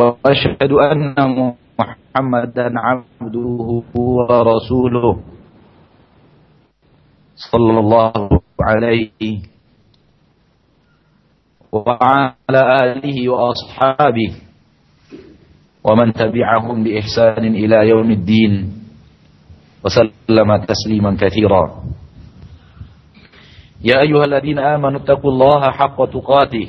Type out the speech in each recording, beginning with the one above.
وأشهد أن محمدا عبده ورسوله صلى الله عليه وعلى آله وأصحابه ومن تبعهم بإحسان إلى يوم الدين وسلم تسليما كثيرا. يا أيها الذين آمنوا اتقوا الله حق تقاته.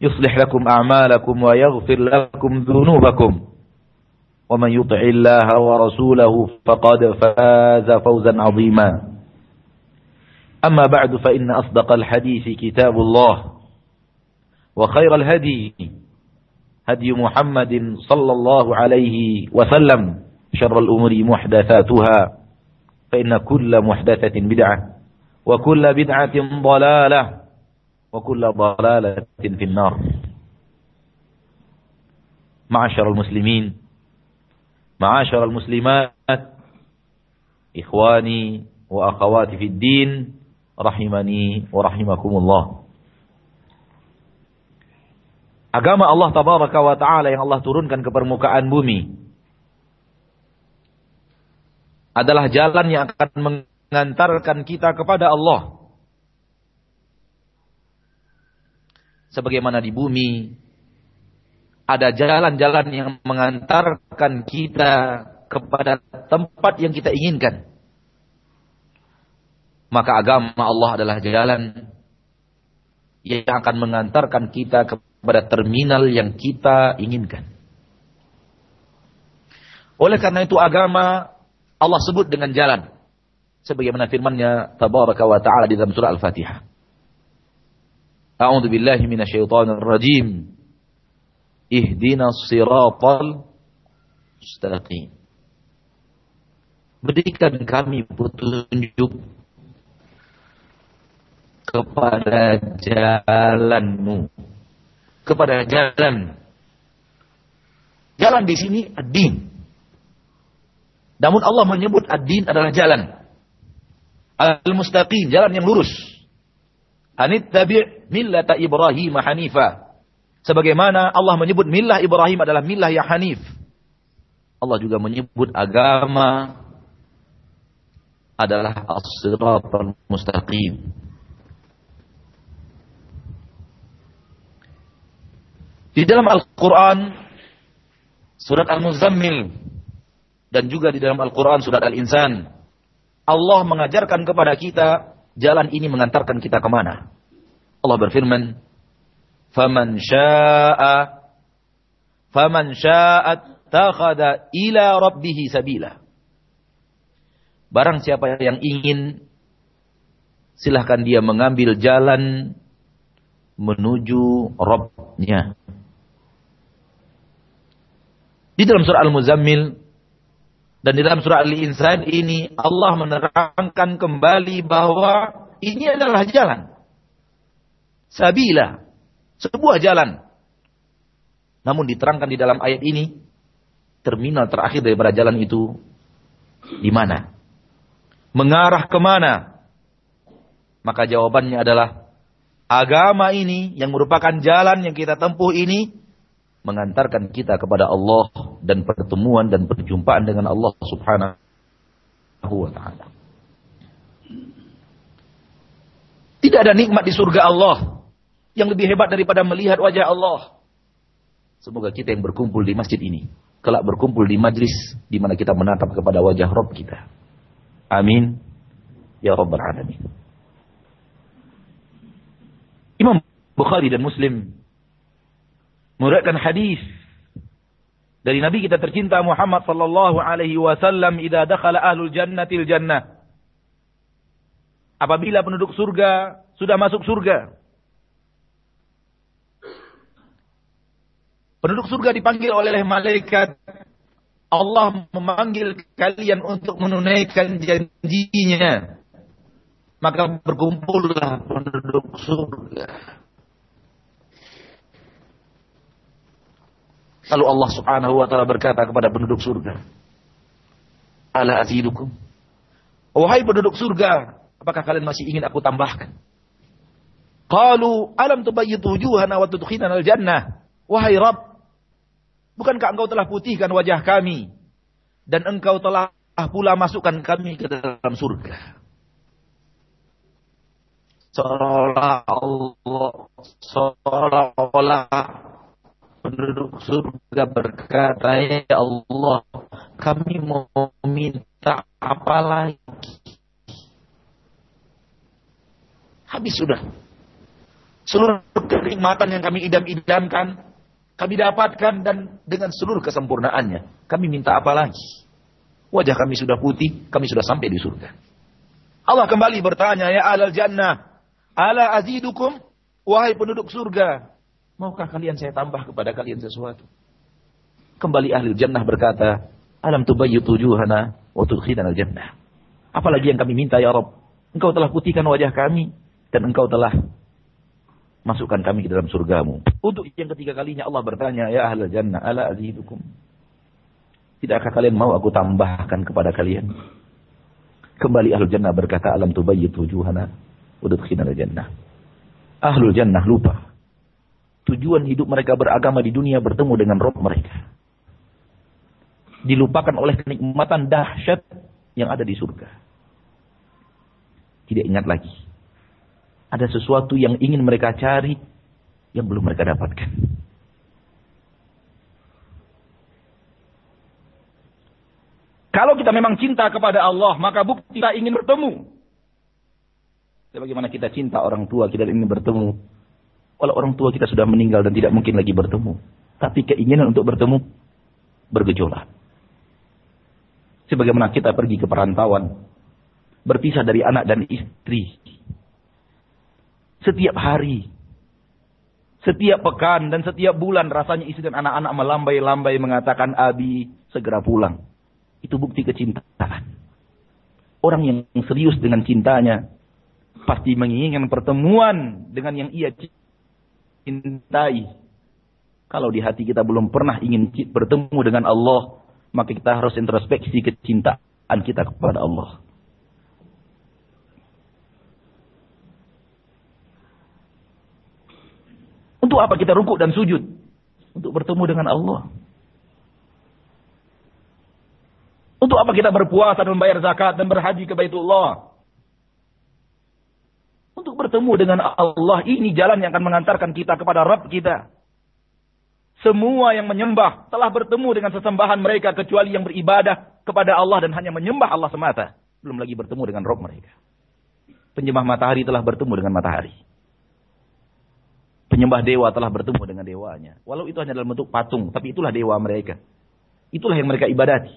يصلح لكم أعمالكم ويغفر لكم ذنوبكم. ومن يطع الله ورسوله فقد فاز فوزا عظيما. أما بعد فإن أصدق الحديث كتاب الله وخير الهدي هدي محمد صلى الله عليه وسلم شر الأمور محدثاتها فإن كل محدثة بدعة وكل بدعة ضلالة wa kulla dalalatin finnar. معاشر muslimin, معاشر muslimat, ikhwani wa akhawati fid din, rahimani wa rahimakumullah. Agama Allah tabaraka wa taala yang Allah turunkan ke permukaan bumi adalah jalan yang akan mengantarkan kita kepada Allah sebagaimana di bumi ada jalan-jalan yang mengantarkan kita kepada tempat yang kita inginkan. Maka agama Allah adalah jalan yang akan mengantarkan kita kepada terminal yang kita inginkan. Oleh karena itu agama Allah sebut dengan jalan. Sebagaimana firmannya Tabaraka wa Ta'ala di dalam surah Al-Fatihah. A'udzu billahi الشيطان rajim. Ihdinas الصراط mustaqim. Berikan kami petunjuk kepada jalanmu. Kepada jalan. Jalan di sini ad-din. Namun Allah menyebut ad-din adalah jalan. Al-mustaqim, jalan yang lurus. Anit tabi' millata Ibrahim hanifa. Sebagaimana Allah menyebut millah Ibrahim adalah millah yang hanif. Allah juga menyebut agama adalah as-siratal mustaqim. Di dalam Al-Quran, surat Al-Muzammil, dan juga di dalam Al-Quran surat Al-Insan, Allah mengajarkan kepada kita jalan ini mengantarkan kita ke mana? Allah berfirman, "Faman syaa'a faman syaa'a takhada ila rabbih sabila." Barang siapa yang ingin silahkan dia mengambil jalan menuju Rabbnya. Di dalam surah Al-Muzammil dan di dalam surah Al-Insan ini Allah menerangkan kembali bahwa ini adalah jalan. Sabila. Sebuah jalan. Namun diterangkan di dalam ayat ini, terminal terakhir daripada jalan itu di mana? Mengarah ke mana? Maka jawabannya adalah agama ini yang merupakan jalan yang kita tempuh ini mengantarkan kita kepada Allah dan pertemuan dan perjumpaan dengan Allah Subhanahu wa taala. Tidak ada nikmat di surga Allah yang lebih hebat daripada melihat wajah Allah. Semoga kita yang berkumpul di masjid ini, kelak berkumpul di majlis di mana kita menatap kepada wajah Rabb kita. Amin. Ya Rabbal Alamin. Imam Bukhari dan Muslim meriwayatkan hadis dari Nabi kita tercinta Muhammad sallallahu alaihi wasallam, "Idza dakhala ahlul jannatil jannah." Apabila penduduk surga sudah masuk surga, Penduduk surga dipanggil oleh malaikat. Allah memanggil kalian untuk menunaikan janjinya. Maka berkumpullah penduduk surga. Lalu Allah subhanahu wa ta'ala berkata kepada penduduk surga. Ala azidukum. Wahai penduduk surga, apakah kalian masih ingin aku tambahkan? Qalu alam tubayyitu wujuhana wa tudkhilana al-jannah. Wahai Rabb, Bukankah engkau telah putihkan wajah kami? Dan engkau telah pula masukkan kami ke dalam surga. Seolah Allah, seolah-olah penduduk surga berkata, Ya Allah, kami mau minta apa lagi? Habis sudah. Seluruh kenikmatan yang kami idam-idamkan, kami dapatkan dan dengan seluruh kesempurnaannya. Kami minta apa lagi? Wajah kami sudah putih, kami sudah sampai di surga. Allah kembali bertanya, ya alal jannah, ala azidukum, wahai penduduk surga, maukah kalian saya tambah kepada kalian sesuatu? Kembali ahli jannah berkata, alam tubayyut wujuhana wa tudkhilana jannah. Apalagi yang kami minta ya Rabb? Engkau telah putihkan wajah kami dan engkau telah masukkan kami ke dalam surgamu. Untuk yang ketiga kalinya Allah bertanya, ya ahlal jannah, ala azidukum. Tidakkah kalian mau aku tambahkan kepada kalian? Kembali ahlul jannah berkata, alam tubayyit wujuhana, ududkhina jannah. Ahlul jannah lupa. Tujuan hidup mereka beragama di dunia bertemu dengan roh mereka. Dilupakan oleh kenikmatan dahsyat yang ada di surga. Tidak ingat lagi ada sesuatu yang ingin mereka cari yang belum mereka dapatkan. Kalau kita memang cinta kepada Allah, maka bukti kita ingin bertemu. Sebagaimana kita cinta orang tua, kita ingin bertemu. Walau orang tua kita sudah meninggal dan tidak mungkin lagi bertemu. Tapi keinginan untuk bertemu bergejolak. Sebagaimana kita pergi ke perantauan, berpisah dari anak dan istri, setiap hari. Setiap pekan dan setiap bulan rasanya istri dan anak-anak melambai-lambai mengatakan Abi segera pulang. Itu bukti kecintaan. Orang yang serius dengan cintanya pasti menginginkan pertemuan dengan yang ia cintai. Kalau di hati kita belum pernah ingin bertemu dengan Allah, maka kita harus introspeksi kecintaan kita kepada Allah. Untuk apa kita rukuk dan sujud? Untuk bertemu dengan Allah. Untuk apa kita berpuasa dan membayar zakat dan berhaji ke Baitullah? Untuk bertemu dengan Allah ini jalan yang akan mengantarkan kita kepada Rabb kita. Semua yang menyembah telah bertemu dengan sesembahan mereka kecuali yang beribadah kepada Allah dan hanya menyembah Allah semata. Belum lagi bertemu dengan Rabb mereka. Penyembah matahari telah bertemu dengan matahari penyembah dewa telah bertemu dengan dewanya. Walau itu hanya dalam bentuk patung, tapi itulah dewa mereka. Itulah yang mereka ibadati.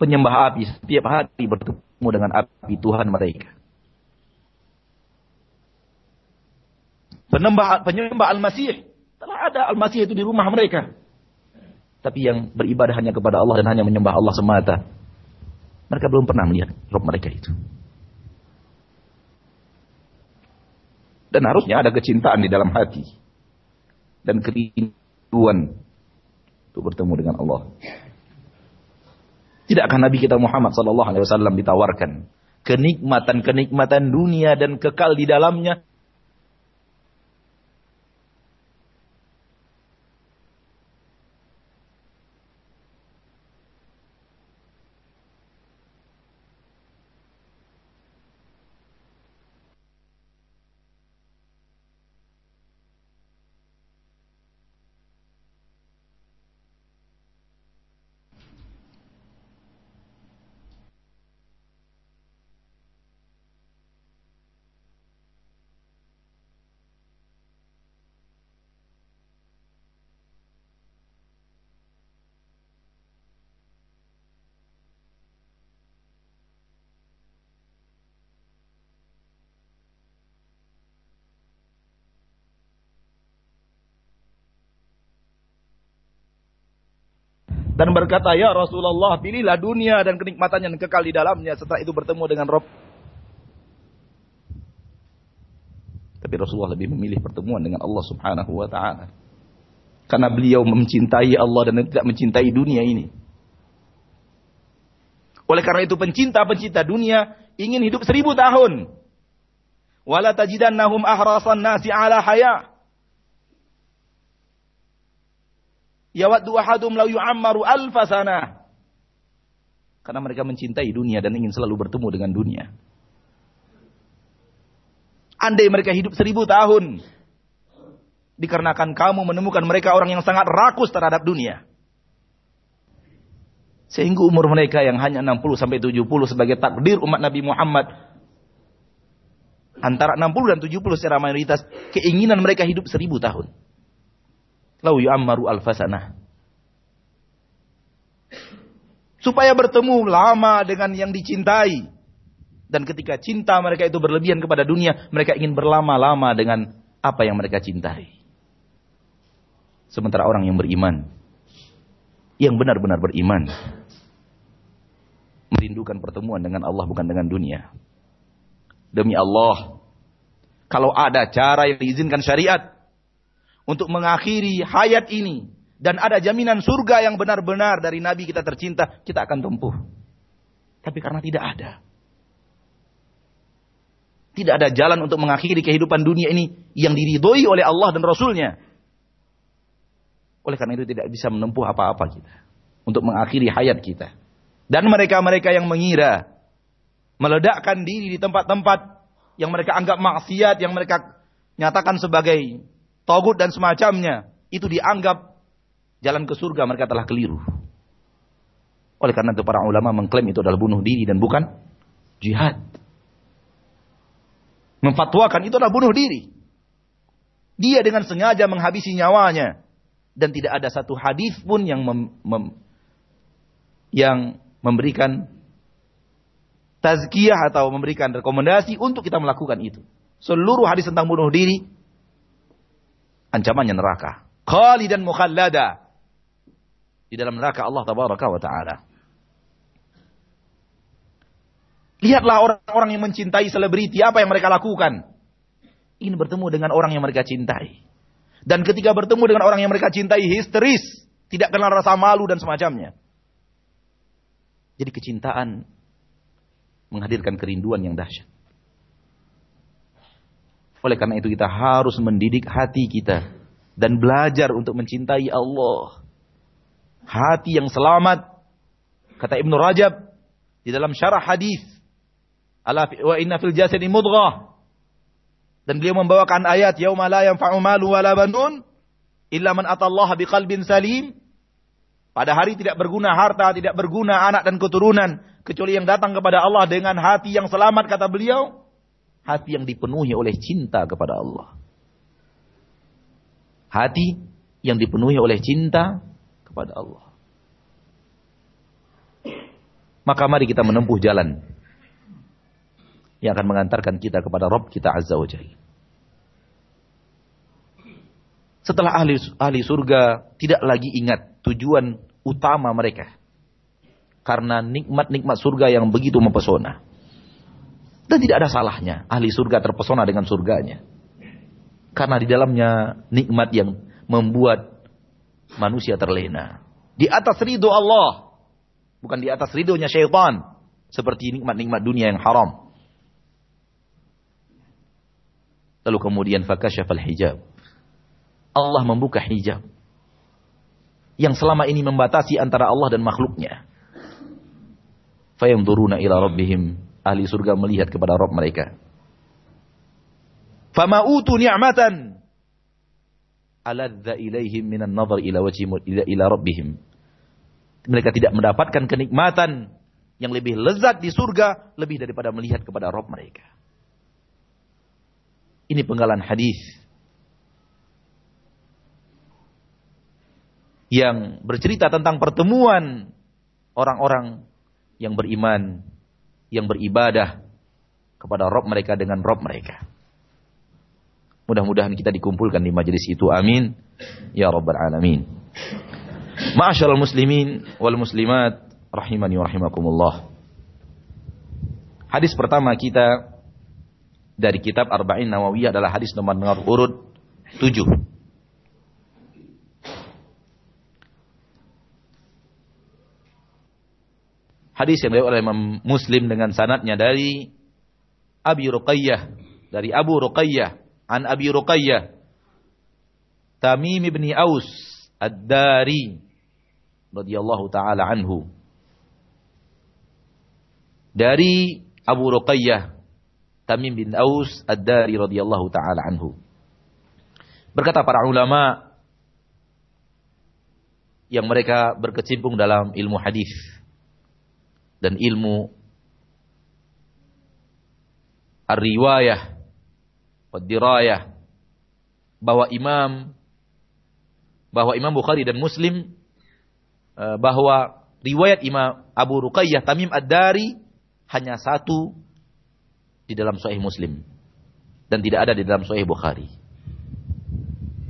Penyembah api setiap hari bertemu dengan api Tuhan mereka. Penyembah, penyembah Al-Masih. Telah ada Al-Masih itu di rumah mereka. Tapi yang beribadah hanya kepada Allah dan hanya menyembah Allah semata. Mereka belum pernah melihat roh mereka itu. Dan harusnya ada kecintaan di dalam hati. Dan kerinduan untuk bertemu dengan Allah. Tidak akan Nabi kita Muhammad sallallahu alaihi wasallam ditawarkan kenikmatan-kenikmatan dunia dan kekal di dalamnya dan berkata, "Ya Rasulullah, pilihlah dunia dan kenikmatannya yang kekal di dalamnya setelah itu bertemu dengan Rob." Tapi Rasulullah lebih memilih pertemuan dengan Allah Subhanahu wa taala. Karena beliau mencintai Allah dan tidak mencintai dunia ini. Oleh karena itu pencinta-pencinta dunia ingin hidup seribu tahun. Wala tajidannahum ahrasan nasi ala haya. Yawaddu ahadum lau yu'ammaru alfa sana. Karena mereka mencintai dunia dan ingin selalu bertemu dengan dunia. Andai mereka hidup seribu tahun. Dikarenakan kamu menemukan mereka orang yang sangat rakus terhadap dunia. Sehingga umur mereka yang hanya 60 sampai 70 sebagai takdir umat Nabi Muhammad. Antara 60 dan 70 secara mayoritas. Keinginan mereka hidup seribu tahun. Lau yu'ammaru alfasanah. Supaya bertemu lama dengan yang dicintai. Dan ketika cinta mereka itu berlebihan kepada dunia, mereka ingin berlama-lama dengan apa yang mereka cintai. Sementara orang yang beriman, yang benar-benar beriman, merindukan pertemuan dengan Allah bukan dengan dunia. Demi Allah, kalau ada cara yang diizinkan syariat, untuk mengakhiri hayat ini dan ada jaminan surga yang benar-benar dari nabi kita tercinta, kita akan tempuh. Tapi karena tidak ada. Tidak ada jalan untuk mengakhiri kehidupan dunia ini yang diridhoi oleh Allah dan Rasulnya. Oleh karena itu tidak bisa menempuh apa-apa kita. Untuk mengakhiri hayat kita. Dan mereka-mereka yang mengira meledakkan diri di tempat-tempat yang mereka anggap maksiat, yang mereka nyatakan sebagai togut dan semacamnya, itu dianggap jalan ke surga mereka telah keliru. Oleh karena itu para ulama mengklaim itu adalah bunuh diri dan bukan jihad. Memfatwakan itu adalah bunuh diri. Dia dengan sengaja menghabisi nyawanya dan tidak ada satu hadis pun yang mem, mem, yang memberikan tazkiyah atau memberikan rekomendasi untuk kita melakukan itu. Seluruh hadis tentang bunuh diri ancamannya neraka. Khalidan mukhallada. Di dalam neraka Allah tabaraka wa taala. Lihatlah orang-orang yang mencintai selebriti, apa yang mereka lakukan? Ingin bertemu dengan orang yang mereka cintai. Dan ketika bertemu dengan orang yang mereka cintai, histeris. Tidak kenal rasa malu dan semacamnya. Jadi kecintaan menghadirkan kerinduan yang dahsyat. Oleh karena itu kita harus mendidik hati kita dan belajar untuk mencintai Allah. Hati yang selamat kata Ibnu Rajab di dalam syarah hadis ala wa inna fil jasadi mudghah dan beliau membawakan ayat yauma la yanfa'u malu wala banun illa man atallaha biqalbin salim pada hari tidak berguna harta, tidak berguna anak dan keturunan kecuali yang datang kepada Allah dengan hati yang selamat kata beliau hati yang dipenuhi oleh cinta kepada Allah. Hati yang dipenuhi oleh cinta kepada Allah. Maka mari kita menempuh jalan yang akan mengantarkan kita kepada Rabb kita Azza wa Jalla. Setelah ahli, ahli surga tidak lagi ingat tujuan utama mereka. Karena nikmat-nikmat surga yang begitu mempesona. Dan tidak ada salahnya ahli surga terpesona dengan surganya. Karena di dalamnya nikmat yang membuat manusia terlena. Di atas ridho Allah. Bukan di atas ridhonya syaitan. Seperti nikmat-nikmat dunia yang haram. Lalu kemudian fakasyafal hijab. Allah membuka hijab. Yang selama ini membatasi antara Allah dan makhluknya. Fayamduruna ila rabbihim ahli surga melihat kepada Rob mereka. Fama utu ni'matan aladza ilaihim minan nazar ila wajhim ila, ila rabbihim. Mereka tidak mendapatkan kenikmatan yang lebih lezat di surga lebih daripada melihat kepada Rob mereka. Ini penggalan hadis yang bercerita tentang pertemuan orang-orang yang beriman yang beribadah kepada Rob mereka dengan Rob mereka. Mudah-mudahan kita dikumpulkan di majelis itu. Amin. Ya Rabbal Alamin. Ma'asyiral muslimin wal muslimat rahimani wa rahimakumullah. Hadis pertama kita dari kitab Arba'in Nawawiyah adalah hadis nomor urut 7. Hadis yang diriwayatkan oleh Imam Muslim dengan sanatnya dari Abi Ruqayyah dari Abu Ruqayyah an Abi Ruqayyah Tamim bin Aus Ad-Dari radhiyallahu taala anhu. Dari Abu Ruqayyah Tamim bin Aus Ad-Dari radhiyallahu taala anhu. Berkata para ulama yang mereka berkecimpung dalam ilmu hadis dan ilmu ar-riwayah dirayah bahwa imam bahwa Imam Bukhari dan Muslim eh, bahwa riwayat Imam Abu Ruqayyah Tamim Ad-Dari hanya satu di dalam Sahih Muslim dan tidak ada di dalam Sahih Bukhari.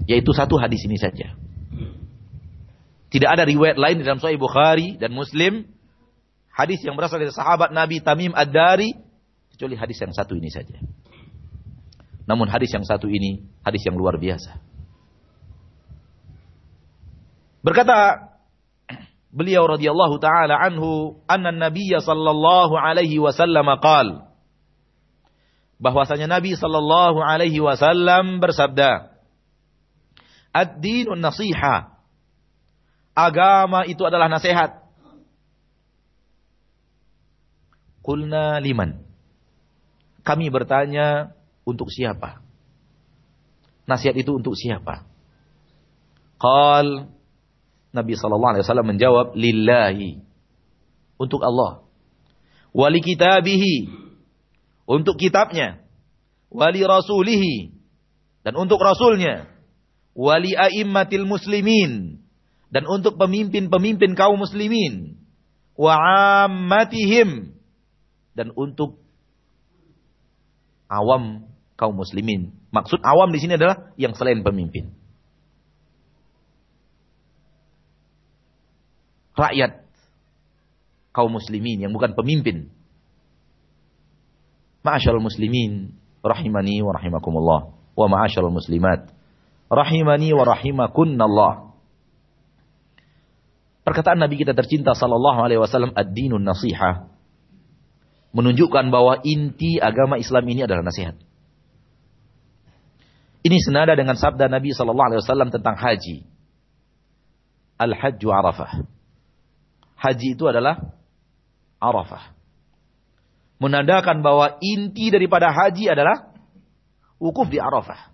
Yaitu satu hadis ini saja. Tidak ada riwayat lain di dalam Sahih Bukhari dan Muslim hadis yang berasal dari sahabat Nabi Tamim Ad-Dari kecuali hadis yang satu ini saja. Namun hadis yang satu ini hadis yang luar biasa. Berkata beliau radhiyallahu taala anhu, anna Nabiy sallallahu alaihi wasallam qaal bahwasanya Nabi sallallahu alaihi wasallam bersabda, "Ad-dinun nasiha." Agama itu adalah nasihat. Kulna liman. Kami bertanya untuk siapa? Nasihat itu untuk siapa? Qal Nabi sallallahu alaihi wasallam menjawab lillahi. Untuk Allah. Wali kitabihi. Untuk kitabnya. Wali rasulihi. Dan untuk rasulnya. Wali a'immatil muslimin. Dan untuk pemimpin-pemimpin kaum muslimin. Wa ammatihim dan untuk awam kaum muslimin. Maksud awam di sini adalah yang selain pemimpin. Rakyat kaum muslimin yang bukan pemimpin. Ma'asyarul muslimin rahimani wa rahimakumullah wa ma'asyarul muslimat rahimani wa rahimakunnallah. Perkataan Nabi kita tercinta sallallahu alaihi wasallam ad-dinun nasihah menunjukkan bahwa inti agama Islam ini adalah nasihat. Ini senada dengan sabda Nabi Shallallahu Alaihi Wasallam tentang haji. Al Hajju Arafah. Haji itu adalah Arafah. Menandakan bahwa inti daripada haji adalah wukuf di Arafah.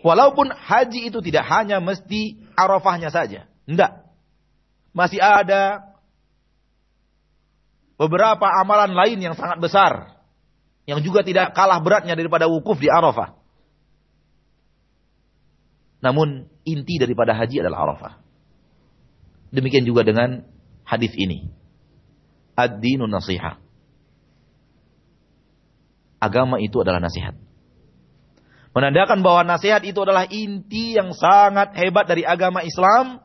Walaupun haji itu tidak hanya mesti Arafahnya saja. Tidak. Masih ada beberapa amalan lain yang sangat besar yang juga tidak kalah beratnya daripada wukuf di Arafah. Namun inti daripada haji adalah Arafah. Demikian juga dengan hadis ini. Ad-dinun nasihat. Agama itu adalah nasihat. Menandakan bahwa nasihat itu adalah inti yang sangat hebat dari agama Islam.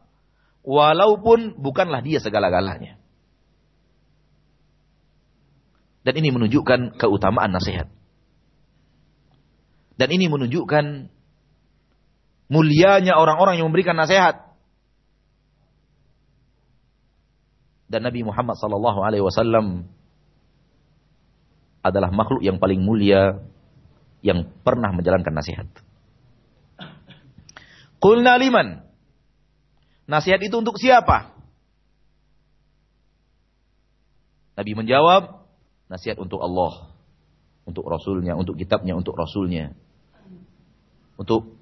Walaupun bukanlah dia segala-galanya. Dan ini menunjukkan keutamaan nasihat. Dan ini menunjukkan mulianya orang-orang yang memberikan nasihat. Dan Nabi Muhammad sallallahu alaihi wasallam adalah makhluk yang paling mulia yang pernah menjalankan nasihat. Qulna liman? Nasihat itu untuk siapa? Nabi menjawab, Nasihat untuk Allah, untuk Rasulnya, untuk kitabnya, untuk Rasulnya. Untuk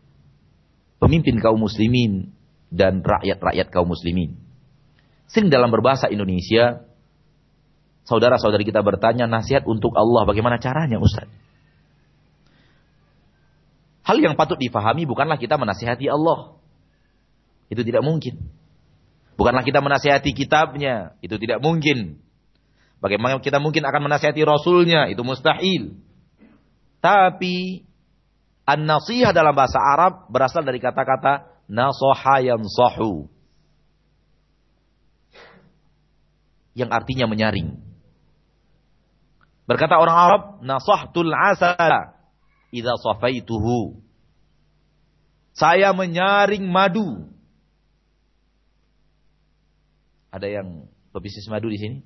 pemimpin kaum muslimin dan rakyat-rakyat kaum muslimin. Sing dalam berbahasa Indonesia, saudara-saudari kita bertanya nasihat untuk Allah, bagaimana caranya Ustaz? Hal yang patut difahami bukanlah kita menasihati Allah. Itu tidak mungkin. Bukanlah kita menasihati kitabnya. Itu tidak mungkin. Bagaimana kita mungkin akan menasihati Rasulnya? Itu mustahil. Tapi an-nasihah dalam bahasa Arab berasal dari kata-kata nasoha yansahu. yang artinya menyaring. Berkata orang Arab, nasahtul asala idza safaituhu. Saya menyaring madu. Ada yang pebisnis madu di sini?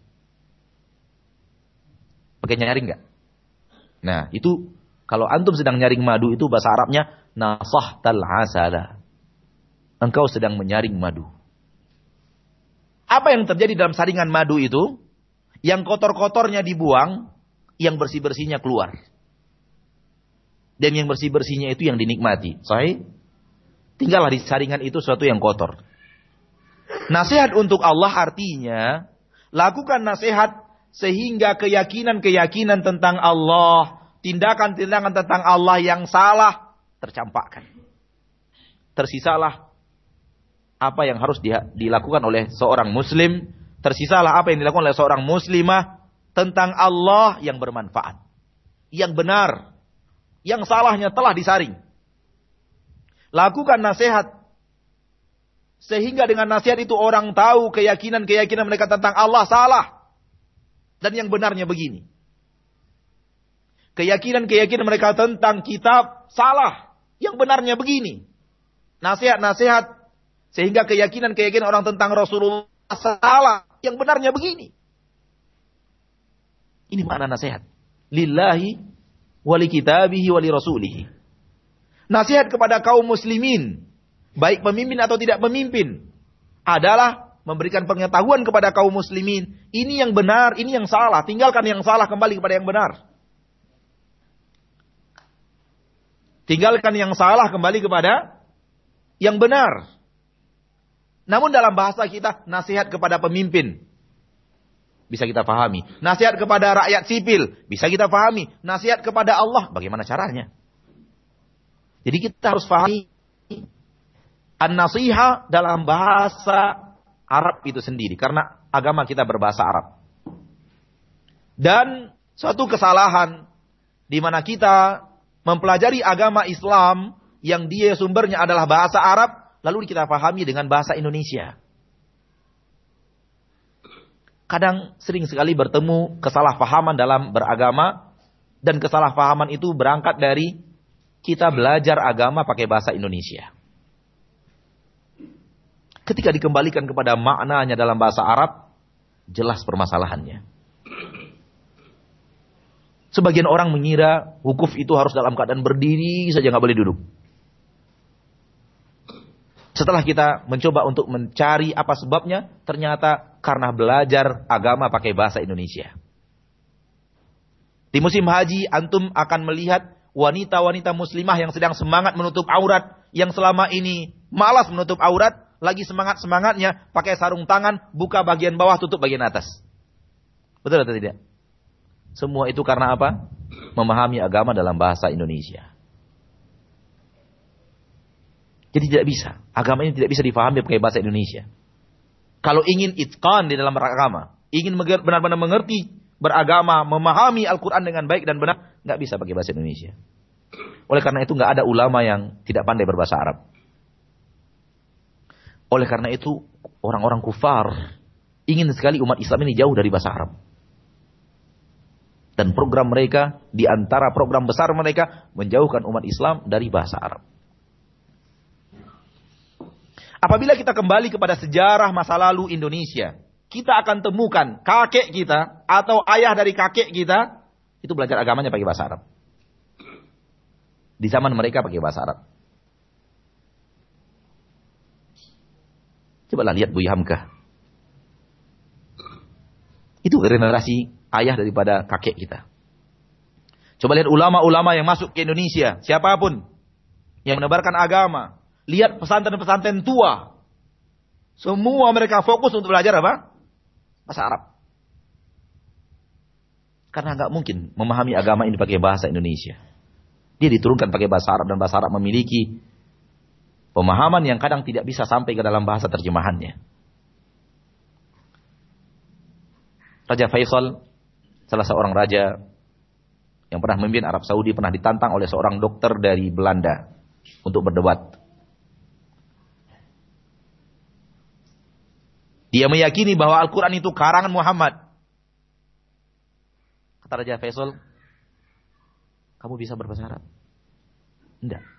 Pakai nyaring nggak? Nah, itu kalau antum sedang nyaring madu itu bahasa Arabnya nasahtal asala. Engkau sedang menyaring madu. Apa yang terjadi dalam saringan madu itu? Yang kotor-kotornya dibuang, yang bersih-bersihnya keluar. Dan yang bersih-bersihnya itu yang dinikmati. Sahih? Tinggallah di saringan itu sesuatu yang kotor. Nasihat untuk Allah artinya, lakukan nasihat sehingga keyakinan-keyakinan tentang Allah, tindakan-tindakan tentang Allah yang salah tercampakkan. Tersisalah apa yang harus dilakukan oleh seorang muslim, tersisalah apa yang dilakukan oleh seorang muslimah tentang Allah yang bermanfaat, yang benar, yang salahnya telah disaring. Lakukan nasihat sehingga dengan nasihat itu orang tahu keyakinan-keyakinan mereka tentang Allah salah dan yang benarnya begini. Keyakinan-keyakinan mereka tentang kitab salah, yang benarnya begini. Nasihat-nasihat sehingga keyakinan-keyakinan orang tentang Rasulullah salah. Yang benarnya begini. Ini makna nasihat. Lillahi wali kitabihi wali rasulihi. Nasihat kepada kaum muslimin. Baik pemimpin atau tidak pemimpin. Adalah memberikan pengetahuan kepada kaum muslimin. Ini yang benar, ini yang salah. Tinggalkan yang salah kembali kepada yang benar. Tinggalkan yang salah kembali kepada yang benar. Namun dalam bahasa kita nasihat kepada pemimpin bisa kita pahami. Nasihat kepada rakyat sipil bisa kita pahami. Nasihat kepada Allah bagaimana caranya? Jadi kita harus pahami an-nasiha dalam bahasa Arab itu sendiri karena agama kita berbahasa Arab. Dan suatu kesalahan di mana kita mempelajari agama Islam yang dia sumbernya adalah bahasa Arab lalu kita pahami dengan bahasa Indonesia. Kadang sering sekali bertemu kesalahpahaman dalam beragama dan kesalahpahaman itu berangkat dari kita belajar agama pakai bahasa Indonesia. Ketika dikembalikan kepada maknanya dalam bahasa Arab, jelas permasalahannya. Sebagian orang mengira wukuf itu harus dalam keadaan berdiri saja nggak boleh duduk. Setelah kita mencoba untuk mencari apa sebabnya, ternyata karena belajar agama pakai bahasa Indonesia. Di musim haji, antum akan melihat wanita-wanita muslimah yang sedang semangat menutup aurat, yang selama ini malas menutup aurat, lagi semangat-semangatnya pakai sarung tangan, buka bagian bawah, tutup bagian atas. Betul atau tidak? Semua itu karena apa? Memahami agama dalam bahasa Indonesia. Jadi tidak bisa. Agama ini tidak bisa difahami pakai bahasa Indonesia. Kalau ingin itqan di dalam beragama, ingin benar-benar mengerti beragama, memahami Al-Quran dengan baik dan benar, nggak bisa pakai bahasa Indonesia. Oleh karena itu nggak ada ulama yang tidak pandai berbahasa Arab. Oleh karena itu orang-orang kufar ingin sekali umat Islam ini jauh dari bahasa Arab. Dan program mereka, di antara program besar mereka, menjauhkan umat Islam dari bahasa Arab. Apabila kita kembali kepada sejarah masa lalu Indonesia, kita akan temukan kakek kita atau ayah dari kakek kita itu belajar agamanya pakai bahasa Arab. Di zaman mereka pakai bahasa Arab. Coba lihat Bu Hamka. Itu generasi ayah daripada kakek kita. Coba lihat ulama-ulama yang masuk ke Indonesia, siapa pun yang menebarkan agama, Lihat pesantren-pesantren tua. Semua mereka fokus untuk belajar apa? Bahasa Arab. Karena nggak mungkin memahami agama ini pakai bahasa Indonesia. Dia diturunkan pakai bahasa Arab dan bahasa Arab memiliki pemahaman yang kadang tidak bisa sampai ke dalam bahasa terjemahannya. Raja Faisal, salah seorang raja yang pernah memimpin Arab Saudi, pernah ditantang oleh seorang dokter dari Belanda untuk berdebat. Dia meyakini bahwa Al-Quran itu karangan Muhammad. Kata Raja Faisal, kamu bisa berbahasa Arab? Tidak.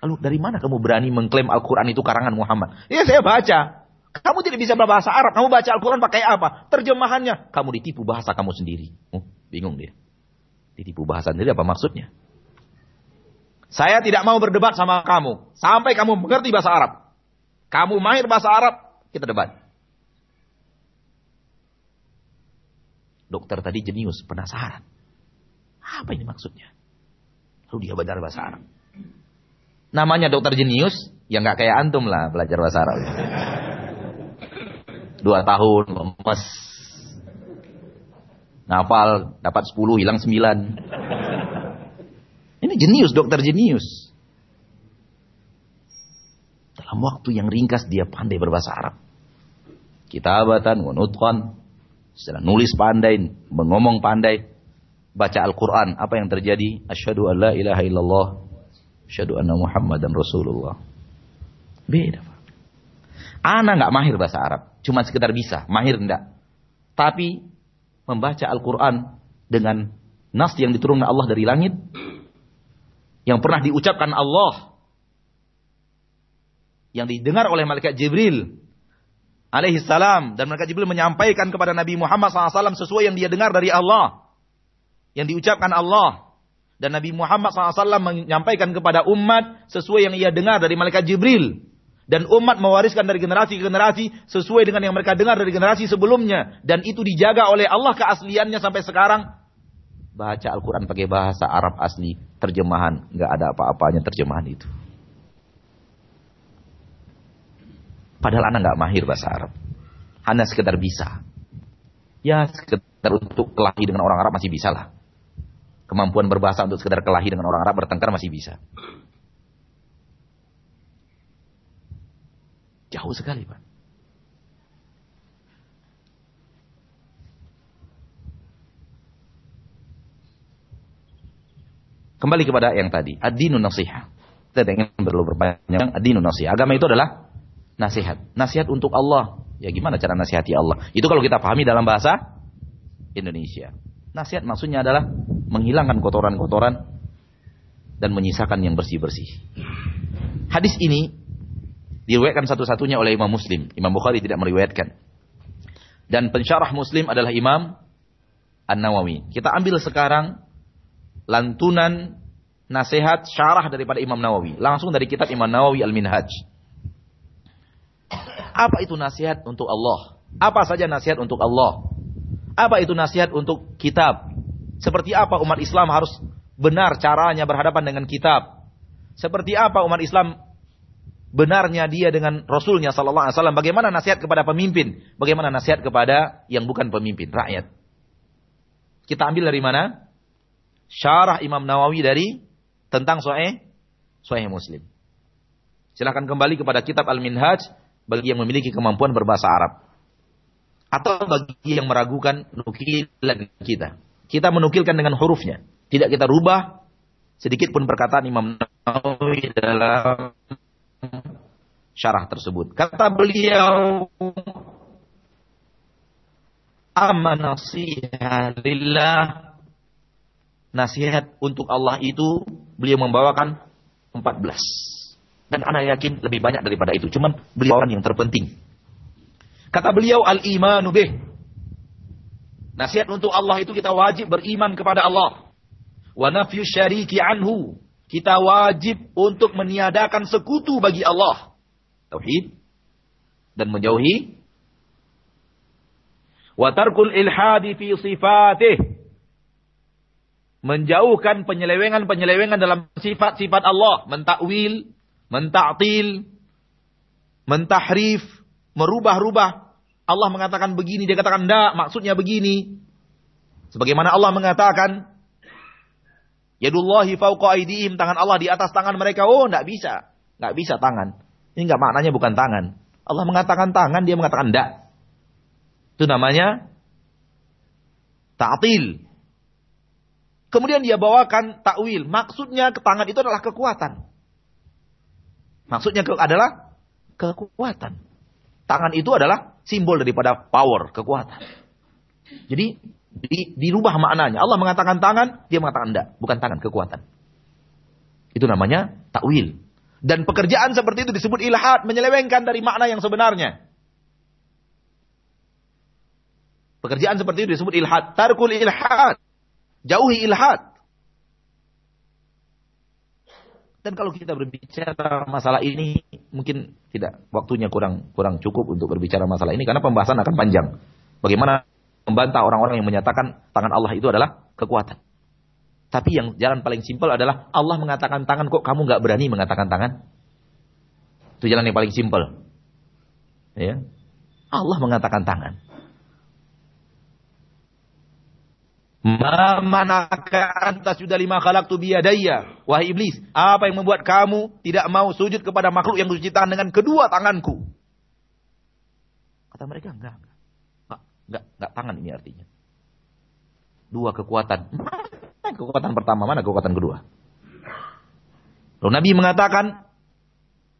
Lalu dari mana kamu berani mengklaim Al-Quran itu karangan Muhammad? Ya saya baca. Kamu tidak bisa berbahasa Arab. Kamu baca Al-Quran pakai apa? Terjemahannya. Kamu ditipu bahasa kamu sendiri. Oh, bingung dia. Ditipu bahasa sendiri apa maksudnya? Saya tidak mau berdebat sama kamu. Sampai kamu mengerti bahasa Arab. Kamu mahir bahasa Arab, kita debat. Dokter tadi jenius, penasaran. Apa ini maksudnya? Lalu dia belajar bahasa Arab. Namanya dokter jenius, ya nggak kayak antum lah belajar bahasa Arab. Dua tahun, lemes. Ngapal, dapat sepuluh, hilang sembilan. Ini jenius, dokter jenius. Dalam waktu yang ringkas dia pandai berbahasa Arab. Kitabatan, nutqan, secara nulis pandai, mengomong pandai, baca Al-Quran, apa yang terjadi? Asyhadu an la ilaha illallah, asyhadu anna Muhammadan Rasulullah. Beda. Ana nggak mahir bahasa Arab, cuma sekedar bisa, mahir enggak. Tapi membaca Al-Quran dengan nas yang diturunkan Allah dari langit, yang pernah diucapkan Allah, yang didengar oleh malaikat Jibril, alaihi salam dan mereka Jibril menyampaikan kepada Nabi Muhammad SAW sesuai yang dia dengar dari Allah yang diucapkan Allah dan Nabi Muhammad SAW menyampaikan kepada umat sesuai yang ia dengar dari malaikat Jibril dan umat mewariskan dari generasi ke generasi sesuai dengan yang mereka dengar dari generasi sebelumnya dan itu dijaga oleh Allah keasliannya sampai sekarang baca Al-Quran pakai bahasa Arab asli terjemahan nggak ada apa-apanya terjemahan itu Padahal anak nggak mahir bahasa Arab. Hanya sekedar bisa. Ya sekedar untuk kelahi dengan orang Arab masih bisa lah. Kemampuan berbahasa untuk sekedar kelahi dengan orang Arab bertengkar masih bisa. Jauh sekali Pak. Kembali kepada yang tadi. Ad-dinun nasihah. Kita ingin perlu berpanjang. Ad-dinun nasihah. Agama itu adalah nasihat. Nasihat untuk Allah. Ya gimana cara nasihati Allah? Itu kalau kita pahami dalam bahasa Indonesia. Nasihat maksudnya adalah menghilangkan kotoran-kotoran dan menyisakan yang bersih-bersih. Hadis ini diriwayatkan satu-satunya oleh Imam Muslim. Imam Bukhari tidak meriwayatkan. Dan pensyarah Muslim adalah Imam An-Nawawi. Kita ambil sekarang lantunan nasihat syarah daripada Imam Nawawi. Langsung dari kitab Imam Nawawi Al-Minhaj. Apa itu nasihat untuk Allah? Apa saja nasihat untuk Allah? Apa itu nasihat untuk kitab? Seperti apa umat Islam harus benar caranya berhadapan dengan kitab? Seperti apa umat Islam benarnya dia dengan Rasulnya Sallallahu? Bagaimana nasihat kepada pemimpin? Bagaimana nasihat kepada yang bukan pemimpin, rakyat? Kita ambil dari mana? Syarah Imam Nawawi dari tentang Sahih Sahih Muslim. Silahkan kembali kepada kitab Al-Minhaj bagi yang memiliki kemampuan berbahasa Arab. Atau bagi yang meragukan nukilan kita. Kita menukilkan dengan hurufnya. Tidak kita rubah sedikit pun perkataan Imam Nawawi dalam syarah tersebut. Kata beliau, Amma nasihat lillah. Nasihat untuk Allah itu beliau membawakan 14. Dan anak yakin lebih banyak daripada itu. Cuman beliau orang yang terpenting. Kata beliau al-imanu bih. Nasihat untuk Allah itu kita wajib beriman kepada Allah. Wa nafyu syariki anhu. Kita wajib untuk meniadakan sekutu bagi Allah. Tauhid. Dan menjauhi. Wa tarkul ilhadi fi sifatih. Menjauhkan penyelewengan-penyelewengan dalam sifat-sifat Allah. Mentakwil mentaktil, mentahrif, merubah-rubah. Allah mengatakan begini, dia katakan tidak, maksudnya begini. Sebagaimana Allah mengatakan, Yadullahi fauqa aidihim, tangan Allah di atas tangan mereka. Oh, tidak bisa. Tidak bisa tangan. Ini enggak maknanya bukan tangan. Allah mengatakan tangan, dia mengatakan tidak. Itu namanya ta'til. Kemudian dia bawakan takwil. Maksudnya tangan itu adalah kekuatan. Maksudnya adalah kekuatan. Tangan itu adalah simbol daripada power, kekuatan. Jadi di, dirubah maknanya. Allah mengatakan tangan, dia mengatakan enggak, bukan tangan, kekuatan. Itu namanya takwil. Dan pekerjaan seperti itu disebut ilhad, menyelewengkan dari makna yang sebenarnya. Pekerjaan seperti itu disebut ilhad. Tarkul ilhad. Jauhi ilhad. Dan kalau kita berbicara masalah ini, mungkin tidak waktunya kurang kurang cukup untuk berbicara masalah ini karena pembahasan akan panjang. Bagaimana membantah orang-orang yang menyatakan tangan Allah itu adalah kekuatan. Tapi yang jalan paling simpel adalah Allah mengatakan tangan kok kamu nggak berani mengatakan tangan? Itu jalan yang paling simpel. Ya. Allah mengatakan tangan. Ma manaka anta sudah lima khalaqtu biyadayya. Wahai iblis, apa yang membuat kamu tidak mau sujud kepada makhluk yang diciptakan dengan kedua tanganku? Kata mereka, enggak, enggak. Enggak, enggak, enggak tangan ini artinya. Dua kekuatan. Mana kekuatan pertama, mana kekuatan kedua? Lalu Nabi mengatakan,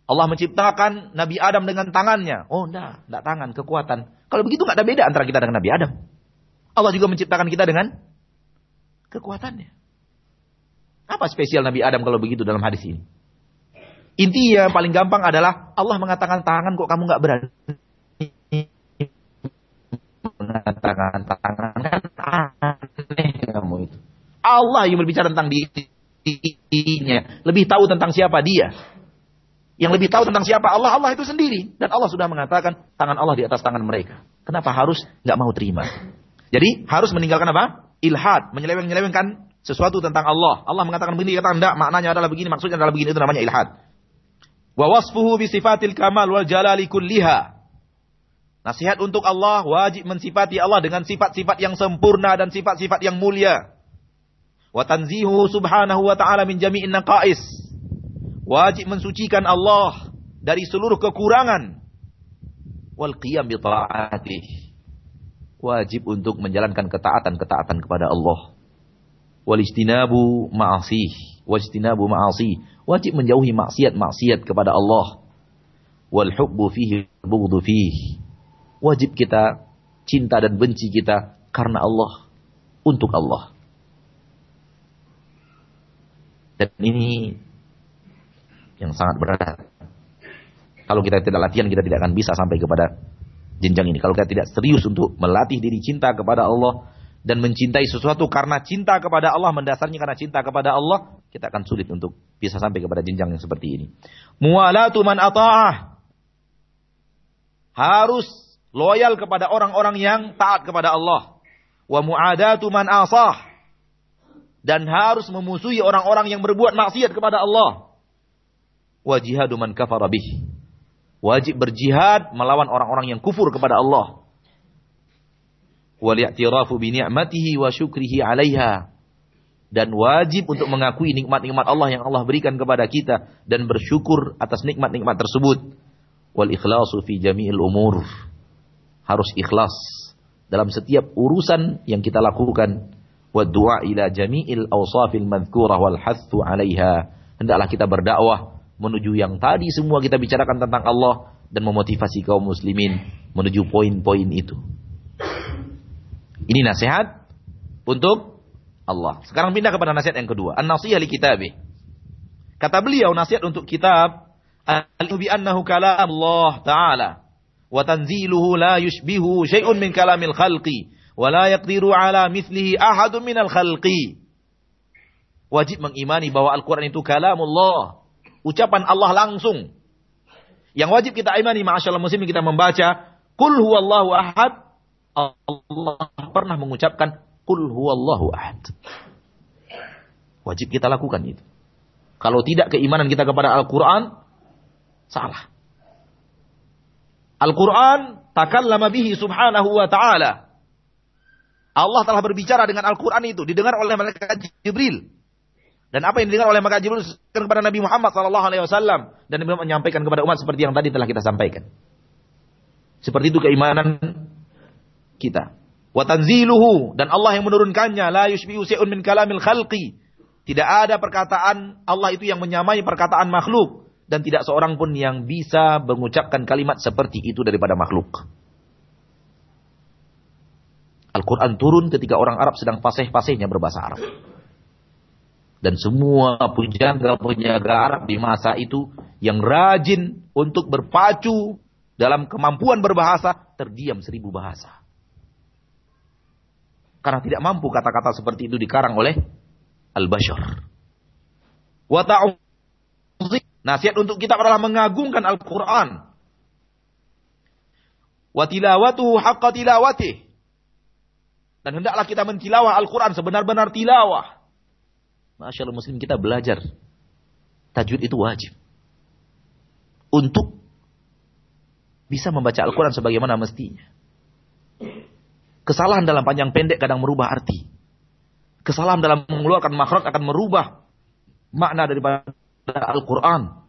Allah menciptakan Nabi Adam dengan tangannya. Oh, enggak, enggak tangan, kekuatan. Kalau begitu enggak ada beda antara kita dengan Nabi Adam. Allah juga menciptakan kita dengan kekuatannya. Apa spesial Nabi Adam kalau begitu dalam hadis ini? Intinya paling gampang adalah Allah mengatakan tangan kok kamu nggak berani mengatakan tangan kan aneh kamu itu. Allah yang berbicara tentang dirinya, lebih tahu tentang siapa dia. Yang lebih tahu tentang siapa Allah, Allah itu sendiri. Dan Allah sudah mengatakan tangan Allah di atas tangan mereka. Kenapa harus nggak mau terima? Jadi harus meninggalkan apa? Ilhad, menyeleweng-nyelewengkan sesuatu tentang Allah. Allah mengatakan begini, kata enggak, maknanya adalah begini, maksudnya adalah begini, itu namanya ilhad. Wa wasfuhu bi sifatil kamal wal jalali kulliha. Nasihat untuk Allah wajib mensifati Allah dengan sifat-sifat yang sempurna dan sifat-sifat yang mulia. Wa subhanahu wa ta'ala min jami'in naqais. Wajib mensucikan Allah dari seluruh kekurangan. Wal qiyam bi ta'atih wajib untuk menjalankan ketaatan-ketaatan kepada Allah. Walistinabu ma'asih, wajtinabu ma'asih, wajib menjauhi maksiat-maksiat kepada Allah. Wal hubbu fihi bughdu fihi. Wajib kita cinta dan benci kita karena Allah untuk Allah. Dan ini yang sangat berat. Kalau kita tidak latihan, kita tidak akan bisa sampai kepada jenjang ini. Kalau kita tidak serius untuk melatih diri cinta kepada Allah dan mencintai sesuatu karena cinta kepada Allah, mendasarnya karena cinta kepada Allah, kita akan sulit untuk bisa sampai kepada jenjang yang seperti ini. Mualatu man ata'ah. Harus loyal kepada orang-orang yang taat kepada Allah. Wa mu'adatu man asah. Dan harus memusuhi orang-orang yang berbuat maksiat kepada Allah. Wa jihadu man kafara bih wajib berjihad melawan orang-orang yang kufur kepada Allah. Wali'tirafu bi ni'matihi wa syukrihi 'alaiha. Dan wajib untuk mengakui nikmat-nikmat Allah yang Allah berikan kepada kita dan bersyukur atas nikmat-nikmat tersebut. Wal ikhlasu fi jami'il umur. Harus ikhlas dalam setiap urusan yang kita lakukan. Wa du'a ila jami'il awsafil madhkurah wal hathu 'alaiha. Hendaklah kita berdakwah menuju yang tadi semua kita bicarakan tentang Allah dan memotivasi kaum muslimin menuju poin-poin itu. Ini nasihat untuk Allah. Sekarang pindah kepada nasihat yang kedua. An-nasihah li kitabih. Kata beliau nasihat untuk kitab al-bi annahu kalam Allah taala wa tanziluhu la yushbihu syai'un min kalamil khalqi wa la yaqdiru ala mithlihi ahadun minal khalqi. Wajib mengimani bahwa Al-Quran itu kalamullah ucapan Allah langsung. Yang wajib kita imani ma'asyallah muslim kita membaca Qul huwallahu ahad. Allah pernah mengucapkan Qul huwallahu ahad. Wajib kita lakukan itu. Kalau tidak keimanan kita kepada Al-Quran, salah. Al-Quran takallama bihi subhanahu wa ta'ala. Allah telah berbicara dengan Al-Quran itu. Didengar oleh malaikat Jibril. Dan apa yang didengar oleh maka Jibril kepada Nabi Muhammad sallallahu alaihi wasallam dan beliau menyampaikan kepada umat seperti yang tadi telah kita sampaikan. Seperti itu keimanan kita. Wa tanziluhu dan Allah yang menurunkannya la yushbihu syai'un min kalamil khalqi. Tidak ada perkataan Allah itu yang menyamai perkataan makhluk dan tidak seorang pun yang bisa mengucapkan kalimat seperti itu daripada makhluk. Al-Quran turun ketika orang Arab sedang fasih-fasihnya berbahasa Arab. Dan semua penjaga-penjaga Arab di masa itu yang rajin untuk berpacu dalam kemampuan berbahasa, terdiam seribu bahasa. Karena tidak mampu kata-kata seperti itu dikarang oleh Al-Bashar. Nasihat untuk kita adalah mengagungkan Al-Quran. Dan hendaklah kita mentilawah Al-Quran sebenar-benar tilawah. Masya Allah muslim kita belajar. Tajwid itu wajib. Untuk bisa membaca Al-Quran sebagaimana mestinya. Kesalahan dalam panjang pendek kadang merubah arti. Kesalahan dalam mengeluarkan makhraj akan merubah makna daripada Al-Quran.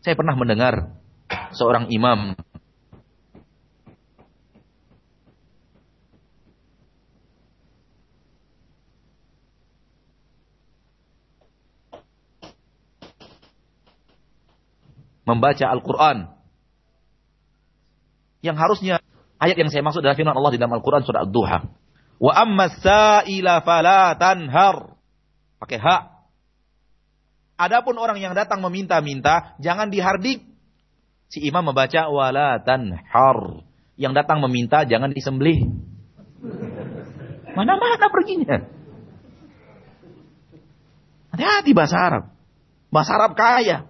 Saya pernah mendengar seorang imam membaca Al-Quran. Yang harusnya ayat yang saya maksud adalah firman Allah di dalam Al-Quran surah Ad-Duha. Wa amma sa'ila fala tanhar. Pakai hak. Adapun orang yang datang meminta-minta, jangan dihardik. Si imam membaca wala tanhar. Yang datang meminta jangan disembelih. Mana-mana perginya. Hati-hati bahasa Arab. Bahasa Arab kaya.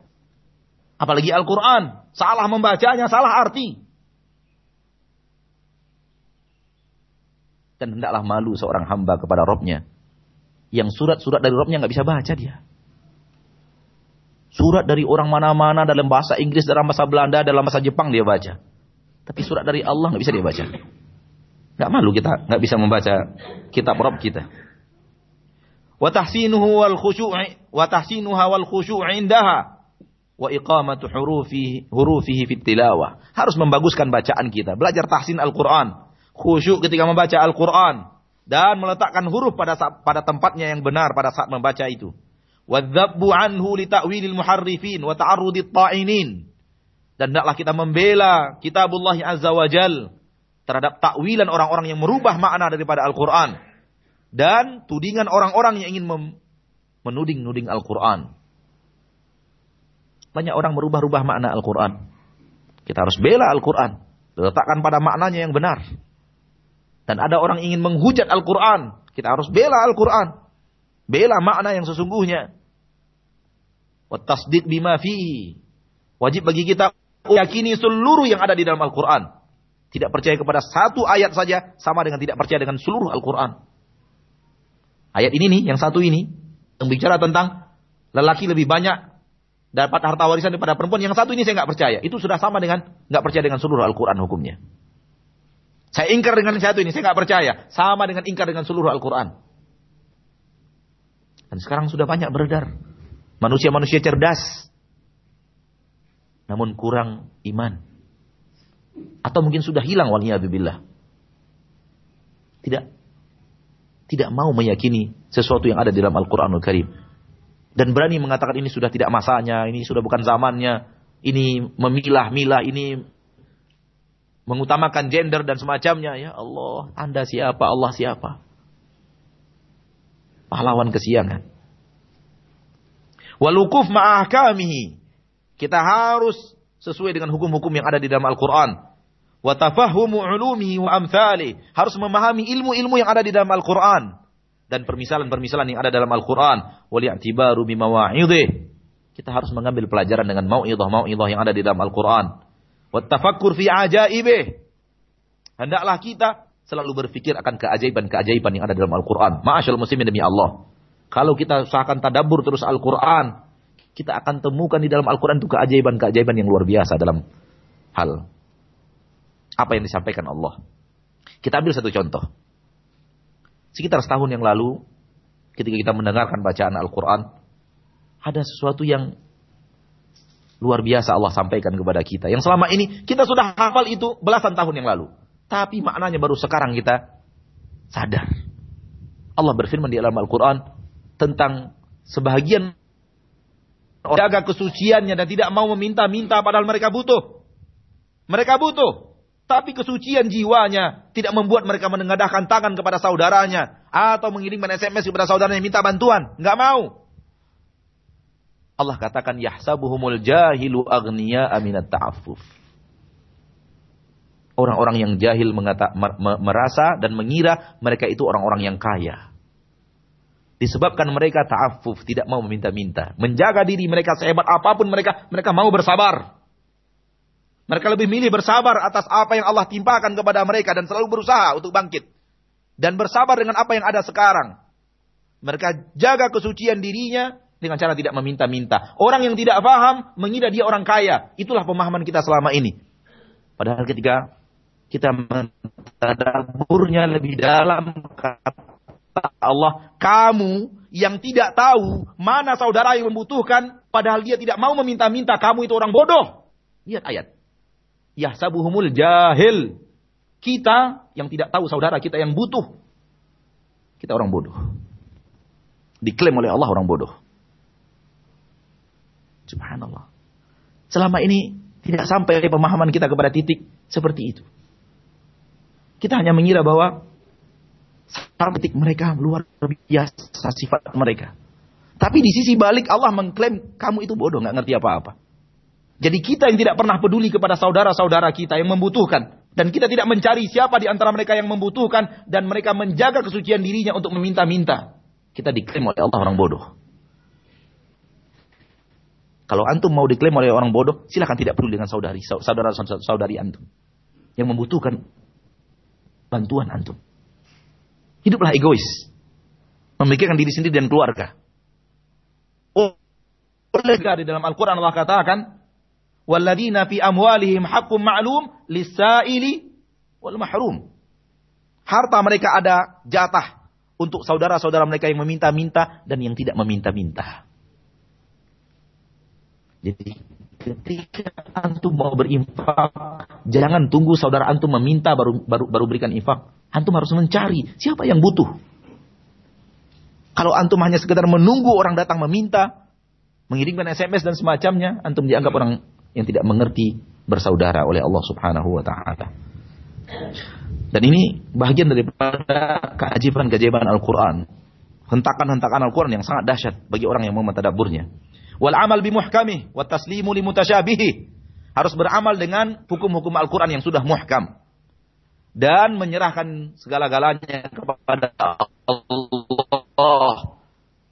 Apalagi Al-Quran. Salah membacanya, salah arti. Dan hendaklah malu seorang hamba kepada Robnya yang surat-surat dari Robnya nggak bisa baca dia. Surat dari orang mana-mana dalam bahasa Inggris, dalam bahasa Belanda, dalam bahasa Jepang dia baca. Tapi surat dari Allah nggak bisa dia baca. Nggak malu kita nggak bisa membaca kitab Rob kita. Watahsinuhu wal khusyu'i wa tahsinuha wal khusyu'i indaha wa iqamatu hurufihi hurufihi fit tilawah. Harus membaguskan bacaan kita, belajar tahsin Al-Qur'an, khusyuk ketika membaca Al-Qur'an, dan meletakkan huruf pada pada tempatnya yang benar pada saat membaca itu. Wadzabbu anhu li ta'wilil muharrifin wa ta'arrudit ta'inin. Dan hendaklah kita membela kitabullah azza wa jal terhadap takwilan orang-orang yang merubah makna daripada Al-Qur'an dan tudingan orang-orang yang ingin menuding-nuding Al-Qur'an. Banyak orang merubah-rubah makna Al-Qur'an. Kita harus bela Al-Qur'an, letakkan pada maknanya yang benar. Dan ada orang ingin menghujat Al-Quran. Kita harus bela Al-Quran. Bela makna yang sesungguhnya. Wattasdik bima fihi. Wajib bagi kita yakini seluruh yang ada di dalam Al-Quran. Tidak percaya kepada satu ayat saja sama dengan tidak percaya dengan seluruh Al-Quran. Ayat ini nih, yang satu ini, yang bicara tentang lelaki lebih banyak dapat harta warisan daripada perempuan. Yang satu ini saya nggak percaya. Itu sudah sama dengan nggak percaya dengan seluruh Al-Quran hukumnya. Saya ingkar dengan satu ini, saya nggak percaya. Sama dengan ingkar dengan seluruh Al-Quran. Dan sekarang sudah banyak beredar. Manusia-manusia cerdas. Namun kurang iman. Atau mungkin sudah hilang waliyahzubillah. Tidak. Tidak mau meyakini sesuatu yang ada di dalam Al-Quranul Karim. Dan berani mengatakan ini sudah tidak masanya, ini sudah bukan zamannya, ini memilah-milah, ini mengutamakan gender dan semacamnya. Ya Allah Anda siapa Allah siapa? Pahlawan kesiangan. Walukuf ma'ahkamihi kita harus sesuai dengan hukum-hukum yang ada di dalam Al-Qur'an. Wa tafahumu ulumihi wa amthali harus memahami ilmu-ilmu yang ada di dalam Al-Qur'an dan permisalan-permisalan yang ada dalam Al-Qur'an bimawa'idih kita harus mengambil pelajaran dengan mau'idhah-mau'idhah yang ada di dalam Al-Qur'an fi. Hendaklah kita selalu berpikir akan keajaiban-keajaiban yang ada dalam Al-Quran. Ma'asyal muslimin demi Allah. Kalau kita usahakan tadabur terus Al-Quran, kita akan temukan di dalam Al-Quran itu keajaiban-keajaiban yang luar biasa dalam hal apa yang disampaikan Allah. Kita ambil satu contoh. Sekitar setahun yang lalu, ketika kita mendengarkan bacaan Al-Quran, ada sesuatu yang luar biasa Allah sampaikan kepada kita. Yang selama ini kita sudah hafal itu belasan tahun yang lalu. Tapi maknanya baru sekarang kita sadar. Allah berfirman di dalam Al-Quran tentang Sebahagian orang jaga kesuciannya dan tidak mau meminta-minta padahal mereka butuh. Mereka butuh. Tapi kesucian jiwanya tidak membuat mereka menengadahkan tangan kepada saudaranya. Atau mengirimkan SMS kepada saudaranya minta bantuan. Nggak mau. Allah katakan yahsabuhumul jahilu agniya aminat ta'affuf. Orang-orang yang jahil mengata, merasa dan mengira mereka itu orang-orang yang kaya. Disebabkan mereka ta'affuf, tidak mau meminta-minta. Menjaga diri mereka sehebat apa pun mereka, mereka mau bersabar. Mereka lebih milih bersabar atas apa yang Allah timpakan kepada mereka dan selalu berusaha untuk bangkit. Dan bersabar dengan apa yang ada sekarang. Mereka jaga kesucian dirinya dengan cara tidak meminta-minta. Orang yang tidak paham mengira dia orang kaya. Itulah pemahaman kita selama ini. Padahal ketika kita mentadaburnya lebih dalam kata Allah, kamu yang tidak tahu mana saudara yang membutuhkan, padahal dia tidak mau meminta-minta, kamu itu orang bodoh. Lihat ayat. Yahsabuhumul jahil. Kita yang tidak tahu saudara kita yang butuh. Kita orang bodoh. Diklaim oleh Allah orang bodoh. Subhanallah. Selama ini tidak sampai pemahaman kita kepada titik seperti itu. Kita hanya mengira bahwa Cantik mereka luar biasa sifat mereka. Tapi di sisi balik Allah mengklaim kamu itu bodoh, nggak ngerti apa-apa. Jadi kita yang tidak pernah peduli kepada saudara-saudara kita yang membutuhkan. Dan kita tidak mencari siapa di antara mereka yang membutuhkan. Dan mereka menjaga kesucian dirinya untuk meminta-minta. Kita diklaim oleh Allah orang bodoh. Kalau antum mau diklaim oleh orang bodoh, silahkan tidak peduli dengan saudari, saudara-saudari antum. Yang membutuhkan bantuan antum. Hiduplah egois. Memikirkan diri sendiri dan keluarga. Oh, oleh di dalam Al-Quran Allah katakan, Walladina fi amwalihim haqqum ma'lum lisa'ili wal mahrum. Harta mereka ada jatah untuk saudara-saudara mereka yang meminta-minta dan yang tidak meminta-minta. Jadi ketika antum mau berinfak, jangan tunggu saudara antum meminta baru baru baru berikan infak. Antum harus mencari siapa yang butuh. Kalau antum hanya sekedar menunggu orang datang meminta, mengirimkan SMS dan semacamnya, antum dianggap orang yang tidak mengerti bersaudara oleh Allah Subhanahu wa taala. Dan ini bagian daripada keajaiban-keajaiban Al-Qur'an. Hentakan-hentakan Al-Qur'an yang sangat dahsyat bagi orang yang mau mentadabburnya. Wal amal bimuhkamih wa taslimu limutasyabihi. Harus beramal dengan hukum-hukum Al-Qur'an yang sudah muhkam dan menyerahkan segala-galanya kepada Allah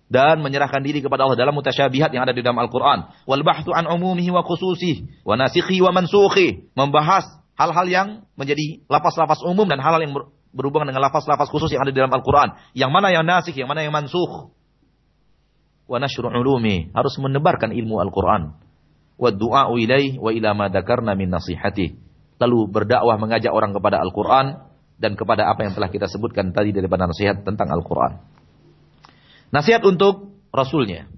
dan menyerahkan diri kepada Allah dalam mutasyabihat yang ada di dalam Al-Qur'an. Wal bahthu an umumihi wa khususihi wa nasikhi wa mansukhi. Membahas hal-hal yang menjadi lapas-lapas umum dan hal-hal yang berhubungan dengan lapas-lapas khusus yang ada di dalam Al-Qur'an. Yang mana yang nasikh, yang mana yang mansukh. Wa nashru ulumi, harus menebarkan ilmu Al-Qur'an. Wa du'a'u ilaih wa ila ma dzakarna min nasihatihi lalu berdakwah mengajak orang kepada Al-Quran dan kepada apa yang telah kita sebutkan tadi daripada nasihat tentang Al-Quran. Nasihat untuk Rasulnya.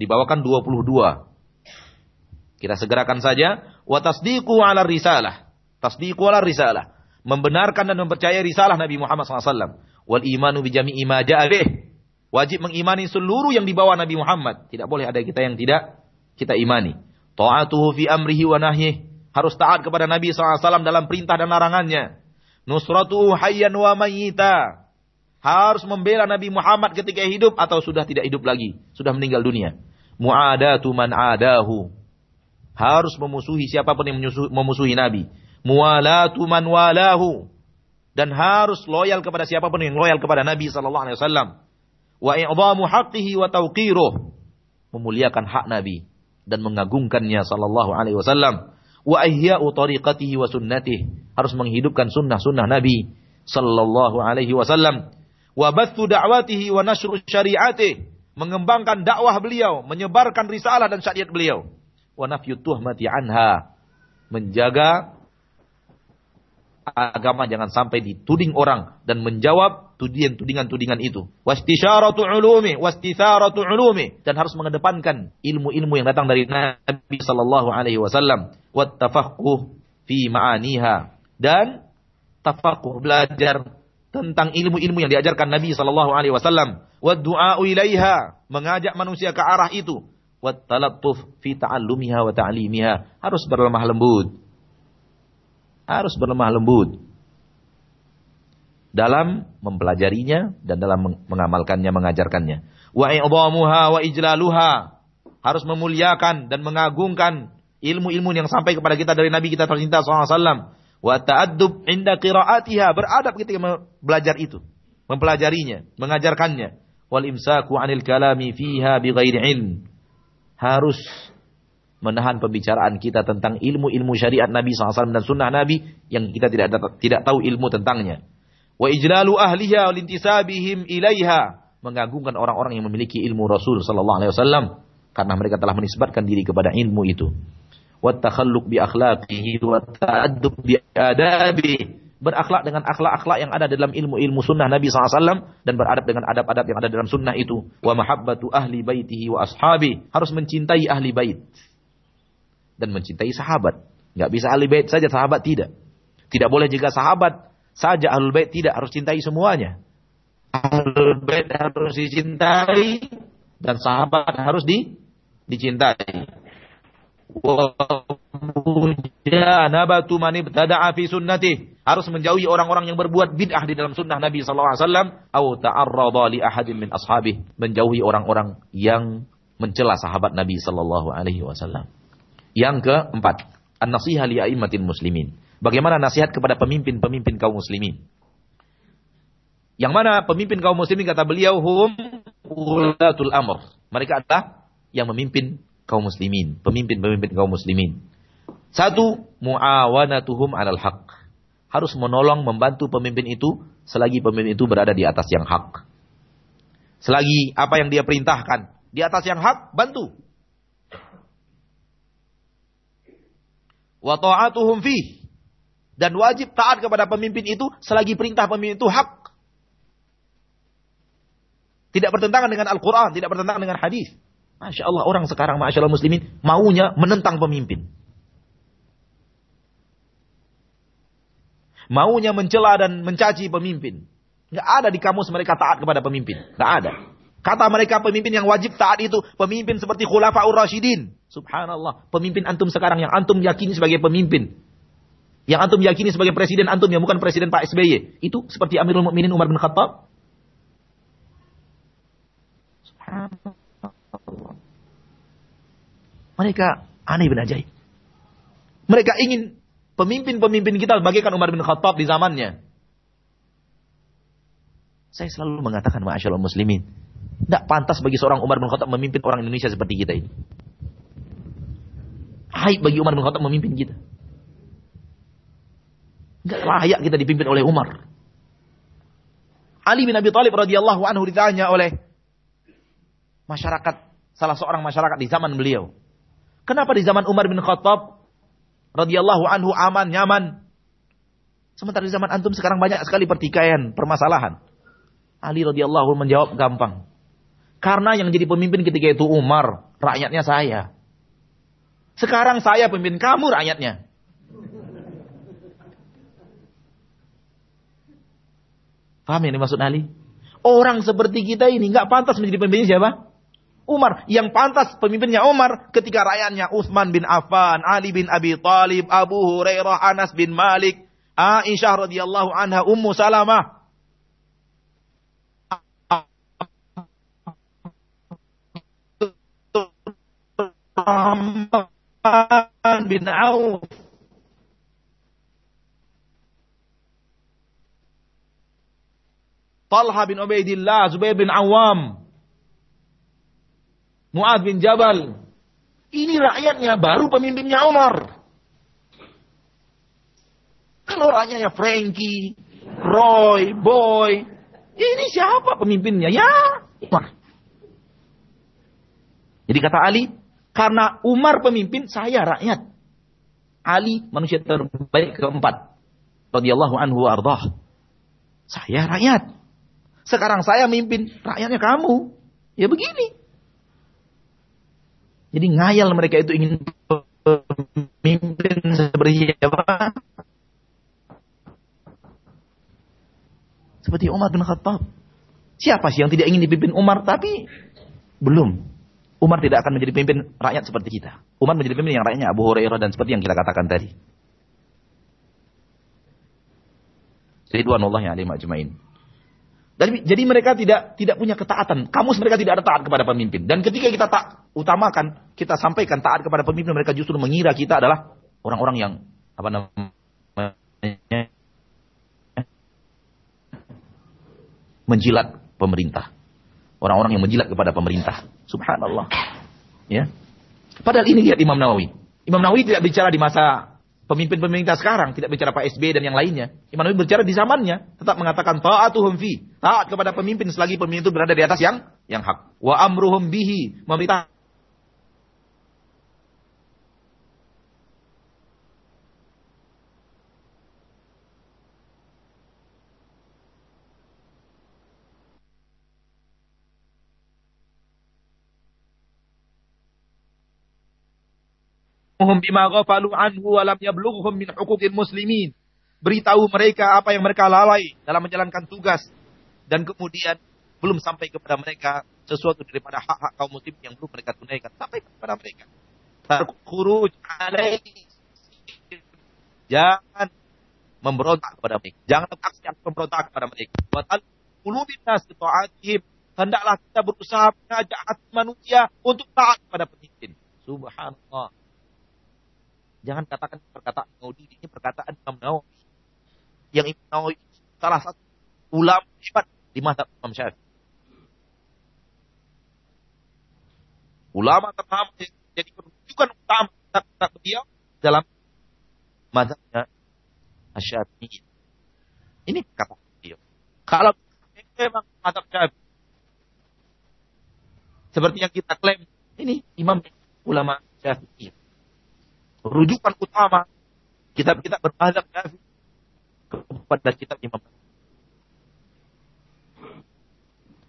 Dibawakan 22. Kita segerakan saja. Wa ala risalah. Tasdiqu ala risalah. Membenarkan dan mempercayai risalah Nabi Muhammad SAW. Wal imanu bijami ima ja'abih. Wajib mengimani seluruh yang dibawa Nabi Muhammad. Tidak boleh ada kita yang tidak kita imani. Ta'atuhu fi amrihi wa nahyih harus taat kepada Nabi SAW dalam perintah dan larangannya. Nusratu hayyan wa mayyita. Harus membela Nabi Muhammad ketika hidup atau sudah tidak hidup lagi. Sudah meninggal dunia. Mu'adatu man adahu. Harus memusuhi siapa pun yang memusuhi Nabi. Mu'alatu man walahu. Dan harus loyal kepada siapa pun yang loyal kepada Nabi sallallahu alaihi wasallam. Wa i'dhamu haqqihi wa tawqiruh. Memuliakan hak Nabi dan mengagungkannya sallallahu alaihi wasallam wa ahya'u tariqatihi wa sunnatihi harus menghidupkan sunnah-sunnah Nabi sallallahu alaihi wasallam wa bathu da'watihi wa nashru syari'atihi mengembangkan dakwah beliau menyebarkan risalah dan syariat beliau. Wa nafyu tuhmati anha. Menjaga agama jangan sampai dituding orang dan menjawab tudingan-tudingan itu. Wastisyaratu ulumi, wastitharatu ulumi. Dan harus mengedepankan ilmu-ilmu yang datang dari Nabi sallallahu alaihi wasallam, wattafaqquh fi ma'aniha. Dan tafaqquh belajar tentang ilmu-ilmu yang diajarkan Nabi sallallahu alaihi wasallam, wa du'a'u ilaiha, mengajak manusia ke arah itu, wa talattuf fi ta'allumiha wa ta'limiha, harus berlemah lembut. Harus berlemah lembut dalam mempelajarinya dan dalam mengamalkannya, mengajarkannya. Wa i'dhamuha wa ijlaluha, harus memuliakan dan mengagungkan ilmu-ilmu yang sampai kepada kita dari Nabi kita tercinta SAW. Wa ta'addub inda qiraatiha. Beradab ketika belajar itu. Mempelajarinya. Mengajarkannya. Wal imsaku anil kalami fiha bighairi ilm. Harus menahan pembicaraan kita tentang ilmu-ilmu syariat Nabi SAW dan sunnah Nabi yang kita tidak tidak tahu ilmu tentangnya. Wa ijlalu ahliha lintisabihim ilaiha. Mengagungkan orang-orang yang memiliki ilmu Rasul wasallam karena mereka telah menisbatkan diri kepada ilmu itu wa takhalluq bi akhlaqihi wa ta'addub bi adabi berakhlak dengan akhlak-akhlak yang ada dalam ilmu-ilmu sunnah Nabi SAW dan beradab dengan adab-adab yang ada dalam sunnah itu. Wa mahabbatu ahli baitihi wa ashabi. Harus mencintai ahli bait dan mencintai sahabat. Nggak bisa ahli bait saja sahabat tidak. Tidak boleh juga sahabat saja ahli bait tidak. Harus cintai semuanya. Ahli bait harus dicintai dan sahabat harus di dicintai mujanabatu man ibtada'a fi sunnati harus menjauhi orang-orang yang berbuat bid'ah di dalam sunnah Nabi sallallahu alaihi wasallam. Atau ta'arrada li ahadin min ashabih. Menjauhi orang-orang yang mencela sahabat Nabi sallallahu alaihi wasallam. Yang keempat an-nasiha li a'immatil muslimin. Bagaimana nasihat kepada pemimpin-pemimpin kaum muslimin? Yang mana pemimpin kaum muslimin kata beliau hum ulatul amr. Mereka adalah yang memimpin kaum muslimin, pemimpin-pemimpin kaum muslimin. Satu, muawanatuhum 'alal haq. Harus menolong, membantu pemimpin itu selagi pemimpin itu berada di atas yang hak. Selagi apa yang dia perintahkan di atas yang hak, bantu. Wa ta'atuhum fih. Dan wajib taat kepada pemimpin itu selagi perintah pemimpin itu hak. Tidak bertentangan dengan Al-Quran, tidak bertentangan dengan hadis. Masya Allah orang sekarang Masya Allah muslimin maunya menentang pemimpin. Maunya mencela dan mencaci pemimpin. Nggak ada di kamus mereka taat kepada pemimpin. Nggak ada. Kata mereka pemimpin yang wajib taat itu pemimpin seperti Khulafaur Rasyidin. Subhanallah. Pemimpin antum sekarang yang antum yakini sebagai pemimpin. Yang antum yakini sebagai presiden antum yang bukan presiden Pak SBY. Itu seperti Amirul Mukminin Umar bin Khattab. Subhanallah. Mereka aneh bin ajaib. Mereka ingin pemimpin-pemimpin kita bagaikan Umar bin Khattab di zamannya. Saya selalu mengatakan ma'asyallah muslimin. Tidak pantas bagi seorang Umar bin Khattab memimpin orang Indonesia seperti kita ini. Haib bagi Umar bin Khattab memimpin kita. Tidak layak kita dipimpin oleh Umar. Ali bin Abi Thalib radhiyallahu anhu ditanya oleh masyarakat salah seorang masyarakat di zaman beliau. Kenapa di zaman Umar bin Khattab radhiyallahu anhu aman, nyaman? Sementara di zaman antum sekarang banyak sekali pertikaian, permasalahan. Ali radhiyallahu menjawab gampang. Karena yang jadi pemimpin ketika itu Umar, rakyatnya saya. Sekarang saya pemimpin kamu rakyatnya. Paham yang dimaksud Ali? Orang seperti kita ini nggak pantas menjadi pemimpin siapa? Umar. Yang pantas pemimpinnya Umar ketika rakyatnya Utsman bin Affan, Ali bin Abi Talib, Abu Hurairah, Anas bin Malik, Aisyah radhiyallahu anha, Ummu Salamah. bin Auf. Talha bin Ubaidillah, Zubair bin Awam, Mu'ad bin Jabal. Ini rakyatnya, baru pemimpinnya Umar. Kalau rakyatnya Frankie, Roy, Boy, ini siapa pemimpinnya? Ya, Umar. Jadi kata Ali, karena Umar pemimpin, saya rakyat. Ali manusia terbaik keempat. Radiyallahu anhu ardah. Saya rakyat. Sekarang saya mimpin, rakyatnya kamu. Ya begini. Jadi ngayal mereka itu ingin pemimpin seperti siapa? Seperti Umar bin Khattab. Siapa sih yang tidak ingin dipimpin Umar tapi belum. Umar tidak akan menjadi pemimpin rakyat seperti kita. Umar menjadi pemimpin yang rakyatnya Abu Hurairah dan seperti yang kita katakan tadi. Ridwanullah yang alim ajmain. Jadi, jadi mereka tidak tidak punya ketaatan. Kamus mereka tidak ada taat kepada pemimpin. Dan ketika kita tak utamakan, kita sampaikan taat kepada pemimpin, mereka justru mengira kita adalah orang-orang yang apa namanya menjilat pemerintah. Orang-orang yang menjilat kepada pemerintah. Subhanallah. Ya. Padahal ini lihat Imam Nawawi. Imam Nawawi tidak bicara di masa pemimpin pemerintah sekarang, tidak bicara Pak SBY dan yang lainnya. Imam Nawawi berbicara di zamannya, tetap mengatakan ta'atuhum fi, taat kepada pemimpin selagi pemimpin itu berada di atas yang yang hak. Wa amruhum bihi, memerintah bima ghafalu anhu wa lam yablughuhum min huquqil muslimin. Beritahu mereka apa yang mereka lalai dalam menjalankan tugas dan kemudian belum sampai kepada mereka sesuatu daripada hak-hak kaum muslim yang belum mereka tunaikan sampai kepada mereka. Alaihi. Jangan memberontak kepada mereka. Jangan aksi memberontak kepada mereka. Wa qulubin nas. Hendaklah kita berusaha mengajak hati manusia untuk taat kepada pemimpin. Subhanallah. Jangan katakan perkataan Maudi, ini perkataan Imam Nawawi. Yang Imam Nawawi salah satu ulama hebat di masa Imam Syafi'i. Ulama yang jadi rujukan utama kata beliau dalam mazhabnya Syafi'i. Ini kata beliau. Kalau memang mazhab Syafi'i seperti yang kita klaim, ini imam ulama Syafi'i rujukan utama kitab kita bermadzhab Syafi'i kepada kitab Imam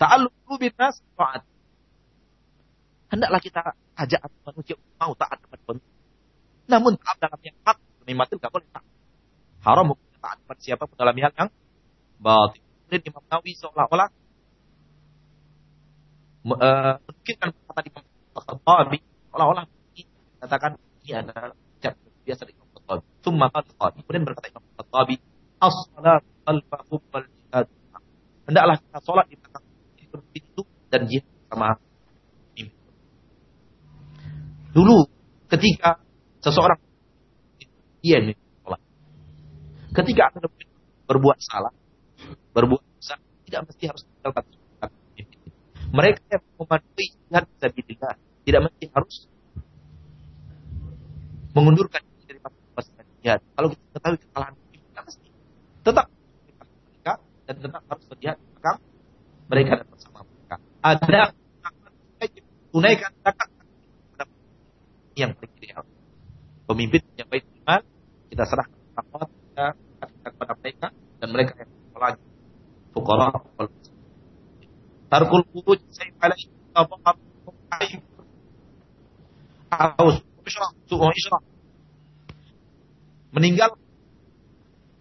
Ta'alluq bin nas taat. Hendaklah kita ajak manusia mau taat kepada pemimpin. Namun taat dalam yang hak memang tidak boleh taat. Haram hukumnya taat kepada siapa pun dalam hal yang batin. Kemudian Imam Nawawi seolah-olah uh, menukilkan kata Imam Khattabi seolah-olah katakan ini adalah ucap biasa Imam Khattabi. Summa qala Kemudian berkata Imam Khattabi, as-salat al-fahum wal jihad. Hendaklah kita salat di belakang itu dan jihad sama Dulu ketika seseorang dia ini sholat. Ketika anda berbuat salah, berbuat dosa, tidak mesti harus meninggalkan mereka yang memenuhi jihad bisa tidak mesti harus mengundurkan jihad. Kalau kita ketahui kesalahan kita mesti tetap mereka dan tetap harus di belakang mereka dan bersama mereka. Ada tunaikan zakat yang ideal. Pemimpin yang baik iman, kita serahkan takwa kita kepada mereka dan mereka yang lagi fukara tarkul khuruj sayf alaihi atau isyraf meninggal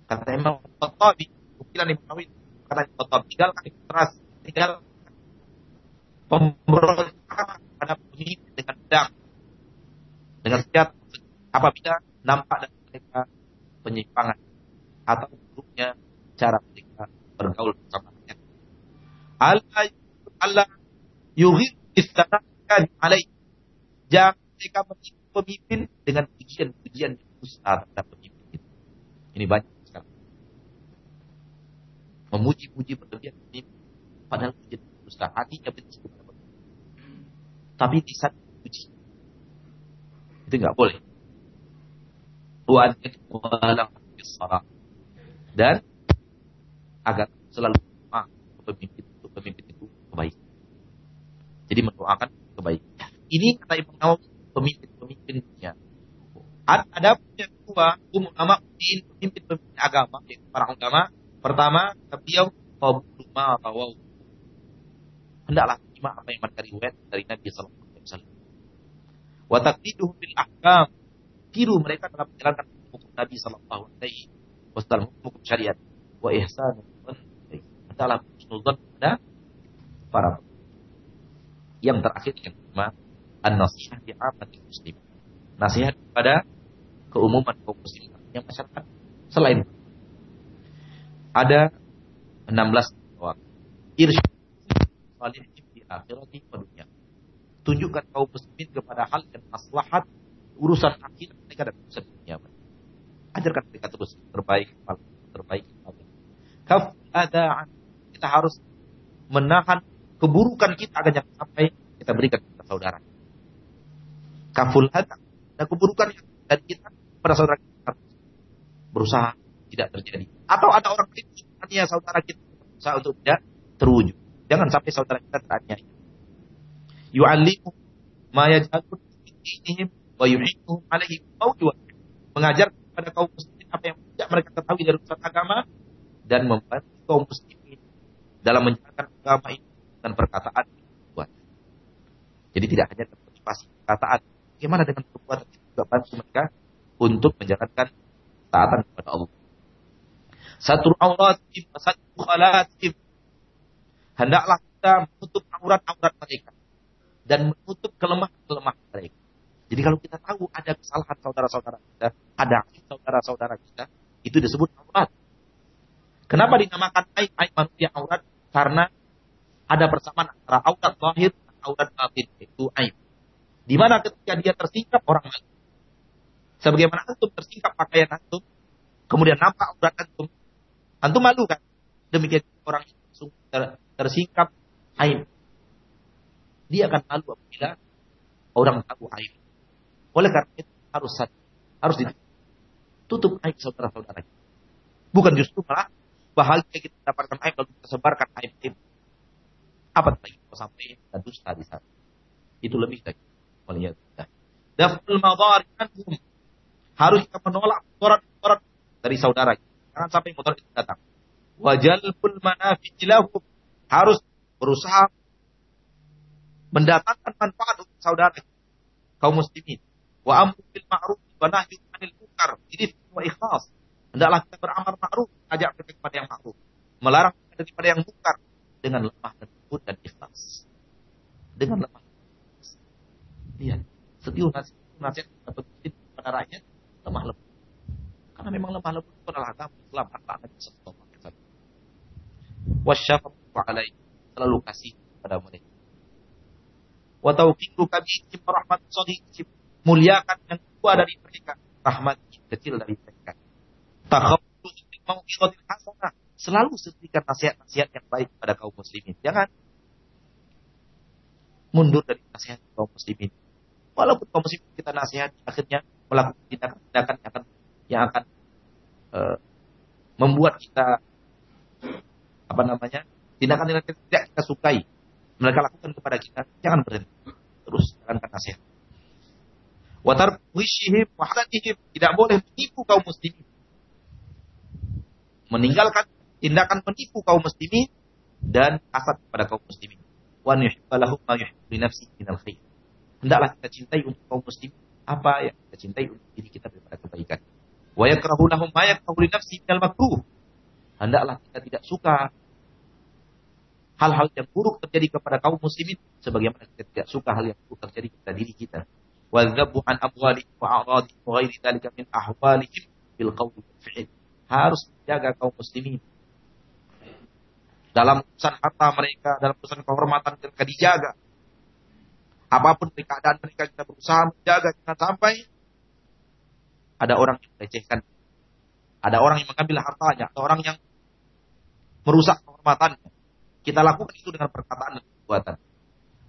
kata Imam Khattabi ukilan Imam Nawawi kata Imam Khattabi tinggalkan keras tinggal pemberontakan pada pemimpin dengan pedang dengan senjata apabila nampak dari mereka penyimpangan atau buruknya cara mereka bergaul bersama rakyat. Allah Allah yughid istanakan alaih. Jangan mereka menjadi pemimpin dengan pujian-pujian yang besar itu. Ini banyak sekali. Memuji-puji berlebihan pemimpin. Padahal pujian besar. Hatinya benci kepada. Tapi bisa dipuji. Itu nggak boleh. Dan agar selalu doa pemimpin itu pemimpin itu kebaikan. Jadi mendoakan kebaikan. Ini kata Imam Nawawi pemimpin-pemimpinnya. Ada yang kedua, ulama pemimpin-pemimpin agama, yaitu para ulama. Pertama, beliau qabuluma rawau. Hendaklah terima apa yang mereka riwayat dari Nabi sallallahu alaihi wasallam. Wa taqdiduhum bil ahkam. Tiru mereka dalam menjalankan hukum Nabi sallallahu alaihi wasallam, hukum syariat. Wa ihsan adalah husnuzan pada para yang terakhir yang kelima an-nasihat di amati muslim. Nasihat kepada keumuman yang masyarakat selain ada 16 bahwa irsyad di akhirati wa dunia. Tunjukkan kaum muslimin kepada hal yang maslahat urusan akhir mereka dan urusan dunia. Ajarkan mereka terus terbaik, terbaik. Kaf ada kita harus menahan keburukan kita agar jangan sampai kita berikan kepada saudara. Kaful dan keburukan dari kita pada saudara kita berusaha tidak terjadi. Atau ada orang lain yang saudara kita berusaha untuk tidak terwujud. Jangan sampai saudara kita teraniaya. Yu'allimu ma yaj'alun dinihim wa yuhinuhum alaihi mengajar kepada kaum muslimin apa yang tidak mereka ketahui dari urusan agama dan membantu kaum muslimin dalam menjalankan agama ini dengan perkataan buat. Jadi tidak hanya termotivasi perkataan, bagaimana dengan perbuatan juga bantu mereka untuk menjalankan taatan kepada Allah. Satu aurat, satu khalat, hendaklah kita menutup aurat-aurat mereka dan menutup kelemahan-kelemahan mereka. Jadi kalau kita tahu ada kesalahan saudara-saudara kita, ada saudara-saudara kita, itu disebut aurat. Kenapa dinamakan aib aib manusia aurat? Karena ada persamaan antara aurat lahir dan aurat batin, itu aib. Di mana ketika dia tersingkap orang lain. Sebagaimana antum tersingkap pakaian antum, kemudian nampak aurat antum, antum malu kan? Demikian orang itu tersingkap aib. Dia akan malu apabila orang tahu aib. Oleh karena itu harus sadar, harus ditutup aib saudara-saudara Bukan justru malah bahagia kita dapatkan aib lalu kita sebarkan aib itu. Apa lagi kalau sampai kita dusta di sana? Itu lebih lagi. Melihat. Daful madhari anhum. Harus kita menolak mudarat-mudarat dari saudara kita. Jangan sampai mudarat itu datang. Wajalbul manafi'i lahum. Harus berusaha mendatangkan manfaat untuk saudara kita. Kaum muslimin Wa amru ma'ruf wa nahyu 'anil munkar. Ini semua ikhlas. Hendaklah kita beramar ma'ruf, ajak mereka kepada yang ma'ruf. Melarang daripada yang munkar dengan lemah lembut dan ikhlas. Dengan lemah. Lihat, setiap nasihat, nasihat kita kepada rakyat lemah lembut. Karena memang lemah lembut itu adalah agama Islam, akhlak Nabi sallallahu alaihi wasallam. Wasyafaqu alaihi selalu kasih kepada mereka. Wa taufiqu kabihim rahmat sadiqim muliakan yang tua dari mereka, rahmat kecil dari mereka. hasanah. Selalu sebutkan nasihat-nasihat yang baik kepada kaum muslimin. Jangan mundur dari nasihat kaum muslimin. Walaupun kaum muslimin kita nasihat, akhirnya melakukan tindakan-tindakan yang akan, yang akan uh, membuat kita apa namanya tindakan-tindakan yang tidak kita sukai mereka lakukan kepada kita jangan berhenti terus jalankan nasihat Watar wishihim wahdatihim. Tidak boleh menipu kaum muslimin. Meninggalkan tindakan menipu kaum muslimin dan asat kepada kaum muslimin. Wa nuhibbalahum ma yuhibbu nafsi minal khair. Hendaklah kita cintai untuk kaum muslimin apa yang kita cintai untuk diri kita daripada kebaikan. Wa yakrahunahum ma yakrahu nafsi minal makruh. Hendaklah kita tidak suka hal-hal yang buruk terjadi kepada kaum muslimin sebagaimana kita tidak suka hal yang buruk terjadi kepada diri kita. Wa dzabbu an amwalihim wa a'radi wa ghairi dzalika min ahwalihim bil qawli wal fi'l. Harus menjaga kaum muslimin dalam urusan harta mereka, dalam urusan kehormatan mereka dijaga apa pun keadaan mereka kita berusaha menjaga jangan sampai ada orang yang melecehkan, ada orang yang mengambil hartanya, atau orang yang merusak kehormatannya. Kita lakukan itu dengan perkataan dan perbuatan.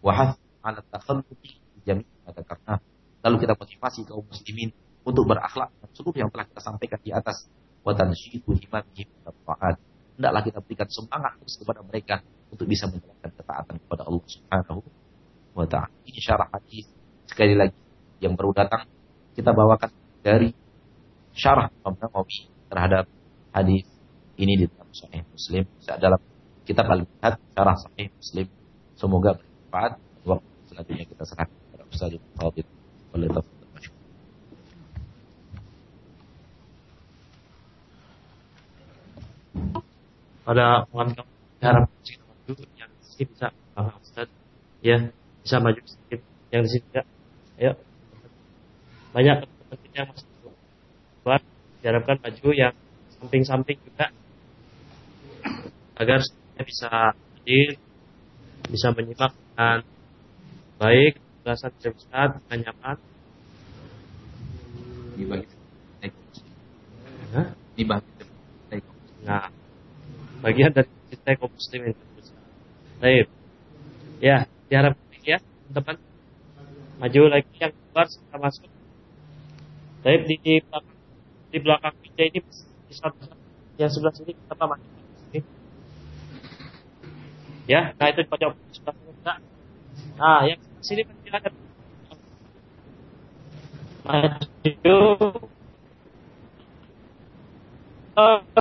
Wahas ala takhalluqi jami' karena Lalu kita motivasi kaum muslimin untuk berakhlak seluruh yang telah kita sampaikan di atas. Wa tansyidu himamihim taat. Hendaklah kita berikan semangat kepada mereka untuk bisa menjalankan ketaatan kepada Allah Subhanahu wa taala. Ini syarah hadis. Sekali lagi yang baru datang kita bawakan dari syarah Imam Nawawi terhadap hadis ini di dalam Sahih Muslim. Dalam kita paling lihat syarah Sahih Muslim. Semoga bermanfaat. Waktu selanjutnya kita serahkan kepada Ustaz Fadil. Ada pengantar harap maju yang bisa Ustaz. Ya bisa maju sedikit yang di sini ya ayo. Banyak teman-teman yang masih buat diharapkan maju yang samping-samping juga. Agar saya bisa hadir bisa menyimak dengan baik. Penjelasan dari Ustaz nyaman. Di bagi Hah? di bagi Nah, bagian dari cinta kaum muslimin. Baik. Ya, diharapkan teman-teman. Maju lagi yang keluar kita masuk. Baik di belakang di belakang meja ini di satu yang sebelah sini kita maju sini. Ya, nah itu di pojok sebelah sini. Nah, yang sini silakan. Maju. Uh,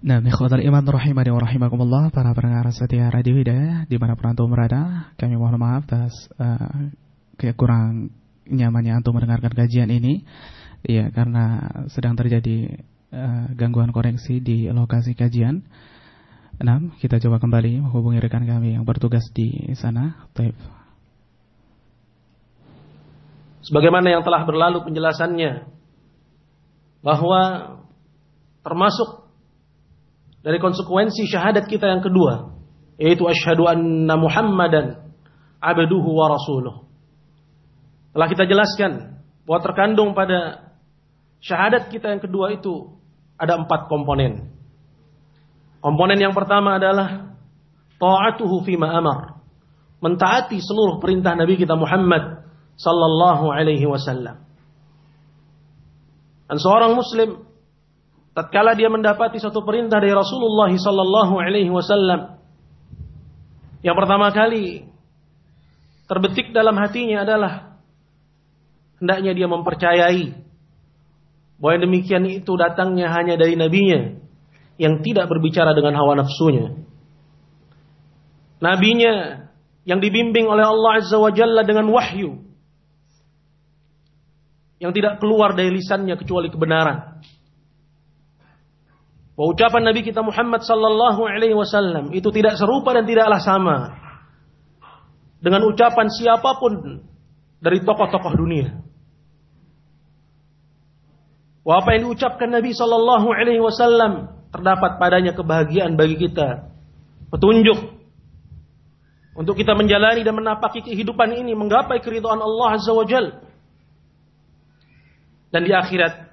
Nah, ikhwatal iman rahimani wa rahimakumullah para pendengar setia Radio Hidayah di mana pun antum berada, kami mohon maaf atas uh, kekurang nyamannya antum mendengarkan kajian ini. Ya, karena sedang terjadi uh, gangguan koneksi di lokasi kajian. Nah, kita coba kembali menghubungi rekan kami yang bertugas di sana. Taib. Sebagaimana yang telah berlalu penjelasannya bahwa termasuk dari konsekuensi syahadat kita yang kedua yaitu asyhadu anna Muhammadan abduhu wa rasuluh. Telah kita jelaskan bahwa terkandung pada syahadat kita yang kedua itu ada empat komponen. Komponen yang pertama adalah ta'atuhu fima amar. Mentaati seluruh perintah Nabi kita Muhammad sallallahu alaihi wasallam. Dan seorang muslim tatkala dia mendapati satu perintah dari Rasulullah sallallahu alaihi wasallam yang pertama kali terbetik dalam hatinya adalah hendaknya dia mempercayai bahwa yang demikian itu datangnya hanya dari nabinya yang tidak berbicara dengan hawa nafsunya. Nabinya yang dibimbing oleh Allah Azza wa Jalla dengan wahyu yang tidak keluar dari lisannya kecuali kebenaran. Bahwa ucapan Nabi kita Muhammad sallallahu alaihi wasallam itu tidak serupa dan tidaklah sama dengan ucapan siapa pun dari tokoh-tokoh dunia. Wah apa yang diucapkan Nabi sallallahu alaihi wasallam terdapat padanya kebahagiaan bagi kita, petunjuk untuk kita menjalani dan menapaki kehidupan ini menggapai keridhaan Allah Azza wa Jalla dan di akhirat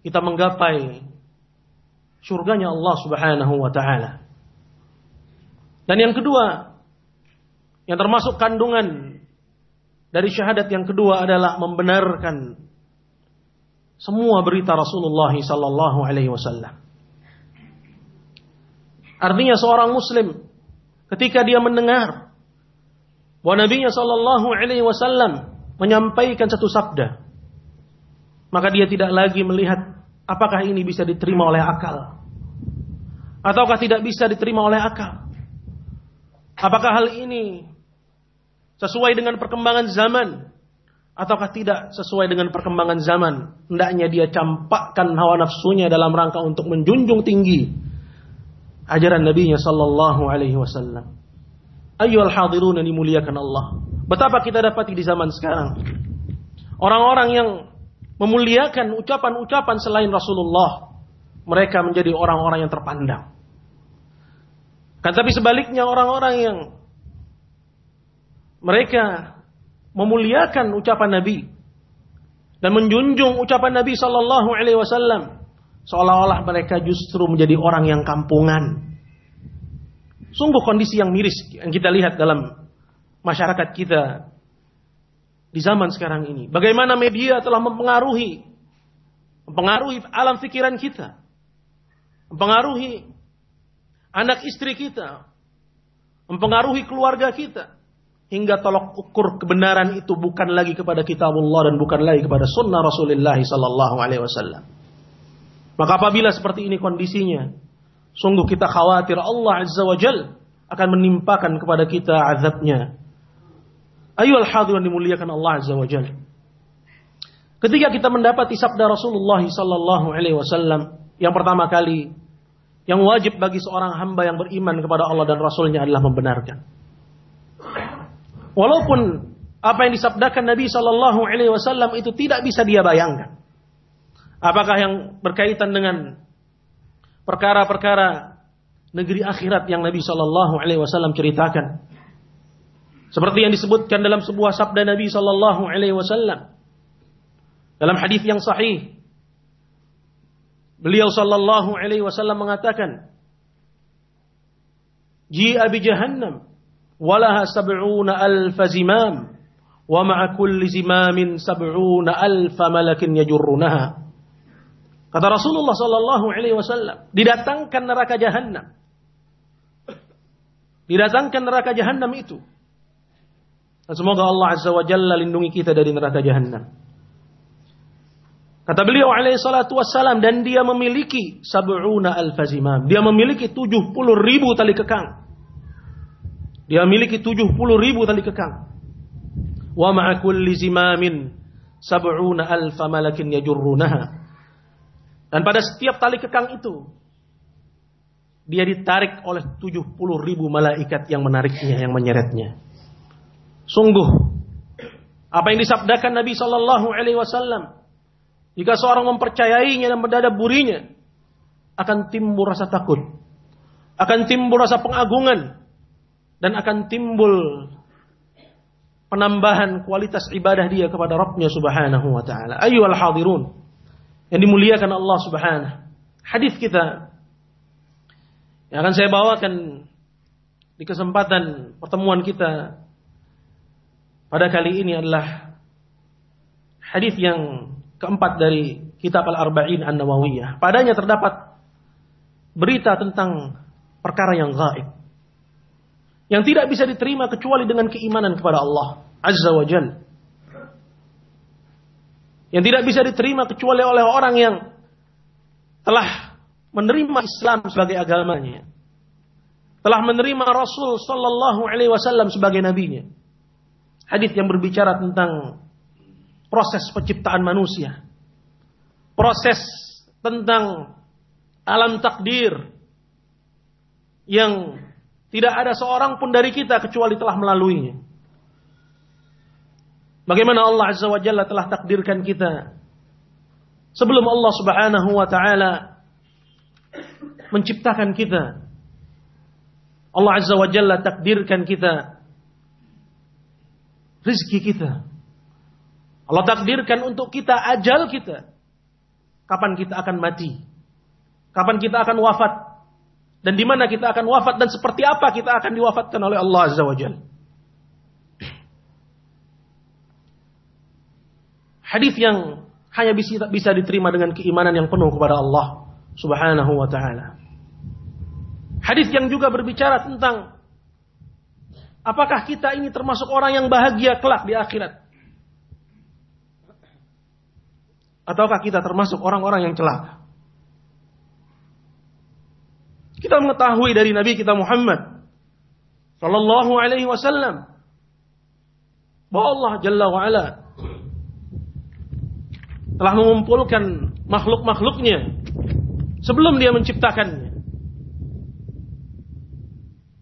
kita menggapai surganya Allah Subhanahu wa taala. Dan yang kedua, yang termasuk kandungan dari syahadat yang kedua adalah membenarkan semua berita Rasulullah sallallahu alaihi wasallam. Artinya seorang muslim ketika dia mendengar bahwa Nabi sallallahu alaihi wasallam menyampaikan satu sabda, maka dia tidak lagi melihat apakah ini bisa diterima oleh akal ataukah tidak bisa diterima oleh akal. Apakah hal ini sesuai dengan perkembangan zaman ataukah tidak sesuai dengan perkembangan zaman? Hendaknya dia campakkan hawa nafsunya dalam rangka untuk menjunjung tinggi ajaran Nabi sallallahu alaihi wasallam. Ayyuhal hadirun yang dimuliakan Allah. Betapa kita dapati di zaman sekarang. Orang-orang yang memuliakan ucapan-ucapan selain Rasulullah. Mereka menjadi orang-orang yang terpandang. Kan tapi sebaliknya orang-orang yang mereka memuliakan ucapan Nabi dan menjunjung ucapan Nabi Sallallahu Alaihi Wasallam seolah-olah mereka justru menjadi orang yang kampungan. Sungguh kondisi yang miris yang kita lihat dalam masyarakat kita di zaman sekarang ini. Bagaimana media telah mempengaruhi mempengaruhi alam pikiran kita. Mempengaruhi anak istri kita. Mempengaruhi keluarga kita hingga tolok ukur kebenaran itu bukan lagi kepada kitab Allah dan bukan lagi kepada sunnah Rasulullah sallallahu alaihi wasallam. Maka apabila seperti ini kondisinya, sungguh kita khawatir Allah azza wa jal akan menimpakan kepada kita azabnya. Ayo al-hadirin dimuliakan Allah azza wa jal. Ketika kita mendapati sabda Rasulullah sallallahu alaihi wasallam yang pertama kali yang wajib bagi seorang hamba yang beriman kepada Allah dan Rasulnya adalah membenarkan. Walaupun apa yang disabdakan Nabi Shallallahu Alaihi Wasallam itu tidak bisa dia bayangkan. Apakah yang berkaitan dengan perkara-perkara negeri akhirat yang Nabi Shallallahu Alaihi Wasallam ceritakan, seperti yang disebutkan dalam sebuah sabda Nabi Shallallahu Alaihi Wasallam dalam hadis yang sahih, beliau Shallallahu Alaihi Wasallam mengatakan, Ji'a bi Jahannam walaha sab'una alfa zimam wa ma'a kulli zimamin sab'una alfa malakin yajurrunaha. Kata Rasulullah sallallahu alaihi wasallam didatangkan neraka jahanam didatangkan neraka jahanam itu dan semoga Allah azza wa jalla lindungi kita dari neraka jahanam Kata beliau alaihi salatu wassalam dan dia memiliki sab'una alfa zimam. Dia memiliki 70 ribu tali kekang. Dia memiliki 70 ribu tali kekang. Wa ma'a kulli zimamin sab'una alfa malakin yajurrunaha. Dan pada setiap tali kekang itu, dia ditarik oleh 70 ribu malaikat yang menariknya, yang menyeretnya. Sungguh, apa yang disabdakan Nabi Shallallahu Alaihi Wasallam, jika seorang mempercayainya dan mendadak burinya, akan timbul rasa takut, akan timbul rasa pengagungan, dan akan timbul penambahan kualitas ibadah dia kepada Rabbnya subhanahu wa ta'ala. Ayyuhal hadirun. Yang dimuliakan Allah subhanahu. Hadis kita yang akan saya bawakan di kesempatan pertemuan kita pada kali ini adalah hadis yang keempat dari kitab Al-Arba'in An-Nawawiyah. Padanya terdapat berita tentang perkara yang gaib yang tidak bisa diterima kecuali dengan keimanan kepada Allah Azza wa Jal. Yang tidak bisa diterima kecuali oleh orang yang telah menerima Islam sebagai agamanya. Telah menerima Rasul sallallahu alaihi wasallam sebagai nabinya. Hadis yang berbicara tentang proses penciptaan manusia. Proses tentang alam takdir yang tidak ada seorang pun dari kita kecuali telah melaluinya. Bagaimana Allah Azza wa Jalla telah takdirkan kita sebelum Allah Subhanahu wa taala menciptakan kita. Allah Azza wa Jalla takdirkan kita rizki kita. Allah takdirkan untuk kita ajal kita. Kapan kita akan mati? Kapan kita akan wafat? dan di mana kita akan wafat dan seperti apa kita akan diwafatkan oleh Allah Azza wa. Hadis yang hanya bisa, bisa diterima dengan keimanan yang penuh kepada Allah Subhanahu wa taala. Hadis yang juga berbicara tentang apakah kita ini termasuk orang yang bahagia kelak di akhirat? Ataukah kita termasuk orang-orang yang celaka? Kita mengetahui dari Nabi kita Muhammad sallallahu alaihi wasallam bahwa Allah Jalla wa ala telah mengumpulkan makhluk-makhluknya sebelum dia menciptakannya.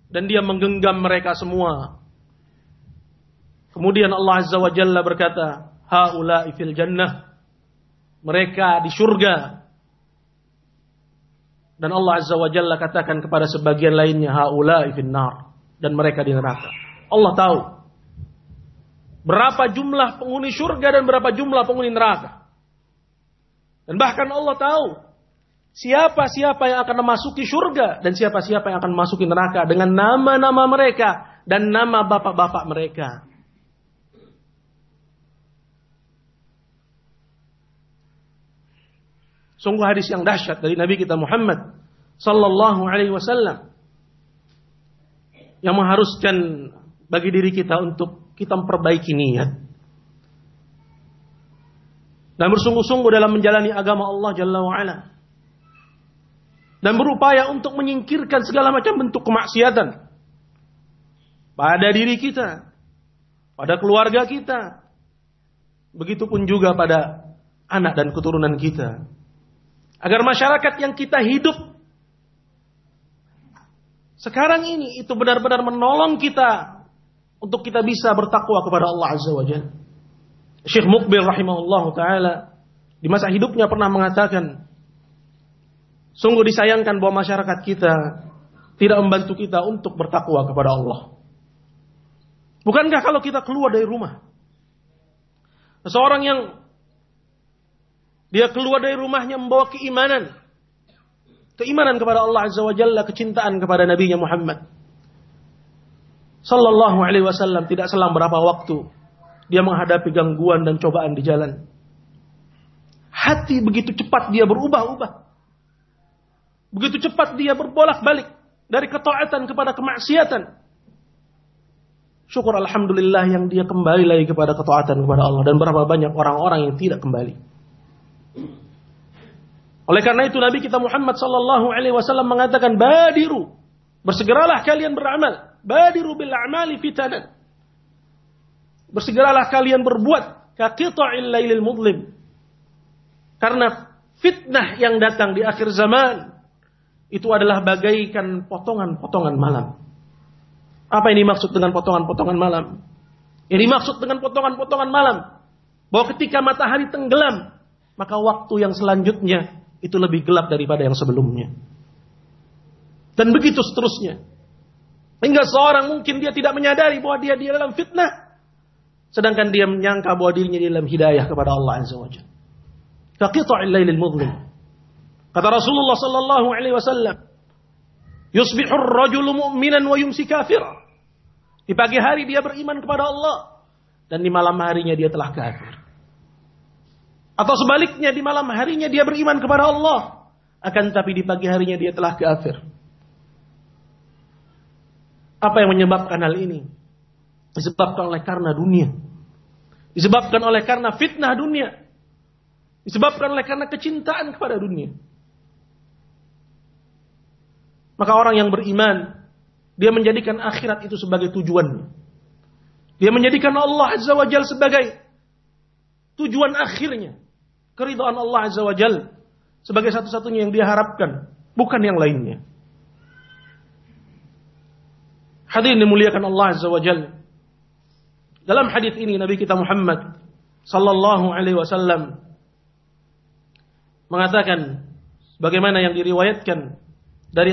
Dan dia menggenggam mereka semua Kemudian Allah Azza wa Jalla berkata, Haula'i fil jannah. Mereka di surga. Dan Allah Azza wa Jalla katakan kepada sebagian lainnya, Haula'i fil nar. Dan mereka di neraka. Allah tahu. Berapa jumlah penghuni surga dan berapa jumlah penghuni neraka. Dan bahkan Allah tahu siapa-siapa yang akan memasuki surga dan siapa-siapa yang akan memasuki neraka dengan nama-nama mereka dan nama bapak-bapak mereka. Sungguh hadis yang dahsyat dari Nabi kita Muhammad sallallahu alaihi wasallam yang mengharuskan bagi diri kita untuk kita memperbaiki niat dan bersungguh-sungguh dalam menjalani agama Allah Jalla wa ala dan berupaya untuk menyingkirkan segala macam bentuk kemaksiatan pada diri kita, pada keluarga kita, begitupun juga pada anak dan keturunan kita. Agar masyarakat yang kita hidup sekarang ini itu benar-benar menolong kita untuk kita bisa bertakwa kepada Allah Azza wa Jalla. Syekh Mukbil rahimahullah taala di masa hidupnya pernah mengatakan sungguh disayangkan bahwa masyarakat kita tidak membantu kita untuk bertakwa kepada Allah. Bukankah kalau kita keluar dari rumah seseorang yang dia keluar dari rumahnya membawa keimanan. Keimanan kepada Allah Azza wa Jalla, kecintaan kepada Nabi Muhammad. Sallallahu alaihi wasallam tidak selang berapa waktu dia menghadapi gangguan dan cobaan di jalan. Hati begitu cepat dia berubah-ubah. Begitu cepat dia berbolak-balik dari ketaatan kepada kemaksiatan. Syukur Alhamdulillah yang dia kembali lagi kepada ketaatan kepada Allah. Dan berapa banyak orang-orang yang tidak kembali. Oleh karena itu Nabi kita Muhammad sallallahu alaihi wasallam mengatakan badiru bersegeralah kalian beramal badiru bil a'mali fitanan bersegeralah kalian berbuat kaqita'il lailil mudlim karena fitnah yang datang di akhir zaman itu adalah bagaikan potongan-potongan malam apa ini maksud dengan potongan-potongan malam ini maksud dengan potongan-potongan malam bahwa ketika matahari tenggelam maka waktu yang selanjutnya itu lebih gelap daripada yang sebelumnya. Dan begitu seterusnya. Hingga seorang mungkin dia tidak menyadari bahwa dia di dalam fitnah. Sedangkan dia menyangka bahwa dirinya di dalam hidayah kepada Allah Azza wa Jalla. Lailil. Kata Rasulullah sallallahu alaihi wasallam, "Yusbihu ar-rajulu mu'minan wa yumsi kafir." Di pagi hari dia beriman kepada Allah dan di malam harinya dia telah kafir. Atau sebaliknya di malam harinya dia beriman kepada Allah. Akan tapi di pagi harinya dia telah kafir. Apa yang menyebabkan hal ini? Disebabkan oleh karena dunia. Disebabkan oleh karena fitnah dunia. Disebabkan oleh karena kecintaan kepada dunia. Maka orang yang beriman, dia menjadikan akhirat itu sebagai tujuannya. Dia menjadikan Allah Azza wa Jal sebagai tujuan akhirnya keridhaan Allah Azza wa Jal sebagai satu-satunya yang dia harapkan, bukan yang lainnya. Hadirin dimuliakan Allah Azza wa Jal. Dalam hadis ini Nabi kita Muhammad sallallahu alaihi wasallam mengatakan bagaimana yang diriwayatkan dari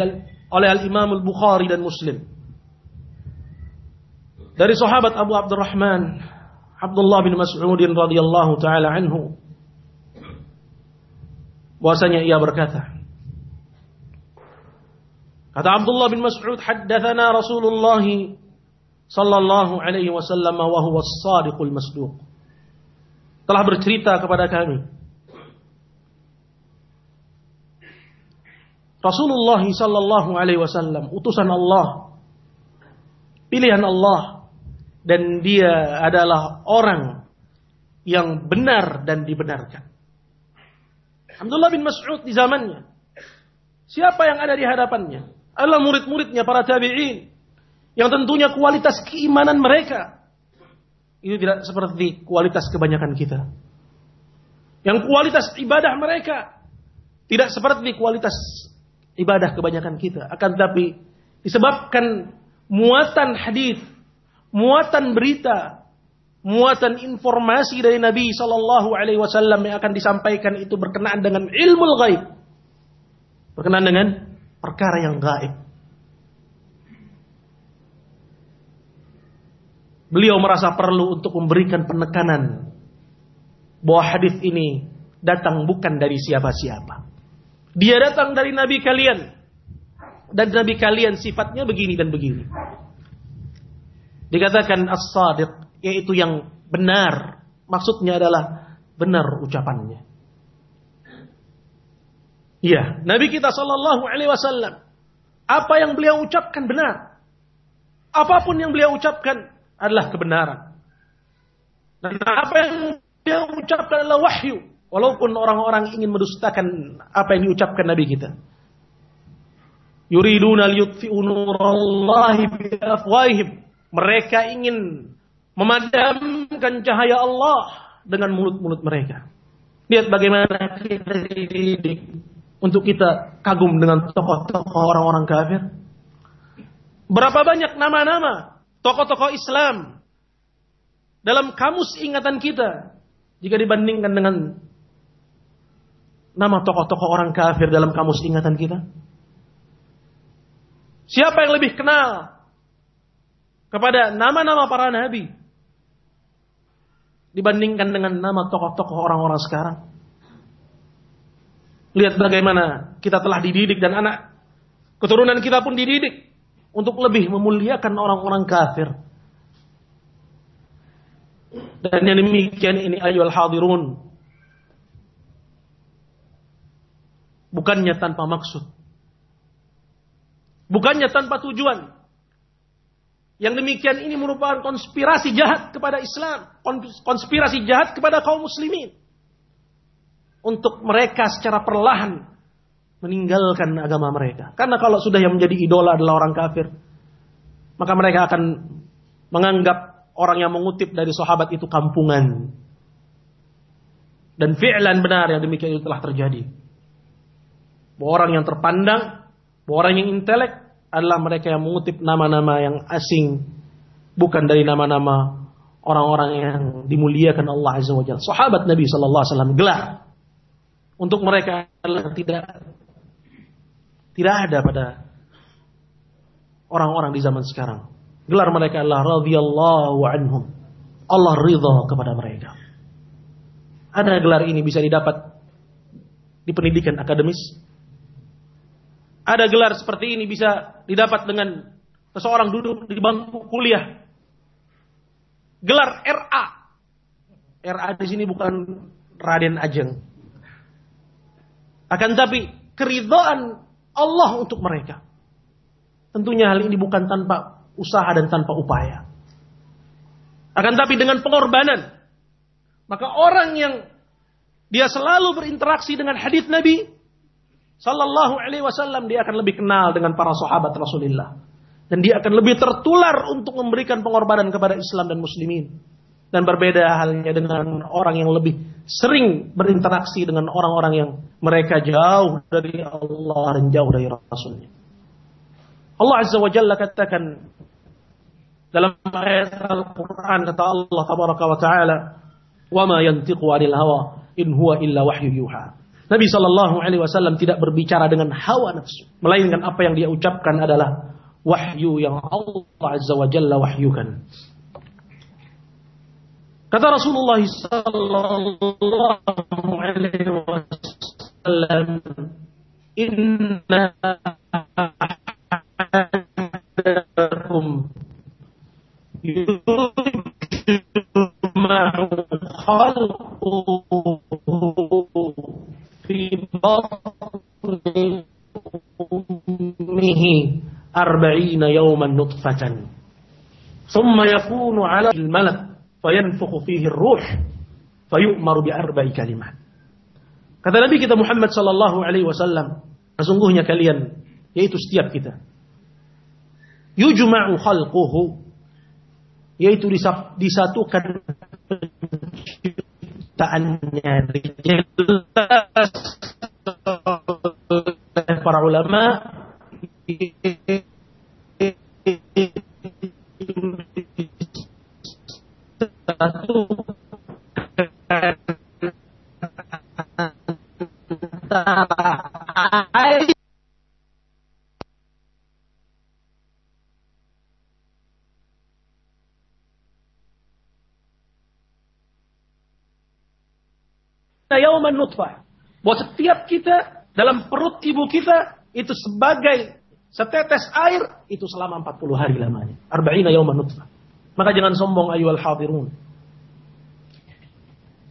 oleh Al-Imam Al-Bukhari dan Muslim. Dari sahabat Abu Abdurrahman Abdullah bin Mas'ud radhiyallahu taala anhu bahwasanya ia berkata Kata Abdullah bin Mas'ud haddatsana Rasulullah sallallahu alaihi wasallam wa huwa as-sadiqul masduq. Telah bercerita kepada kami Rasulullah sallallahu alaihi wasallam utusan Allah pilihan Allah dan dia adalah orang yang benar dan dibenarkan. Abdullah bin Mas'ud di zamannya. Siapa yang ada di hadapannya? Adalah murid-muridnya para tabi'in. Yang tentunya kualitas keimanan mereka. Itu tidak seperti kualitas kebanyakan kita. Yang kualitas ibadah mereka. Tidak seperti kualitas ibadah kebanyakan kita. Akan tetapi disebabkan muatan hadis, muatan berita, muatan informasi dari Nabi Shallallahu Alaihi Wasallam yang akan disampaikan itu berkenaan dengan ilmu gaib, berkenaan dengan perkara yang gaib. Beliau merasa perlu untuk memberikan penekanan bahwa hadis ini datang bukan dari siapa-siapa. Dia datang dari Nabi kalian. Dan Nabi kalian sifatnya begini dan begini. Dikatakan as-sadiq, yaitu yang benar. Maksudnya adalah benar ucapannya. Iya, Nabi kita Shallallahu Alaihi Wasallam, apa yang beliau ucapkan benar. Apa pun yang beliau ucapkan adalah kebenaran. Dan apa yang beliau ucapkan adalah wahyu. Walaupun orang-orang ingin mendustakan apa yang diucapkan Nabi kita. Yuriduna liyutfi'u. Mereka ingin memadamkan cahaya Allah dengan mulut-mulut mereka. Lihat bagaimana kita dididik untuk kita kagum dengan tokoh-tokoh orang-orang kafir. Berapa banyak nama-nama tokoh-tokoh Islam dalam kamus ingatan kita jika dibandingkan dengan nama tokoh-tokoh orang kafir dalam kamus ingatan kita? Siapa yang lebih kenal kepada nama-nama para nabi dibandingkan dengan nama tokoh-tokoh orang-orang sekarang? Lihat bagaimana kita telah dididik dan anak keturunan kita pun dididik untuk lebih memuliakan orang-orang kafir. Dan yang demikian ini ayol hadirun Bukannya tanpa maksud. Bukannya tanpa tujuan. Yang demikian ini merupakan konspirasi jahat kepada Islam. Konspirasi jahat kepada kaum muslimin. Untuk mereka secara perlahan meninggalkan agama mereka. Karena kalau sudah yang menjadi idola adalah orang kafir. Maka mereka akan menganggap orang yang mengutip dari sahabat itu kampungan. Dan fi'lan benar yang demikian itu telah terjadi bahwa orang yang terpandang, bahwa orang yang intelek adalah mereka yang mengutip nama-nama yang asing, bukan dari nama-nama orang-orang yang dimuliakan Allah Azza wa Jalla. Sahabat Nabi Sallallahu Alaihi Wasallam gelar untuk mereka adalah tidak tidak ada pada orang-orang di zaman sekarang. Gelar mereka adalah radhiyallahu anhum. Allah ridha kepada mereka. Ada gelar ini bisa didapat di pendidikan akademis, ada gelar seperti ini bisa didapat dengan seseorang duduk di bangku kuliah. Gelar RA. RA di sini bukan Raden Ajeng. Akan tapi keridhaan Allah untuk mereka. Tentunya hal ini bukan tanpa usaha dan tanpa upaya. Akan tapi dengan pengorbanan. Maka orang yang dia selalu berinteraksi dengan hadis Nabi, Sallallahu alaihi wasallam dia akan lebih kenal dengan para sahabat Rasulullah. Dan dia akan lebih tertular untuk memberikan pengorbanan kepada Islam dan muslimin. Dan berbeda halnya dengan orang yang lebih sering berinteraksi dengan orang-orang yang mereka jauh dari Allah dan jauh dari Rasulnya. Allah Azza wa Jalla katakan dalam ayat Al-Quran kata Allah Tabaraka wa Ta'ala ma yantiqu anil hawa in huwa illa wahyu yuha Nabi Shallallahu Alaihi Wasallam tidak berbicara dengan hawa nafsu, melainkan apa yang dia ucapkan adalah wahyu yang Allah Azza wa Jalla wahyukan. Kata Rasulullah Sallallahu Alaihi Wasallam, Inna ahadakum yujma'u khalquhu في بطن أمه أربعين يوما نطفة ثم يكون على الملك فينفخ فيه الروح فيؤمر بأربع كلمات Kata Nabi kita Muhammad sallallahu alaihi wasallam, sesungguhnya kalian yaitu setiap kita yujma'u khalquhu yaitu disatukan penciptaannya jelas para ulama. Satu yauman nutfah. Bahwa setiap kita dalam perut ibu kita itu sebagai setetes air itu selama 40 hari lamanya. Arba'ina yauman nutfah. Maka jangan sombong al hadirun.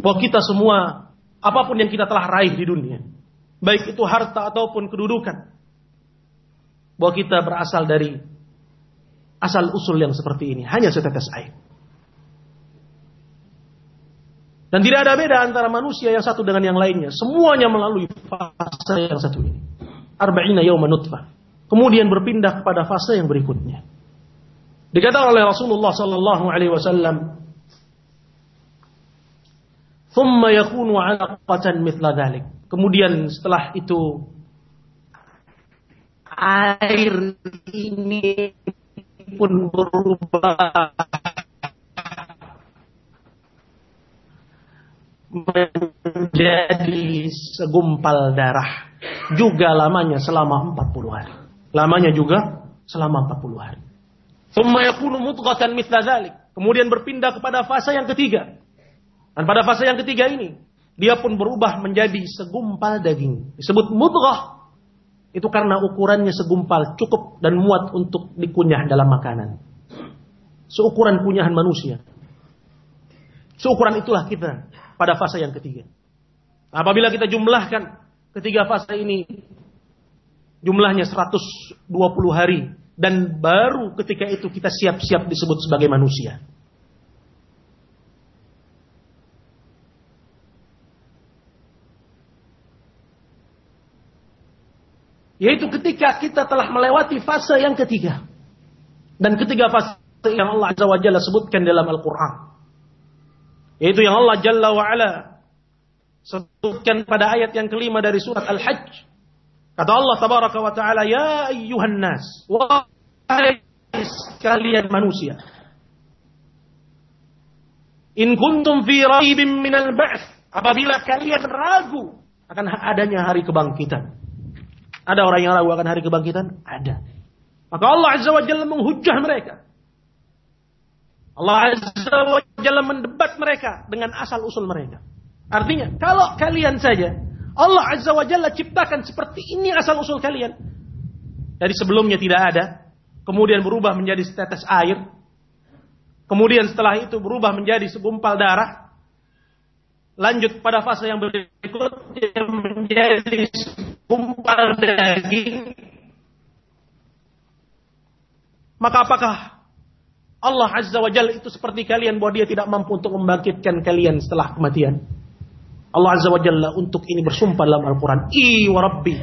Bahwa kita semua apa pun yang kita telah raih di dunia, baik itu harta ataupun kedudukan, bahwa kita berasal dari asal usul yang seperti ini, hanya setetes air. Dan tidak ada beda antara manusia yang satu dengan yang lainnya. Semuanya melalui fase yang satu ini. Arba'ina yawma nutfah. Kemudian berpindah kepada fase yang berikutnya. Dikatakan oleh Rasulullah sallallahu alaihi wasallam, "Thumma yakunu 'alaqatan mithla dhalik." Kemudian setelah itu air ini pun berubah menjadi segumpal darah. Juga lamanya selama 40 hari. Lamanya juga selama 40 hari. Kemudian berpindah kepada fase yang ketiga. Dan pada fase yang ketiga ini, dia pun berubah menjadi segumpal daging. Disebut mudghah. Itu karena ukurannya segumpal, cukup dan muat untuk dikunyah dalam makanan. Seukuran kunyahan manusia. Seukuran itulah kita pada fase yang ketiga. Apabila kita jumlahkan ketiga fase ini jumlahnya 120 hari dan baru ketika itu kita siap-siap disebut sebagai manusia. Yaitu ketika kita telah melewati fase yang ketiga. Dan ketiga fase yang Allah Azza wa Jalla sebutkan dalam Al-Quran. Yaitu yang Allah Jalla wa'ala sebutkan pada ayat yang kelima dari surat Al-Hajj. Kata Allah tabaraka wa ta'ala, Ya ayyuhan nas, wahai sekalian manusia. In kuntum fi raibin minal ba'th. Apabila kalian ragu akan adanya hari kebangkitan. Ada orang yang ragu akan hari kebangkitan? Ada. Maka Allah Azza wa Jalla menghujah mereka. Allah Azza wa Jalla mendebat mereka dengan asal usul mereka. Artinya, kalau kalian saja Allah Azza wa Jalla ciptakan seperti ini asal usul kalian. Dari sebelumnya tidak ada, kemudian berubah menjadi setetes air, kemudian setelah itu berubah menjadi segumpal darah, lanjut pada fase yang berikutnya menjadi segumpal daging, maka apakah Allah Azza wa Jalla itu seperti kalian bahwa dia tidak mampu untuk membangkitkan kalian setelah kematian. Allah Azza wa Jalla untuk ini bersumpah dalam Al-Quran. I wa Rabbi.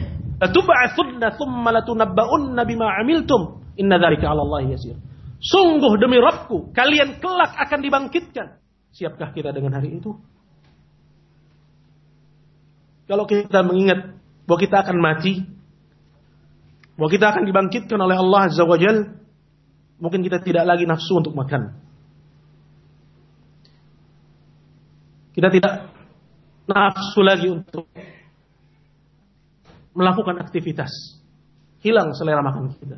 Latub'athunna thumma latunabba'unna bima amiltum. Inna dharika ala Allah yasir. Sungguh demi Rabbku, kalian kelak akan dibangkitkan. Siapkah kita dengan hari itu? Kalau kita mengingat bahwa kita akan mati, bahwa kita akan dibangkitkan oleh Allah Azza wa Jalla, mungkin kita tidak lagi nafsu untuk makan. Kita tidak nafsu lagi untuk melakukan aktivitas. Hilang selera makan kita.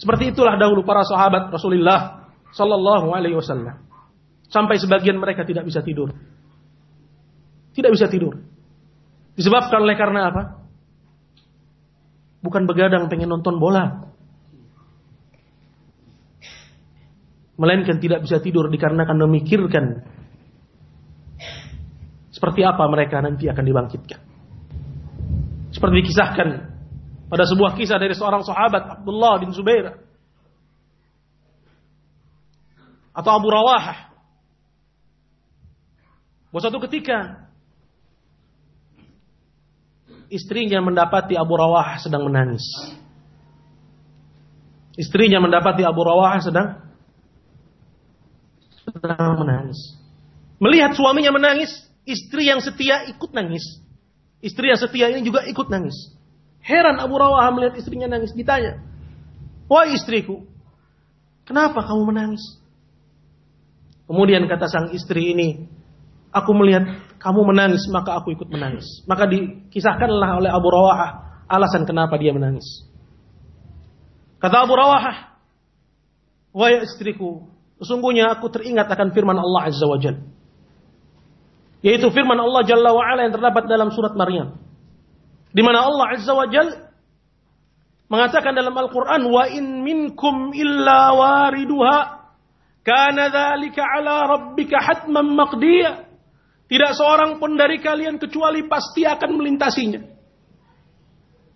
Seperti itulah dahulu para sahabat Rasulullah Sallallahu Alaihi Wasallam. Sampai sebagian mereka tidak bisa tidur. Tidak bisa tidur. Disebabkan oleh karena apa? Bukan begadang pengen nonton bola. Melainkan tidak bisa tidur dikarenakan memikirkan seperti apa mereka nanti akan dibangkitkan. Seperti dikisahkan pada sebuah kisah dari seorang sahabat Abdullah bin Zubair atau Abu Rawahah. Bahwa suatu ketika istrinya mendapati Abu Rawahah sedang menangis. Istrinya mendapati Abu Rawahah sedang sedang menangis. Melihat suaminya menangis, istri yang setia ikut nangis. Istri yang setia ini juga ikut nangis. Heran Abu Rawah melihat istrinya nangis. Ditanya, Wahai istriku, kenapa kamu menangis? Kemudian kata sang istri ini, aku melihat kamu menangis, maka aku ikut menangis. Maka dikisahkanlah oleh Abu Rawahah alasan kenapa dia menangis. Kata Abu Rawahah, Wahai istriku, sesungguhnya aku teringat akan firman Allah Azza wa Jal. Yaitu firman Allah Jalla wa Ala yang terdapat dalam surat Maryam. Di mana Allah Azza wa Jal mengatakan dalam Al-Quran, Wa in minkum illa wariduha, kana dhalika ala rabbika hatman maqdiya. Tidak seorang pun dari kalian kecuali pasti akan melintasinya.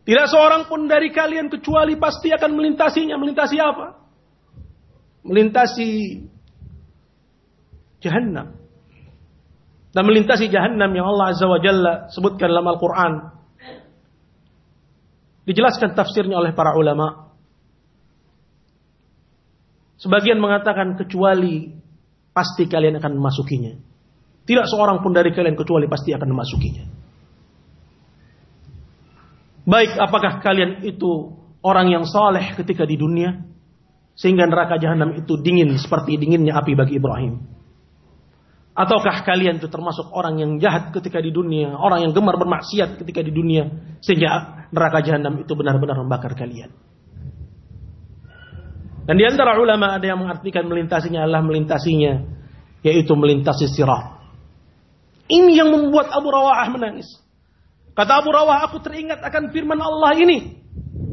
Tidak seorang pun dari kalian kecuali pasti akan melintasinya. Melintasi apa? Melintasi jahanam dan melintasi jahanam yang Allah Azza wa Jalla sebutkan dalam Al-Quran. Dijelaskan tafsirnya oleh para ulama. Sebagian mengatakan kecuali pasti kalian akan memasukinya. Tidak seorang pun dari kalian kecuali pasti akan memasukinya. Baik apakah kalian itu orang yang saleh ketika di dunia sehingga neraka jahanam itu dingin seperti dinginnya api bagi Ibrahim. Ataukah kalian itu termasuk orang yang jahat ketika di dunia, orang yang gemar bermaksiat ketika di dunia, sehingga neraka jahanam itu benar-benar membakar kalian. Dan di antara ulama ada yang mengartikan melintasinya adalah melintasinya, yaitu melintasi sirat. Ini yang membuat Abu Rawah menangis. Kata Abu Rawah, aku teringat akan firman Allah ini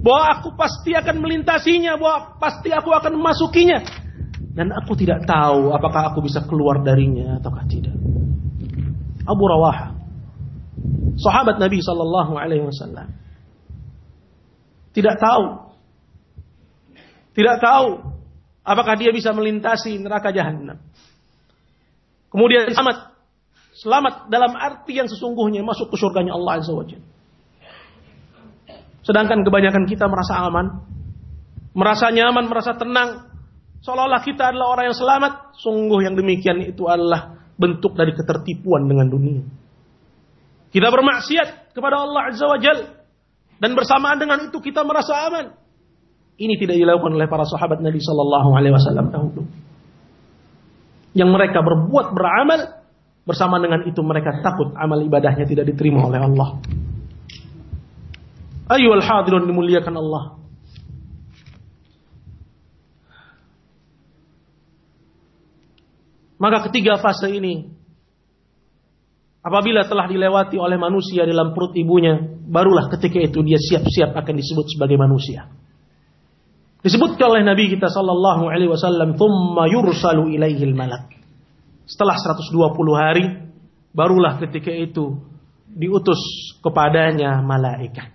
bahwa aku pasti akan melintasinya, bahwa pasti aku akan memasukinya. Dan aku tidak tahu apakah aku bisa keluar darinya ataukah tidak. Abu Rawah, sahabat Nabi Shallallahu Alaihi Wasallam, tidak tahu, tidak tahu apakah dia bisa melintasi neraka jahanam. Kemudian selamat, selamat dalam arti yang sesungguhnya masuk ke surganya Allah Azza wa Jalla. Sedangkan kebanyakan kita merasa aman, merasa nyaman, merasa tenang. Seolah-olah kita adalah orang yang selamat. Sungguh yang demikian itu adalah bentuk dari ketertipuan dengan dunia. Kita bermaksiat kepada Allah Azza wa Jal. Dan bersamaan dengan itu kita merasa aman. Ini tidak dilakukan oleh para sahabat Nabi Shallallahu Alaihi Wasallam dahulu. Yang mereka berbuat beramal bersama dengan itu mereka takut amal ibadahnya tidak diterima oleh Allah. Ayyuhal hadirun dimuliakan Allah. Maka ketiga fase ini apabila telah dilewati oleh manusia dalam perut ibunya, barulah ketika itu dia siap-siap akan disebut sebagai manusia. Disebutkan oleh Nabi kita sallallahu alaihi wasallam, "Tsumma yursalu ilaihil malak." Setelah 120 hari, barulah ketika itu diutus kepadanya malaikat.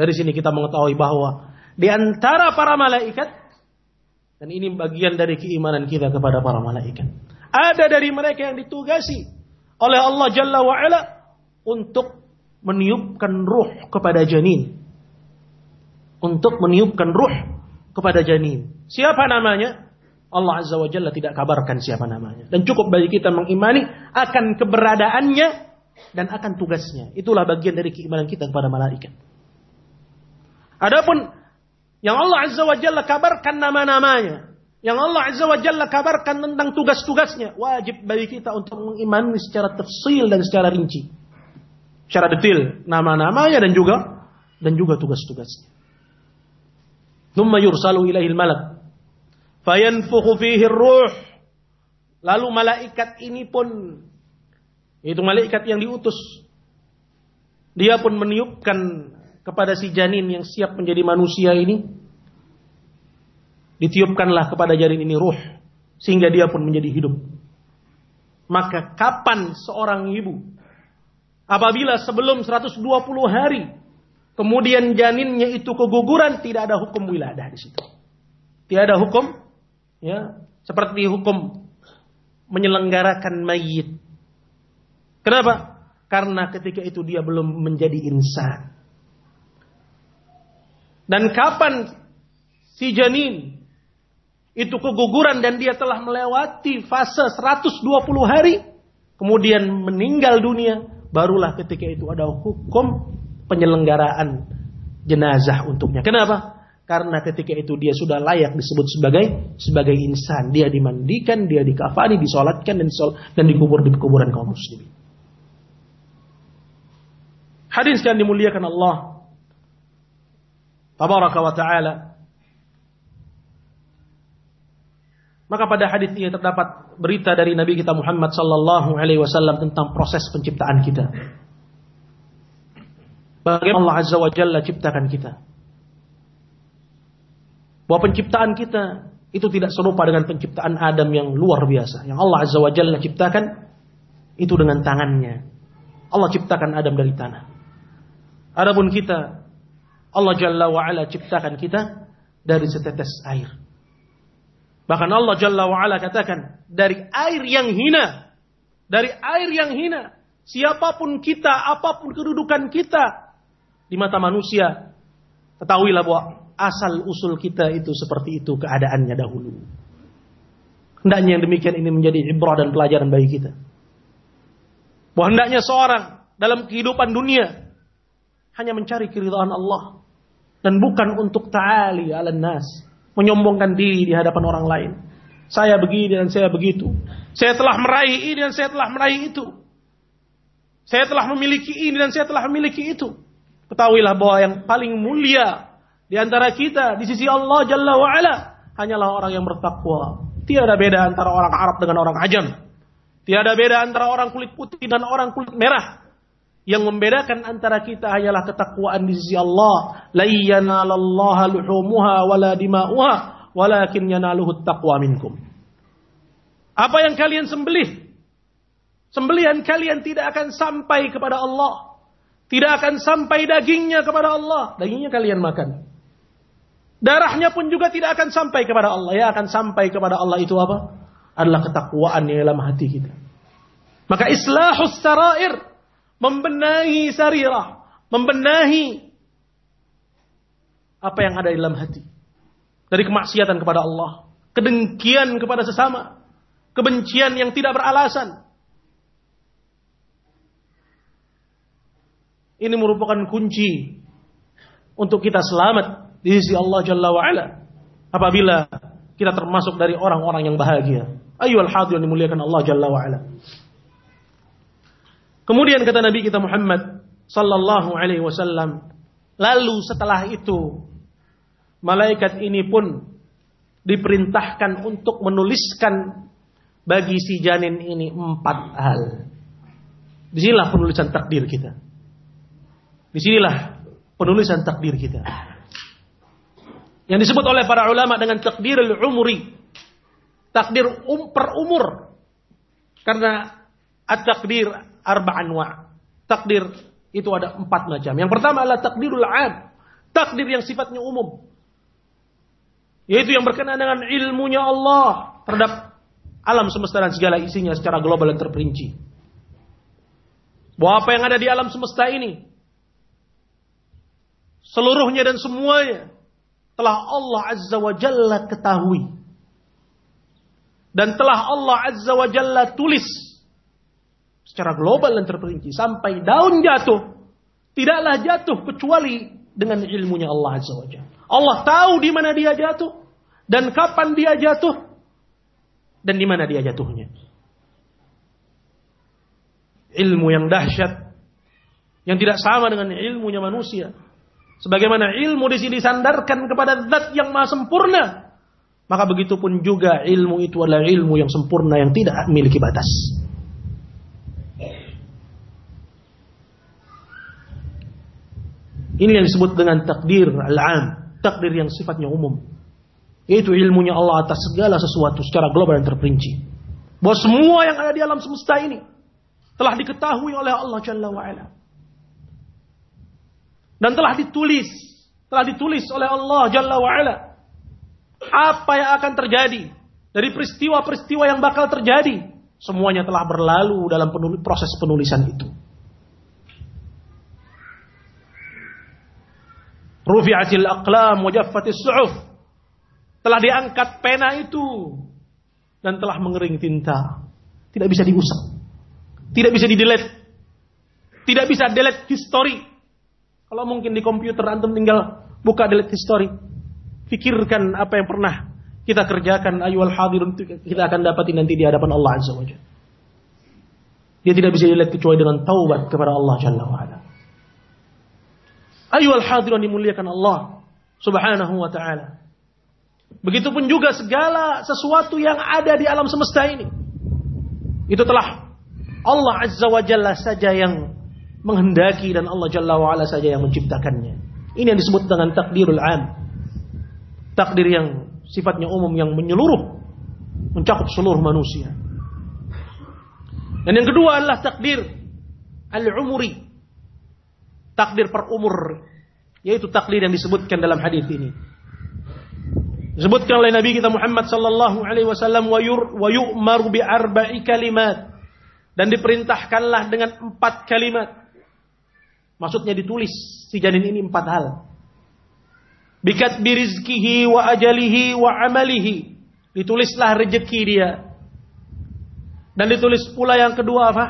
Dari sini kita mengetahui bahwa di antara para malaikat dan ini bagian dari keimanan kita kepada para malaikat. Ada dari mereka yang ditugasi oleh Allah Jalla wa Ala untuk meniupkan ruh kepada janin. Untuk meniupkan ruh kepada janin. Siapa namanya? Allah Azza wa Jalla tidak kabarkan siapa namanya. Dan cukup bagi kita mengimani akan keberadaannya dan akan tugasnya. Itulah bagian dari keimanan kita kepada malaikat. Adapun yang Allah Azza wa Jalla kabarkan nama-namanya, yang Allah Azza wa Jalla kabarkan tentang tugas-tugasnya, wajib bagi kita untuk mengimani secara tafsil dan secara rinci. Secara detail nama-namanya dan juga dan juga tugas-tugasnya. Thumma yursalu ilaihil malak fayanfukhu fihi ruh Lalu malaikat ini pun itu malaikat yang diutus dia pun meniupkan kepada si janin yang siap menjadi manusia ini ditiupkanlah kepada janin ini ruh sehingga dia pun menjadi hidup. Maka kapan seorang ibu apabila sebelum 120 hari kemudian janinnya itu keguguran tidak ada hukum wiladah di situ. Tidak ada hukum ya seperti hukum menyelenggarakan mayit. Kenapa? Karena ketika itu dia belum menjadi insan. Dan kapan si janin itu keguguran dan dia telah melewati fase 120 hari, kemudian meninggal dunia, barulah ketika itu ada hukum penyelenggaraan jenazah untuknya. Kenapa? Karena ketika itu dia sudah layak disebut sebagai sebagai insan. Dia dimandikan, dia dikafani, disolatkan dan disol, dan dikubur di kuburan kaum muslimin. Hadis yang dimuliakan Allah. Tabaraka wa ta'ala. Maka pada hadis ini terdapat berita dari Nabi kita Muhammad sallallahu alaihi wasallam tentang proses penciptaan kita. Bagaimana Allah Azza wa Jalla ciptakan kita. Bahwa penciptaan kita itu tidak serupa dengan penciptaan Adam yang luar biasa. Yang Allah Azza wa Jalla ciptakan itu dengan tangannya. Allah ciptakan Adam dari tanah. Adapun kita, Allah Jalla wa Ala ciptakan kita dari setetes air. Bahkan Allah Jalla wa Ala katakan, dari air yang hina, dari air yang hina, siapa pun kita, apa pun kedudukan kita di mata manusia, ketahuilah bahwa asal usul kita itu seperti itu keadaannya dahulu. Hendaknya yang demikian ini menjadi ibrah dan pelajaran bagi kita. Bahwa hendaknya seorang dalam kehidupan dunia hanya mencari keridhaan Allah dan bukan untuk ta'ali ala nas, menyombongkan diri di hadapan orang lain. Saya begini dan saya begitu. Saya telah meraih ini dan saya telah meraih itu. Saya telah memiliki ini dan saya telah memiliki itu. Ketahuilah bahwa yang paling mulia di antara kita di sisi Allah Jalla wa Ala hanyalah orang yang bertakwa. Tiada beda antara orang Arab dengan orang Ajam. Tiada beda antara orang kulit putih dan orang kulit merah. Yang membedakan antara kita hanyalah ketakwaan di sisi Allah. La yanalallaha luhumuha wala dima'uha walakin yanaluhu taqwa minkum. Apa yang kalian sembelih? Sembelihan kalian tidak akan sampai kepada Allah. Tidak akan sampai dagingnya kepada Allah. Dagingnya kalian makan. Darahnya pun juga tidak akan sampai kepada Allah. Ya akan sampai kepada Allah itu apa? Adalah ketakwaan yang dalam hati kita. Maka islahus sarair. Membenahi sarirah. Membenahi apa yang ada di dalam hati. Dari kemaksiatan kepada Allah. Kedengkian kepada sesama. Kebencian yang tidak beralasan. Ini merupakan kunci untuk kita selamat di sisi Allah Jalla wa Ala apabila kita termasuk dari orang-orang yang bahagia. Ayyuhal hadirin dimuliakan Allah Jalla wa Ala. Kemudian kata Nabi kita Muhammad sallallahu alaihi wasallam, lalu setelah itu malaikat ini pun diperintahkan untuk menuliskan bagi si janin ini empat hal. Di sinilah penulisan takdir kita. Di sinilah penulisan takdir kita. Yang disebut oleh para ulama dengan takdir umri. Takdir um, per umur. Karena at-takdir arba'an wa. Takdir itu ada empat macam. Yang pertama adalah takdirul am. Takdir yang sifatnya umum. Yaitu yang berkenaan dengan ilmunya Allah terhadap alam semesta dan segala isinya secara global dan terperinci. Bahwa apa yang ada di alam semesta ini seluruhnya dan semuanya telah Allah Azza wa Jalla ketahui. Dan telah Allah Azza wa Jalla tulis secara global dan terperinci sampai daun jatuh tidaklah jatuh kecuali dengan ilmunya Allah Azza wa. Allah tahu di mana dia jatuh dan kapan dia jatuh dan di mana dia jatuhnya. Ilmu yang dahsyat yang tidak sama dengan ilmunya manusia. Sebagaimana ilmu di sini disandarkan kepada zat yang maha sempurna. Maka begitu pun juga ilmu itu adalah ilmu yang sempurna yang tidak memiliki batas. Ini yang disebut dengan takdir al-am, takdir yang sifatnya umum. Yaitu ilmunya Allah atas segala sesuatu secara global dan terperinci. Bahwa semua yang ada di alam semesta ini telah diketahui oleh Allah Jalla wa'ala dan telah ditulis, telah ditulis oleh Allah Jalla wa Ala. Apa yang akan terjadi dari peristiwa-peristiwa yang bakal terjadi, semuanya telah berlalu dalam penulis, proses penulisan itu. Rufi'atil aqlam wa jaffatis su'uf. Telah diangkat pena itu dan telah mengering tinta. Tidak bisa diusap. Tidak bisa di-delete. Tidak bisa delete history kalau mungkin di komputer antum tinggal buka delete history. Fikirkan apa yang pernah kita kerjakan ayuhal hadirun kita akan dapatin nanti di hadapan Allah Azza wa Dia tidak bisa dilihat kecuali dengan taubat kepada Allah Jalla wa ala. Ayuhal hadirin dimuliakan Allah Subhanahu wa taala. Begitupun juga segala sesuatu yang ada di alam semesta ini. Itu telah Allah Azza wa Jalla saja yang menghendaki dan Allah Jalla wa Ala saja yang menciptakannya. Ini yang disebut dengan takdirul am. Takdir yang sifatnya umum yang menyeluruh, mencakup seluruh manusia. Dan yang kedua adalah takdir al-umuri. Takdir per umur, yaitu takdir yang disebutkan dalam hadis ini. Disebutkan oleh Nabi kita Muhammad sallallahu alaihi wasallam wa yu'maru bi arba'i kalimat dan diperintahkanlah dengan empat kalimat. Maksudnya ditulis si janin ini empat hal. Bikat birizkihi wa ajalihi wa amalihi. Ditulislah rezeki dia. Dan ditulis pula yang kedua apa?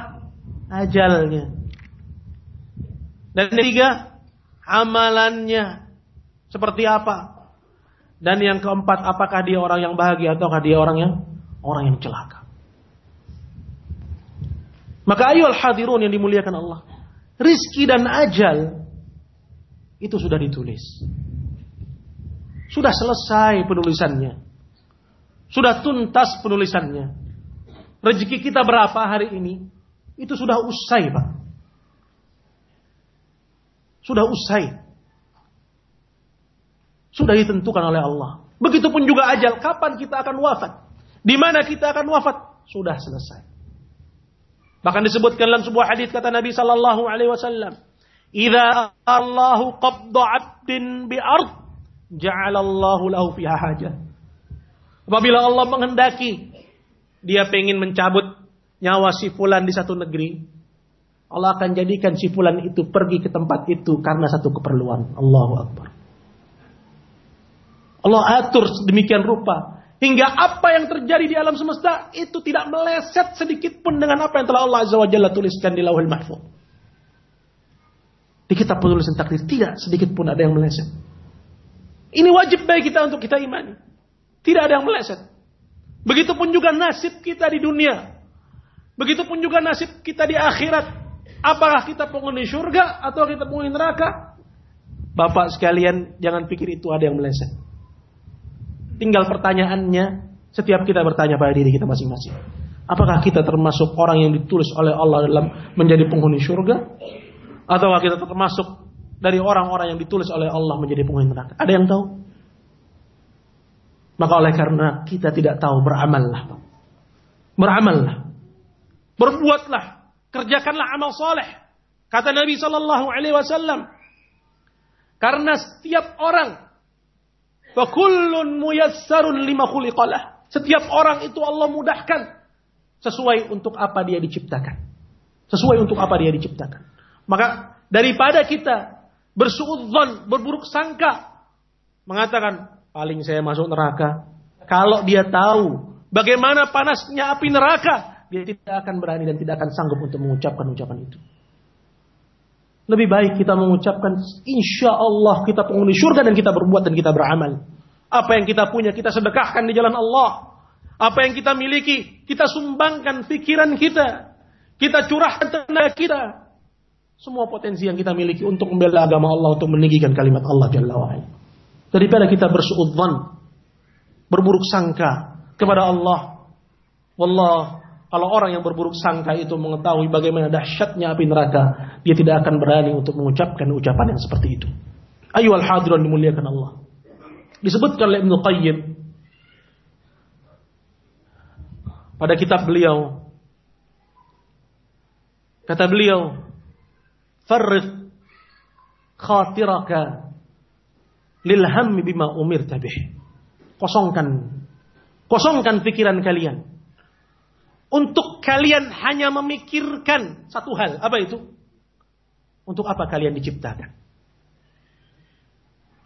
Ajalnya. Dan yang ketiga, amalannya. Seperti apa? Dan yang keempat, apakah dia orang yang bahagia ataukah dia orang yang orang yang celaka? Maka ayo hadirun yang dimuliakan Allah. Rizki dan ajal itu sudah ditulis. Sudah selesai penulisannya. Sudah tuntas penulisannya. Rezeki kita berapa hari ini? Itu sudah usai, Pak. Sudah usai. Sudah ditentukan oleh Allah. Begitupun juga ajal. Kapan kita akan wafat? Di mana kita akan wafat? Sudah selesai. Bahkan disebutkan dalam sebuah hadis kata Nabi sallallahu alaihi wasallam, "Idza Allahu qabda 'abdin bi ard, ja'alallahu lahu fiha hajah." Apabila Allah menghendaki dia pengen mencabut nyawa si fulan di satu negeri, Allah akan jadikan si fulan itu pergi ke tempat itu karena satu keperluan. Allahu Akbar. Allah atur sedemikian rupa. Hingga apa yang terjadi di alam semesta itu tidak meleset sedikit pun dengan apa yang telah Allah Azza wa Jalla tuliskan di lauhul mahfud. Di kitab penulisan takdir tidak sedikit pun ada yang meleset. Ini wajib bagi kita untuk kita imani. Tidak ada yang meleset. Begitupun juga nasib kita di dunia. Begitupun juga nasib kita di akhirat. Apakah kita penghuni surga atau kita penghuni neraka? Bapak sekalian, jangan pikir itu ada yang meleset. Tinggal pertanyaannya, setiap kita bertanya pada diri kita masing-masing. Apakah kita termasuk orang yang ditulis oleh Allah dalam menjadi penghuni surga? Atau kita termasuk dari orang-orang yang ditulis oleh Allah menjadi penghuni neraka? Ada yang tahu? Maka oleh karena kita tidak tahu, beramallah. Beramallah. Berbuatlah. Kerjakanlah amal soleh. Kata Nabi Sallallahu Alaihi Wasallam. Karena setiap orang Fakullun muyassarun lima khuliqalah. Setiap orang itu Allah mudahkan sesuai untuk apa dia diciptakan. Sesuai untuk apa dia diciptakan. Maka daripada kita bersuudzon, berburuk sangka, mengatakan paling saya masuk neraka. Kalau dia tahu bagaimana panasnya api neraka, dia tidak akan berani dan tidak akan sanggup untuk mengucapkan ucapan itu. Lebih baik kita mengucapkan insya Allah kita penghuni surga dan kita berbuat dan kita beramal. Apa yang kita punya kita sedekahkan di jalan Allah. Apa yang kita miliki kita sumbangkan pikiran kita. Kita curahkan tenaga kita. Semua potensi yang kita miliki untuk membela agama Allah untuk meninggikan kalimat Allah Jalla wa'ala. Daripada kita bersuudzon, berburuk sangka kepada Allah. Wallah kalau orang yang berburuk sangka itu mengetahui bagaimana dahsyatnya api neraka, dia tidak akan berani untuk mengucapkan ucapan yang seperti itu. Ayo al hadirin dimuliakan Allah. Disebutkan oleh Ibnu Qayyim pada kitab beliau kata beliau farriq khatiraka lil hammi bima umirta bih kosongkan kosongkan pikiran kalian untuk kalian hanya memikirkan satu hal. Apa itu? Untuk apa kalian diciptakan?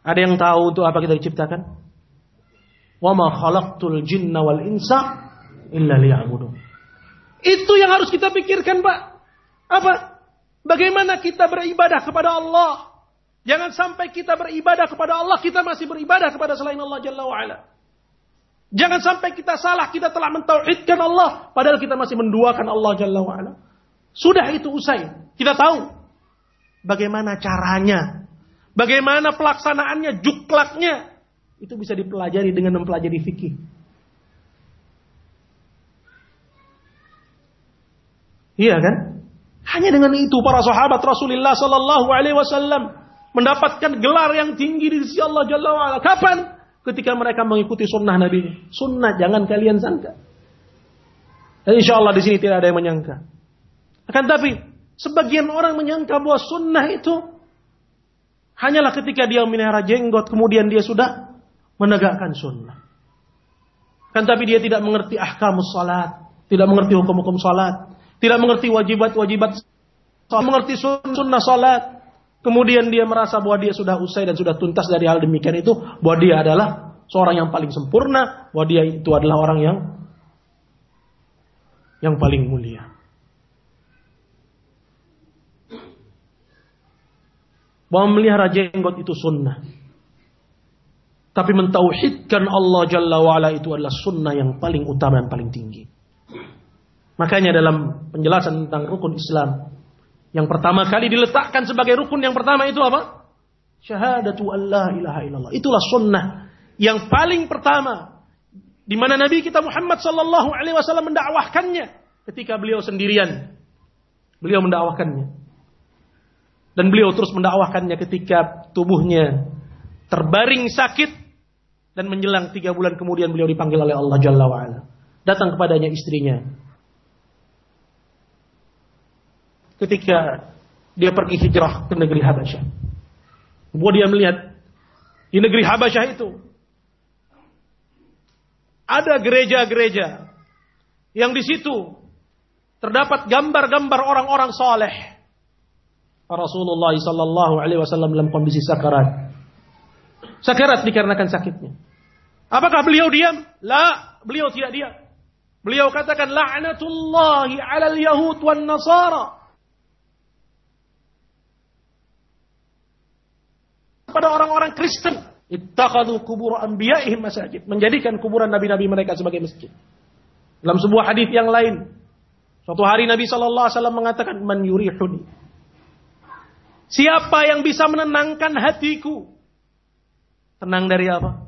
Ada yang tahu untuk apa kita diciptakan? Wa ma khalaqtul jinna wal insa illa liya'budun. Itu yang harus kita pikirkan, Pak. Apa? Bagaimana kita beribadah kepada Allah? Jangan sampai kita beribadah kepada Allah, kita masih beribadah kepada selain Allah Jalla wa'ala. Jangan sampai kita salah, kita telah mentauhidkan Allah, padahal kita masih menduakan Allah Jalla wa'ala. Sudah itu usai. Kita tahu bagaimana caranya, Bagaimana pelaksanaannya, juklaknya. Itu bisa dipelajari dengan mempelajari fikih. Iya kan? Hanya dengan itu para sahabat Rasulullah sallallahu alaihi wasallam mendapatkan gelar yang tinggi di sisi Allah Jalla wa'ala. Kapan? Ketika mereka mengikuti sunnah Nabi. Sunnah jangan kalian sangka. Dan insya Allah di sini tidak ada yang menyangka. Akan tapi sebagian orang menyangka bahwa sunnah itu hanyalah ketika dia memelihara jenggot kemudian dia sudah menegakkan sunnah. Kan tapi dia tidak mengerti ahkamus salat, tidak mengerti hukum-hukum salat, tidak mengerti wajibat-wajibat, mengerti sunnah salat, Kemudian dia merasa bahwa dia sudah usai dan sudah tuntas dari hal demikian itu, bahwa dia adalah seorang yang paling sempurna, bahwa dia itu adalah orang yang yang paling mulia. Bahwa melihara jenggot itu sunnah. Tapi mentauhidkan Allah Jalla wa'ala itu adalah sunnah yang paling utama dan paling tinggi. Makanya dalam penjelasan tentang rukun Islam, yang pertama kali diletakkan sebagai rukun yang pertama itu apa? Syahadatu Allah ilaha illallah. Itulah sunnah yang paling pertama di mana Nabi kita Muhammad sallallahu alaihi wasallam mendakwahkannya ketika beliau sendirian. Beliau mendakwahkannya. Dan beliau terus mendakwahkannya ketika tubuhnya terbaring sakit dan menjelang tiga bulan kemudian beliau dipanggil oleh Allah Jalla wa'ala. Datang kepadanya istrinya ketika dia pergi hijrah ke negeri Habasyah. Bahwa dia melihat di negeri Habasyah itu ada gereja-gereja yang di situ terdapat gambar-gambar orang-orang soleh. Rasulullah Sallallahu Alaihi Wasallam dalam kondisi sakarat. Sakarat dikarenakan sakitnya. Apakah beliau diam? La, beliau tidak diam. Beliau katakan la'natullahi 'alal yahud wan nasara pada orang-orang Kristen. Ittakhadhu kubur anbiya'ihim masajid. Menjadikan kuburan nabi-nabi mereka sebagai masjid. Dalam sebuah hadis yang lain, suatu hari Nabi wasallam mengatakan man yurihuni. Siapa yang bisa menenangkan hatiku? Tenang dari apa?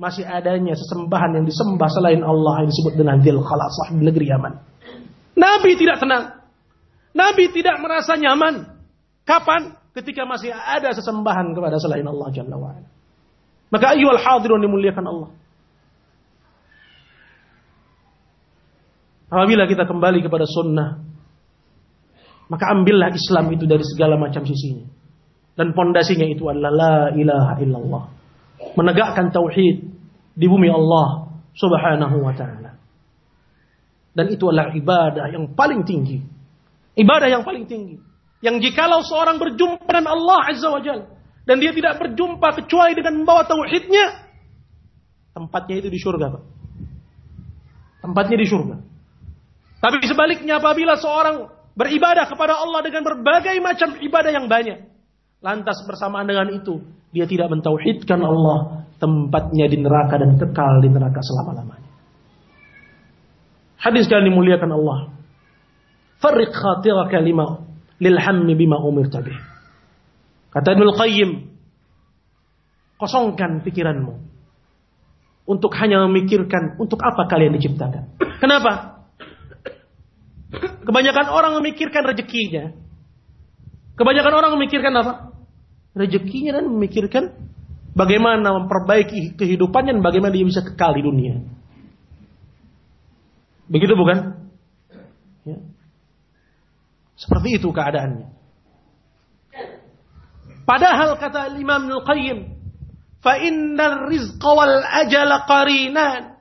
Masih adanya sesembahan yang disembah selain Allah yang disebut dengan Dzil Khalasah di negeri Yaman. Nabi tidak tenang. Nabi tidak merasa nyaman. Kapan? Ketika masih ada sesembahan kepada selain Allah Jalla wa'ala. Maka ayyuhal hadirun dimuliakan Allah. Apabila kita kembali kepada sunnah, maka ambillah Islam itu dari segala macam sisinya. Dan pondasinya itu adalah la ilaha illallah. Menegakkan tauhid di bumi Allah subhanahu wa ta'ala. Dan itu adalah ibadah yang paling tinggi. Ibadah yang paling tinggi. Yang jikalau seorang berjumpa dengan Allah Azza wa Jal. Dan dia tidak berjumpa kecuali dengan membawa tauhidnya. Tempatnya itu di surga. Pak. Tempatnya di surga. Tapi sebaliknya apabila seorang beribadah kepada Allah dengan berbagai macam ibadah yang banyak. Lantas bersamaan dengan itu. Dia tidak mentauhidkan Allah. Tempatnya di neraka dan kekal di neraka selama-lamanya. Hadis kali dimuliakan Allah. Farriq khatiraka lil hammi bima umir tabih. Kata Ibnu Qayyim, kosongkan pikiranmu untuk hanya memikirkan untuk apa kalian diciptakan. Kenapa? Kebanyakan orang memikirkan rezekinya. Kebanyakan orang memikirkan apa? Rezekinya dan memikirkan bagaimana memperbaiki kehidupannya dan bagaimana dia bisa kekal di dunia. Begitu bukan? Seperti itu keadaannya. Padahal kata Imam Al-Qayyim, fa innal rizqa wal ajala qarinan.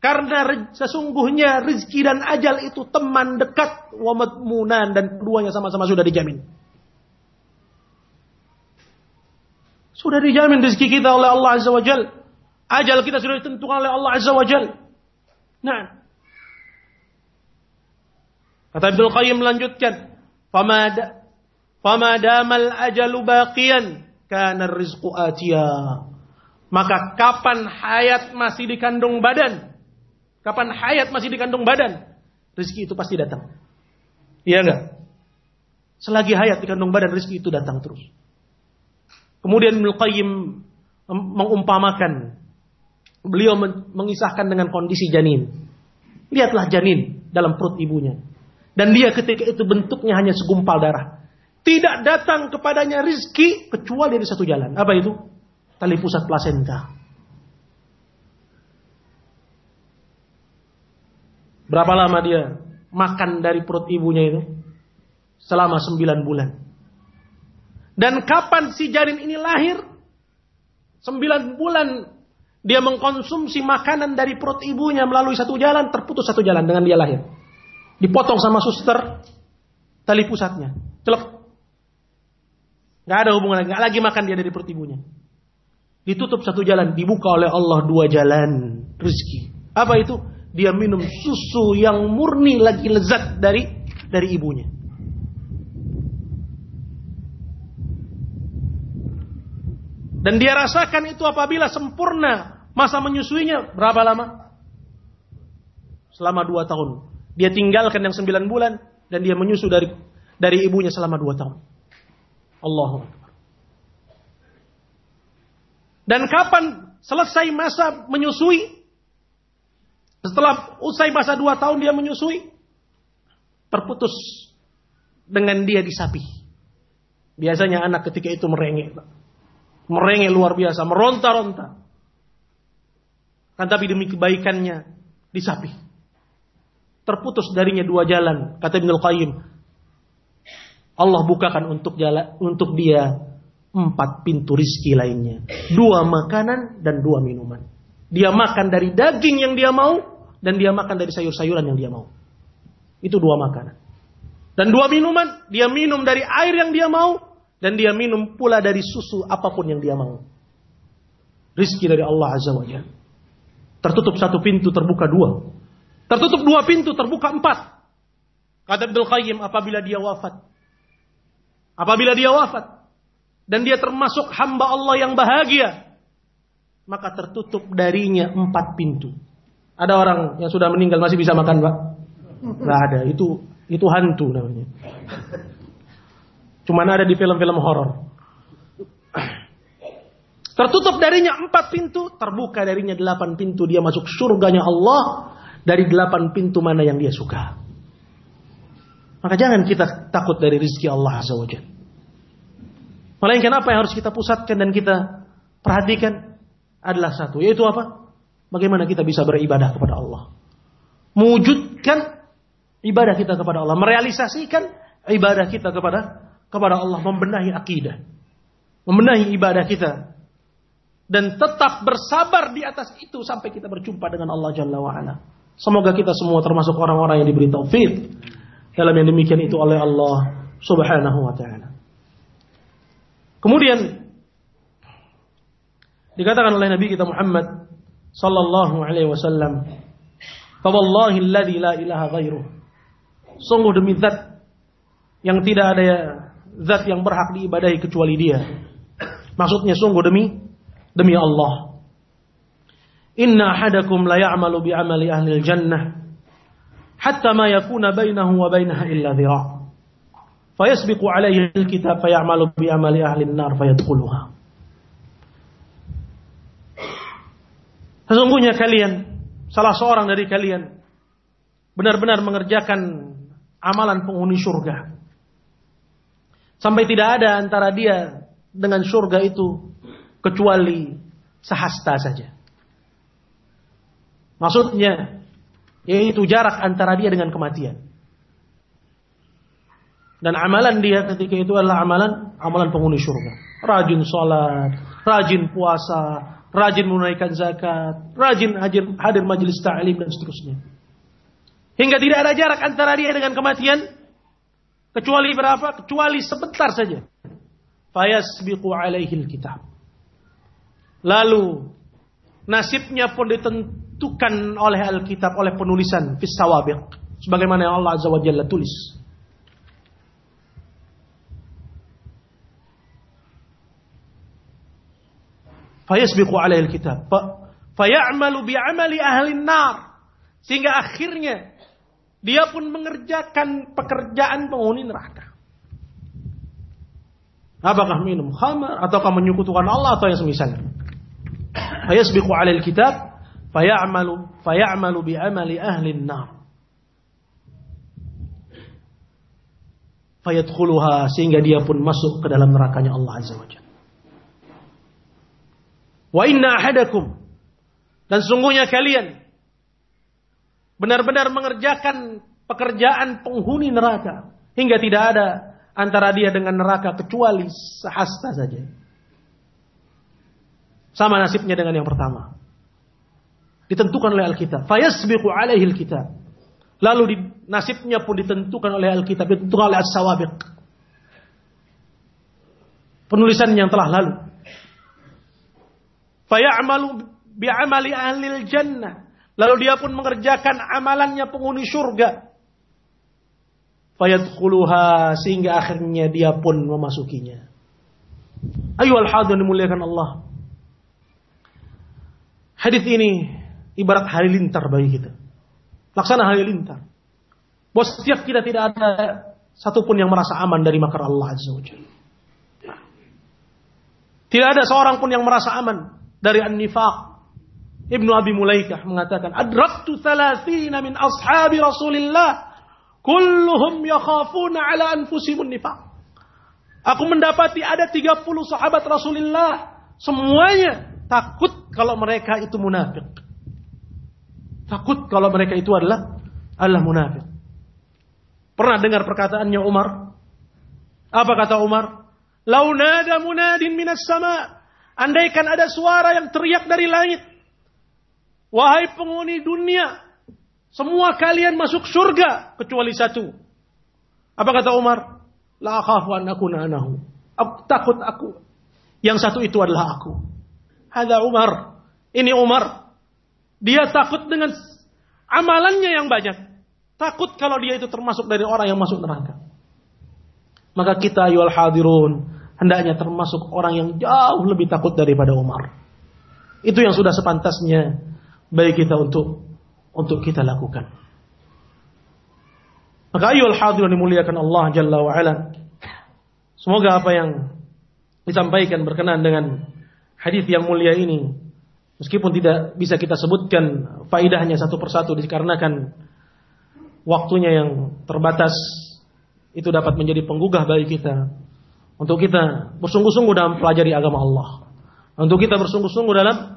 Karena sesungguhnya rizki dan ajal itu teman dekat wa madmunan dan keduanya sama-sama sudah dijamin. Sudah dijamin rezeki kita oleh Allah Azza wa Jal. Ajal kita sudah ditentukan oleh Allah Azza wa Jal. Nah, Kata Ibnu Qayyim melanjutkan, "Famada famadamal ajalu baqiyan kana rizqu atiya." Maka kapan hayat masih dikandung badan? Kapan hayat masih dikandung badan? Rizki itu pasti datang. Iya enggak? Selagi hayat dikandung badan, rizki itu datang terus. Kemudian Ibnu Qayyim mengumpamakan beliau mengisahkan dengan kondisi janin. Lihatlah janin dalam perut ibunya. Dan dia ketika itu bentuknya hanya segumpal darah. Tidak datang kepadanya rizki kecuali dari satu jalan. Apa itu? Tali pusat plasenta. Berapa lama dia makan dari perut ibunya itu? Selama sembilan bulan. Dan kapan si janin ini lahir? Sembilan bulan dia mengkonsumsi makanan dari perut ibunya melalui satu jalan, terputus satu jalan dengan dia lahir. Dipotong sama suster tali pusatnya. Celek. Gak ada hubungan lagi. Gak lagi makan dia dari perut ibunya. Ditutup satu jalan. Dibuka oleh Allah dua jalan rezeki. Apa itu? Dia minum susu yang murni lagi lezat dari dari ibunya. Dan dia rasakan itu apabila sempurna masa menyusuinya berapa lama? Selama dua tahun. Dia tinggalkan yang sembilan bulan dan dia menyusu dari dari ibunya selama dua tahun. Allahu. Dan kapan selesai masa menyusui? Setelah usai masa dua tahun dia menyusui, terputus dengan dia disapi. Biasanya anak ketika itu merengek merengek luar biasa, meronta-ronta. Kan tapi demi kebaikannya disapi. Terputus darinya dua jalan, kata Ibnu Qayyim. Allah bukakan untuk jalan untuk dia empat pintu rizki lainnya. Dua makanan dan dua minuman. Dia makan dari daging yang dia mau dan dia makan dari sayur-sayuran yang dia mau. Itu dua makanan. Dan dua minuman, dia minum dari air yang dia mau dan dia minum pula dari susu apa pun yang dia mau. Rizki dari Allah Azza wa Jalla. Tertutup satu pintu, terbuka dua. Tertutup dua pintu, terbuka empat. Kata Abdul Qayyim, apabila dia wafat. Apabila dia wafat. Dan dia termasuk hamba Allah yang bahagia. Maka tertutup darinya empat pintu. Ada orang yang sudah meninggal masih bisa makan, Pak? Nggak ada. Itu itu hantu namanya. Cuma ada di film-film horor. Tertutup darinya empat pintu, terbuka darinya delapan pintu. Dia masuk surganya Allah dari delapan pintu mana yang dia suka. Maka jangan kita takut dari rizki Allah Azza wa Melainkan apa yang harus kita pusatkan dan kita perhatikan adalah satu. Yaitu apa? Bagaimana kita bisa beribadah kepada Allah. Mewujudkan ibadah kita kepada Allah. Merealisasikan ibadah kita kepada kepada Allah, membenahi akidah, membenahi ibadah kita, dan tetap bersabar di atas itu sampai kita berjumpa dengan Allah Jalla wa'ala. Semoga kita semua termasuk orang-orang yang diberi taufik dalam yang demikian itu oleh Allah Subhanahu wa taala. Kemudian dikatakan oleh Nabi kita Muhammad sallallahu alaihi wasallam, "Fa wallahi alladzi la ilaha ghairuh." Sungguh demi zat yang tidak ada zat yang berhak diibadahi kecuali dia. Maksudnya sungguh demi demi Allah. Inna ahadakum la ya'malu bi amali ahli al-jannah hatta ma yakuna bainahu wa bainaha illa dhira'. Al-kitab fayamalu bi amali ahli an-nar fayadkhuluha. Sesungguhnya kalian salah seorang dari kalian benar-benar mengerjakan amalan penghuni surga Sampai tidak ada antara dia dengan surga itu kecuali sehasta saja. Maksudnya yaitu jarak antara dia dengan kematian. Dan amalan dia ketika itu adalah amalan amalan penghuni surga. Rajin sholat, rajin puasa, rajin menunaikan zakat, rajin hadir, hadir majelis ta'lim dan seterusnya. Hingga tidak ada jarak antara dia dengan kematian Kecuali berapa? Kecuali sebentar saja. Fayasbiqu alaihi kitab. Lalu nasibnya pun ditentukan oleh Alkitab oleh penulisan fis sawabiq sebagaimana yang Allah Azza wa Jalla tulis. Fayasbiqu alaihi kitab. Fayamalu bi'amali ahli nar. Sehingga akhirnya dia pun mengerjakan pekerjaan penghuni neraka. Apakah minum khamar ataukah menyekutukan Allah atau yang semisalnya. Fayasbiqu 'alal kitab fayamalu fayamalu bi amali ahli nar. Fayadkhuluha sehingga dia pun masuk ke dalam nerakanya Allah Azza wa Jalla. Wa inna ahadakum dan sungguhnya kalian benar-benar mengerjakan pekerjaan penghuni neraka hingga tidak ada antara dia dengan neraka kecuali sehasta saja. Sama nasibnya dengan yang pertama. Ditentukan oleh Alkitab. Fayasbiqu alaihi Alkitab. Lalu di, nasibnya pun ditentukan oleh Alkitab, ditentukan oleh As-Sawabiq. Penulisan yang telah lalu. Fayamalu bi'amali ahli jannah. Lalu dia pun mengerjakan amalannya penghuni surga fayadkhuluha sehingga akhirnya dia pun memasukinya. Ayo al-hadun dimuliakan Allah. Hadis ini ibarat halilintar bagi kita. Laksana halilintar. Bahwa setiap kita tidak ada satupun yang merasa aman dari makar Allah Azza wa Tidak ada seorang pun yang merasa aman dari an-nifaq. Ibnu Abi Mulaikah mengatakan, "Adraktu 30 min ashabi Rasulillah Kulluhum yakhafuna ala anfusimun nifaq. Aku mendapati ada 30 sahabat Rasulullah. Semuanya takut kalau mereka itu munafik. Takut kalau mereka itu adalah adalah munafik. Pernah dengar perkataannya Umar? Apa kata Umar? Launada munadin minas sama. Andaikan ada suara yang teriak dari langit. Wahai penghuni dunia, semua kalian masuk surga kecuali satu. Apa kata Umar? La khafu an anahu. Aku takut aku. Yang satu itu adalah aku. Ada Umar. Ini Umar. Dia takut dengan amalannya yang banyak. Takut kalau dia itu termasuk dari orang yang masuk neraka. Maka kita ayuhal hadirun. Hendaknya termasuk orang yang jauh lebih takut daripada Umar. Itu yang sudah sepantasnya bagi kita untuk untuk kita lakukan. Maka ayol hadirin dimuliakan Allah Jalla wa ala. Semoga apa yang disampaikan berkenan dengan hadis yang mulia ini meskipun tidak bisa kita sebutkan faidahnya satu persatu dikarenakan waktunya yang terbatas itu dapat menjadi penggugah bagi kita untuk kita bersungguh-sungguh dalam pelajari agama Allah. Untuk kita bersungguh-sungguh dalam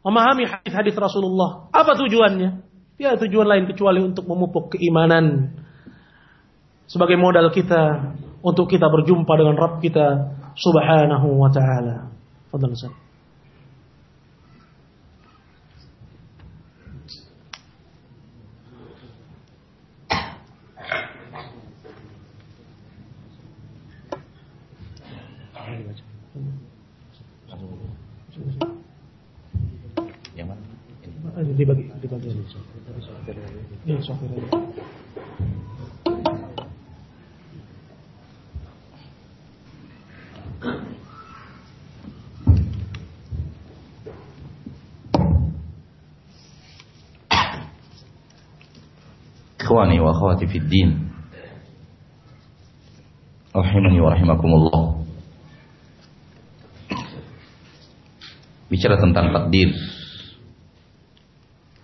memahami hadis-hadis Rasulullah. Apa tujuannya? Ada tujuan lain kecuali untuk memupuk keimanan sebagai modal kita untuk kita berjumpa dengan Rabb kita Subhanahu wa taala. Fadhal Ustaz. Yang mana? Ini dibagi dibagi. Ya. Ikhwani wa akhwati fid din. Rahimani wa rahimakumullah. Bicara tentang takdir.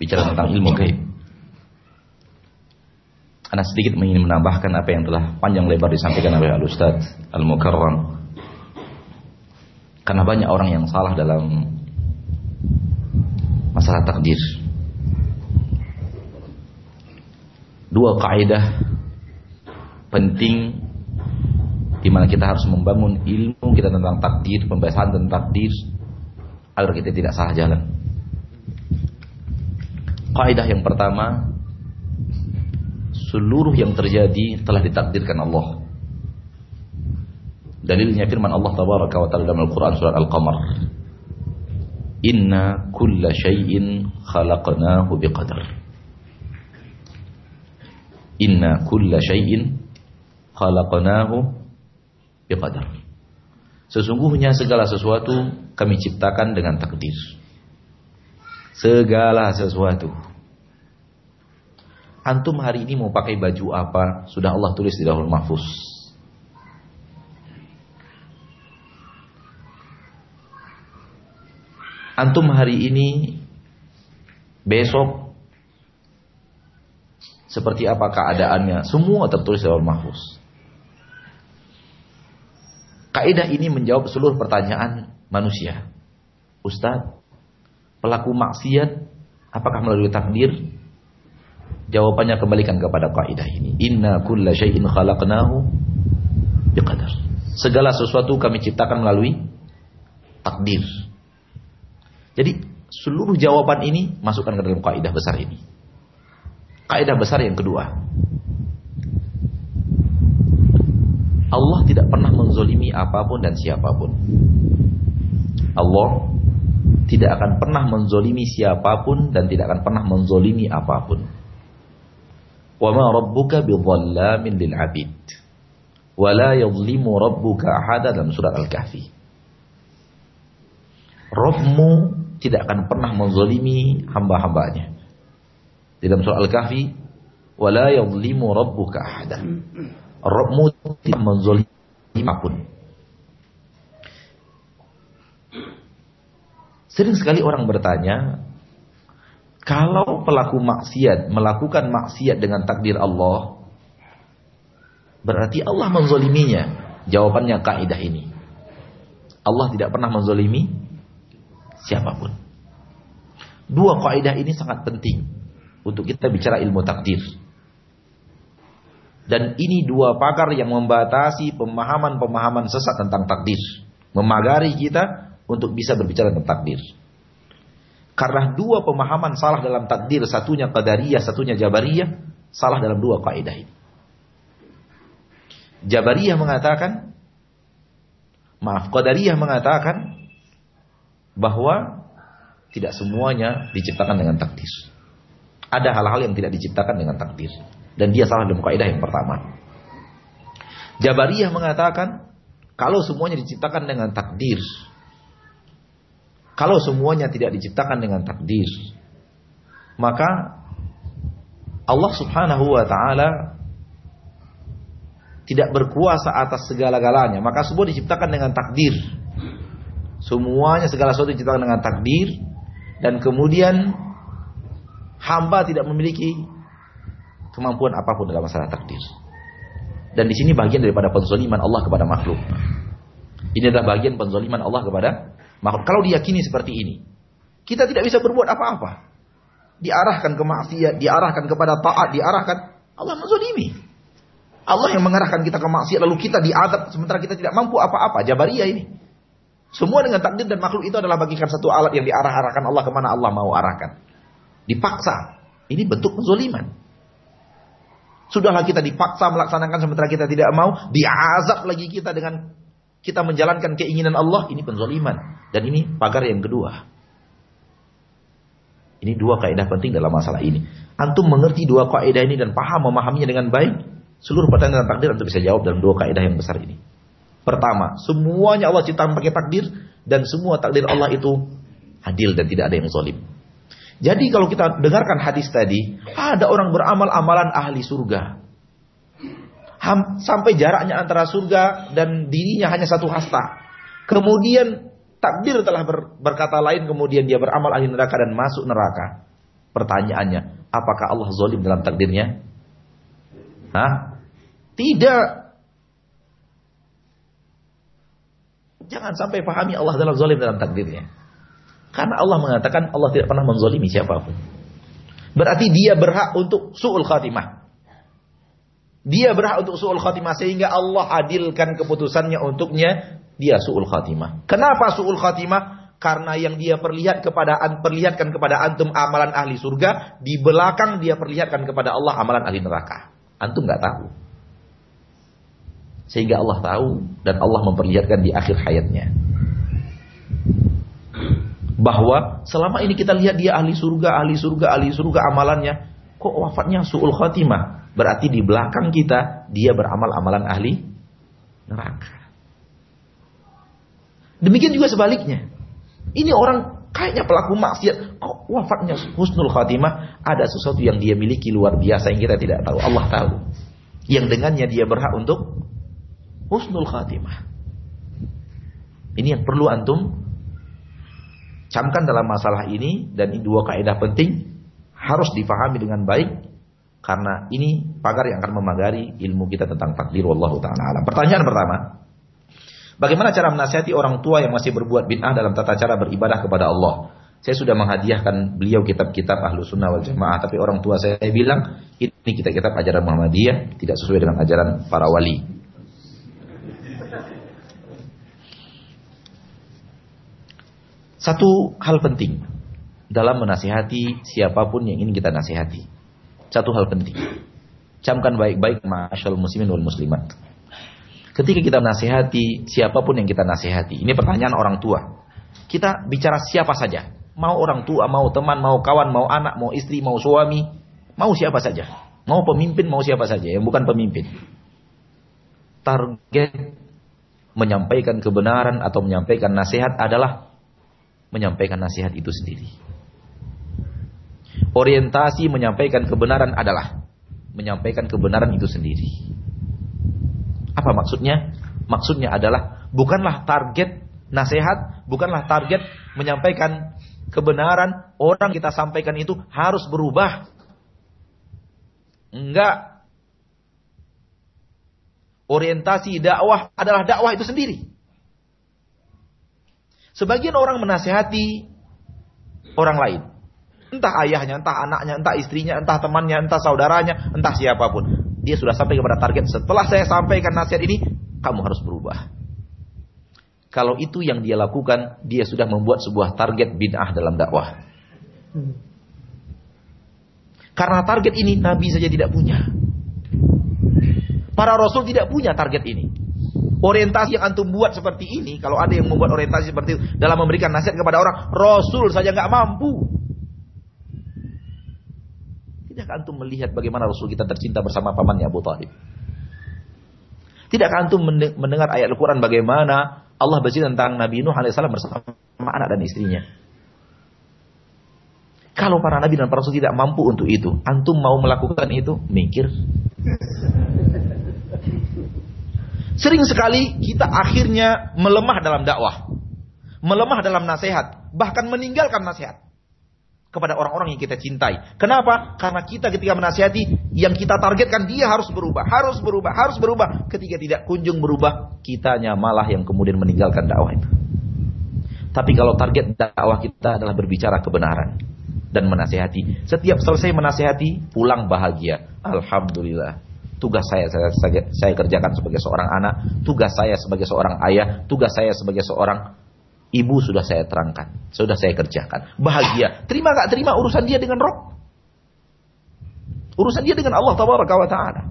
Bicara tentang ilmu gaib. Ana sedikit ingin menambahkan apa yang telah panjang lebar disampaikan oleh Al-Ustaz Al-Mukarram. Karena banyak orang yang salah dalam masalah takdir. Dua kaidah penting di mana kita harus membangun ilmu kita tentang takdir, pembahasan tentang takdir agar kita tidak salah jalan. Kaidah yang pertama, seluruh yang terjadi telah ditakdirkan Allah. Dalilnya firman Allah tabaraka wa taala dalam Al-Qur'an surat Al-Qamar. Inna kulla syai'in khalaqnahu biqadar. Inna kulla syai'in khalaqnahu biqadar. Sesungguhnya segala sesuatu kami ciptakan dengan takdir segala sesuatu. Antum hari ini mau pakai baju apa? Sudah Allah tulis di Lauhul Mahfuz. Antum hari ini besok seperti apa keadaannya? Semua tertulis di Lauhul Mahfuz. Kaidah ini menjawab seluruh pertanyaan manusia. Ustadz, pelaku maksiat apakah melalui takdir? Jawabannya kembalikan kepada kaidah ini. Inna kulla syai'in khalaqnahu biqadar. Segala sesuatu kami ciptakan melalui takdir. Jadi seluruh jawaban ini masukkan ke dalam kaidah besar ini. Kaidah besar yang kedua. Allah tidak pernah menzolimi apa pun dan siapa pun. Allah tidak akan pernah menzolimi siapa pun dan tidak akan pernah menzolimi apa pun. Wa ma rabbuka bidhallamin lil 'abid. Wa la yadhlimu rabbuka ahada dalam surat Al-Kahfi. Rabbmu tidak akan pernah menzolimi hamba-hambanya. Di dalam surat Al-Kahfi, wa la yadhlimu rabbuka ahada. Rabbmu tidak menzolimi apa pun. Sering sekali orang bertanya, kalau pelaku maksiat melakukan maksiat dengan takdir Allah, berarti Allah menzoliminya. Jawabannya kaidah ini. Allah tidak pernah menzolimi siapa pun. Dua kaidah ini sangat penting untuk kita bicara ilmu takdir. Dan ini dua pakar yang membatasi pemahaman-pemahaman sesat tentang takdir. Memagari kita untuk bisa berbicara tentang takdir. Karena dua pemahaman salah dalam takdir, satunya qadariyah, satunya jabariyah, salah dalam dua kaidah ini. Jabariyah mengatakan, maaf, qadariyah mengatakan bahwa tidak semuanya diciptakan dengan takdir. Ada hal-hal yang tidak diciptakan dengan takdir. Dan dia salah dalam kaidah yang pertama. Jabariyah mengatakan kalau semuanya diciptakan dengan takdir, kalau semuanya tidak diciptakan dengan takdir, maka Allah Subhanahu wa taala tidak berkuasa atas segala-galanya, maka semua diciptakan dengan takdir. Semuanya segala sesuatu diciptakan dengan takdir dan kemudian hamba tidak memiliki kemampuan apa pun dalam masalah takdir. Dan di sini bagian daripada penzoliman Allah kepada makhluk. Ini adalah bagian penzoliman Allah kepada makhluk. Kalau diyakini seperti ini, kita tidak bisa berbuat apa-apa. Diarahkan ke maksiat, diarahkan kepada taat, diarahkan Allah menzolimi. Allah yang mengarahkan kita ke maksiat lalu kita diadab sementara kita tidak mampu apa-apa. Jabariyah ini. Semua dengan takdir dan makhluk itu adalah bagikan satu alat yang diarah-arahkan Allah ke mana Allah mau arahkan. Dipaksa. Ini bentuk penzoliman. Sudahlah kita dipaksa melaksanakan sementara kita tidak mau, diazab lagi kita dengan kita menjalankan keinginan Allah, ini penzoliman. Dan ini pagar yang kedua. Ini dua kaidah penting dalam masalah ini. Antum mengerti dua kaidah ini dan paham memahaminya dengan baik, seluruh pertanyaan tentang takdir antum bisa jawab dalam dua kaidah yang besar ini. Pertama, semuanya Allah ciptakan pakai takdir dan semua takdir Allah itu adil dan tidak ada yang zalim. Jadi kalau kita dengarkan hadis tadi, ada orang beramal amalan ahli surga. Sampai jaraknya antara surga dan dirinya hanya satu hasta. Kemudian takdir telah ber, berkata lain, kemudian dia beramal ahli neraka dan masuk neraka. Pertanyaannya, apakah Allah zolim dalam takdirnya? Hah? Tidak. Jangan sampai pahami Allah dalam zolim dalam takdirnya. Karena Allah mengatakan Allah tidak pernah menzolimi siapa pun. Berarti dia berhak untuk su'ul khatimah. Dia berhak untuk su'ul khatimah sehingga Allah adilkan keputusannya untuknya. Dia su'ul khatimah. Kenapa su'ul khatimah? Karena yang dia perlihat kepada perlihatkan kepada antum amalan ahli surga, di belakang dia perlihatkan kepada Allah amalan ahli neraka. Antum nggak tahu. Sehingga Allah tahu dan Allah memperlihatkan di akhir hayatnya bahwa selama ini kita lihat dia ahli surga, ahli surga, ahli surga amalannya, kok wafatnya suul khatimah? Berarti di belakang kita dia beramal amalan ahli neraka. Demikian juga sebaliknya. Ini orang kayaknya pelaku maksiat, kok wafatnya husnul khatimah? Ada sesuatu yang dia miliki luar biasa yang kita tidak tahu. Allah tahu. Yang dengannya dia berhak untuk husnul khatimah. Ini yang perlu antum camkan dalam masalah ini dan ini dua kaidah penting harus difahami dengan baik karena ini pagar yang akan memagari ilmu kita tentang takdir wallahu taala. Pertanyaan pertama, bagaimana cara menasihati orang tua yang masih berbuat bid'ah dalam tata cara beribadah kepada Allah? Saya sudah menghadiahkan beliau kitab-kitab ahlu sunnah wal jamaah, tapi orang tua saya bilang ini kitab-kitab ajaran Muhammadiyah tidak sesuai dengan ajaran para wali. Satu hal penting dalam menasihati siapa pun yang ingin kita nasihati. Satu hal penting. Camkan baik-baik masyaallah muslimin wal muslimat. Ketika kita nasihati siapa pun yang kita nasihati. Ini pertanyaan orang tua. Kita bicara siapa saja. Mau orang tua, mau teman, mau kawan, mau anak, mau istri, mau suami. Mau siapa saja. Mau pemimpin, mau siapa saja. Yang bukan pemimpin. Target menyampaikan kebenaran atau menyampaikan nasihat adalah menyampaikan nasihat itu sendiri. Orientasi menyampaikan kebenaran adalah menyampaikan kebenaran itu sendiri. Apa maksudnya? Maksudnya adalah bukanlah target nasihat, bukanlah target menyampaikan kebenaran orang kita sampaikan itu harus berubah. Enggak. Orientasi dakwah adalah dakwah itu sendiri. Sebagian orang menasehati orang lain. Entah ayahnya, entah anaknya, entah istrinya, entah temannya, entah saudaranya, entah siapa pun. Dia sudah sampai kepada target. Setelah saya sampaikan nasihat ini, kamu harus berubah. Kalau itu yang dia lakukan, dia sudah membuat sebuah target bid'ah dalam dakwah. Karena target ini Nabi saja tidak punya. Para Rasul tidak punya target ini. Orientasi yang antum buat seperti ini, kalau ada yang membuat orientasi seperti itu dalam memberikan nasihat kepada orang, Rasul saja nggak mampu. Tidak antum melihat bagaimana Rasul kita tercinta bersama pamannya Abu Talib? Tidak antum mendengar ayat Al-Quran bagaimana Allah bercerita tentang Nabi Nuh alaihissalam bersama anak dan istrinya? Kalau para nabi dan para rasul tidak mampu untuk itu, antum mau melakukan itu, mikir. Sering sekali kita akhirnya melemah dalam dakwah. Melemah dalam nasihat. Bahkan meninggalkan nasihat. Kepada orang-orang yang kita cintai. Kenapa? Karena kita ketika menasihati, yang kita targetkan dia harus berubah. Harus berubah, harus berubah. Ketika tidak kunjung berubah, kitanya malah yang kemudian meninggalkan dakwah itu. Tapi kalau target dakwah kita adalah berbicara kebenaran dan menasehati. Setiap selesai menasehati, pulang bahagia. Alhamdulillah. Tugas saya, saya saya kerjakan sebagai seorang anak, tugas saya sebagai seorang ayah, tugas saya sebagai seorang ibu sudah saya terangkan, sudah saya kerjakan. Bahagia. Terima gak terima urusan dia dengan roh. Urusan dia dengan Allah Taala.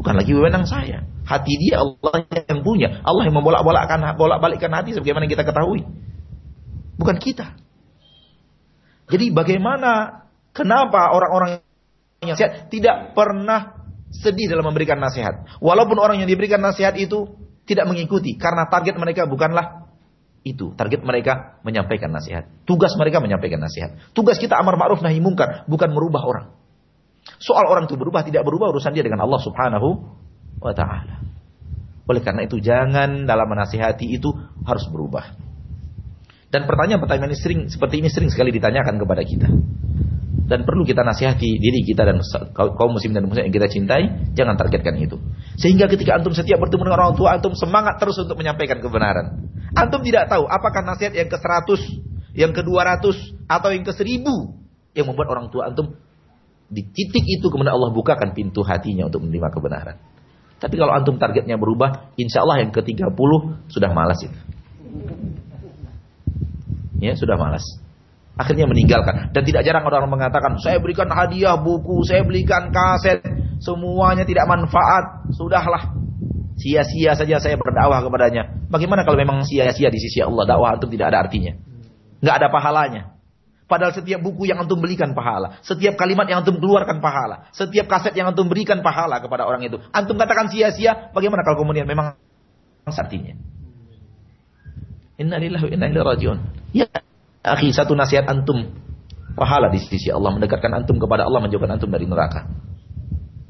Bukan lagi wewenang saya. Hati dia Allah yang punya. Allah yang membolak-bolakkan bolak-balikkan hati sebagaimana kita ketahui. Bukan kita. Jadi bagaimana kenapa orang-orang yang sehat tidak pernah sedih dalam memberikan nasihat. Walaupun orang yang diberikan nasihat itu tidak mengikuti karena target mereka bukanlah itu. Target mereka menyampaikan nasihat. Tugas mereka menyampaikan nasihat. Tugas kita amar ma'ruf nahi mungkar, bukan merubah orang. Soal orang itu berubah tidak berubah urusan dia dengan Allah Subhanahu wa taala. Oleh karena itu jangan dalam menasihati itu harus berubah. Dan pertanyaan-pertanyaan ini sering seperti ini sering sekali ditanyakan kepada kita dan perlu kita nasihati diri kita dan kaum muslim dan muslim yang kita cintai, jangan targetkan itu. Sehingga ketika antum setiap bertemu dengan orang tua, antum semangat terus untuk menyampaikan kebenaran. Antum tidak tahu apakah nasihat yang ke-100, yang ke-200 atau yang ke-1000 yang membuat orang tua antum di titik itu kemudian Allah bukakan pintu hatinya untuk menerima kebenaran. Tapi kalau antum targetnya berubah, insya Allah yang ke-30 sudah malas itu. Ya, sudah malas akhirnya meninggalkan dan tidak jarang orang mengatakan saya berikan hadiah buku saya belikan kaset semuanya tidak manfaat sudahlah sia-sia saja saya berdakwah kepadanya. Bagaimana kalau memang sia-sia di sisi Allah? Dakwah antum tidak ada artinya. Nggak ada pahalanya. Padahal setiap buku yang antum belikan pahala. Setiap kalimat yang antum keluarkan pahala. Setiap kaset yang antum berikan pahala kepada orang itu. Antum katakan sia-sia bagaimana kalau kemudian memang artinya? Innalillahi wa inna ilaihi rajiun. Ya, Akhi, satu nasihat antum. Pahala di sisi Allah mendekatkan antum kepada Allah menjauhkan antum dari neraka.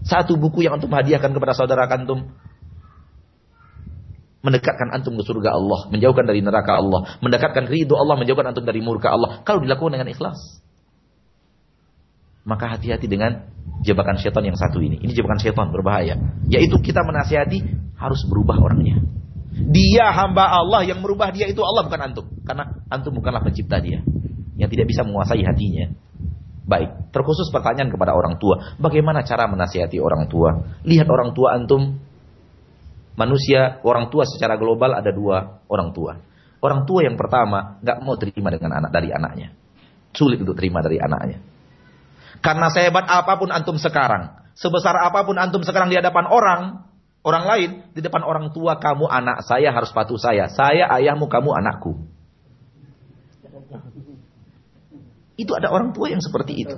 Satu buku yang antum hadiahkan kepada saudara antum mendekatkan antum ke surga Allah, menjauhkan dari neraka Allah, mendekatkan ridho Allah, menjauhkan antum dari murka Allah. Kalau dilakukan dengan ikhlas. Maka hati-hati dengan jebakan setan yang satu ini. Ini jebakan setan berbahaya. Yaitu kita menasihati harus berubah orangnya. Dia hamba Allah yang merubah dia itu Allah bukan antum. Karena antum bukanlah pencipta dia. Yang tidak bisa menguasai hatinya. Baik, terkhusus pertanyaan kepada orang tua. Bagaimana cara menasihati orang tua? Lihat orang tua antum manusia, orang tua secara global ada dua orang tua. Orang tua yang pertama nggak mau terima dengan anak dari anaknya. Sulit untuk terima dari anaknya. Karena sehebat apa pun antum sekarang, sebesar apa pun antum sekarang di hadapan orang, orang lain, di depan orang tua kamu anak saya harus patuh saya. Saya ayahmu, kamu anakku. Itu ada orang tua yang seperti itu.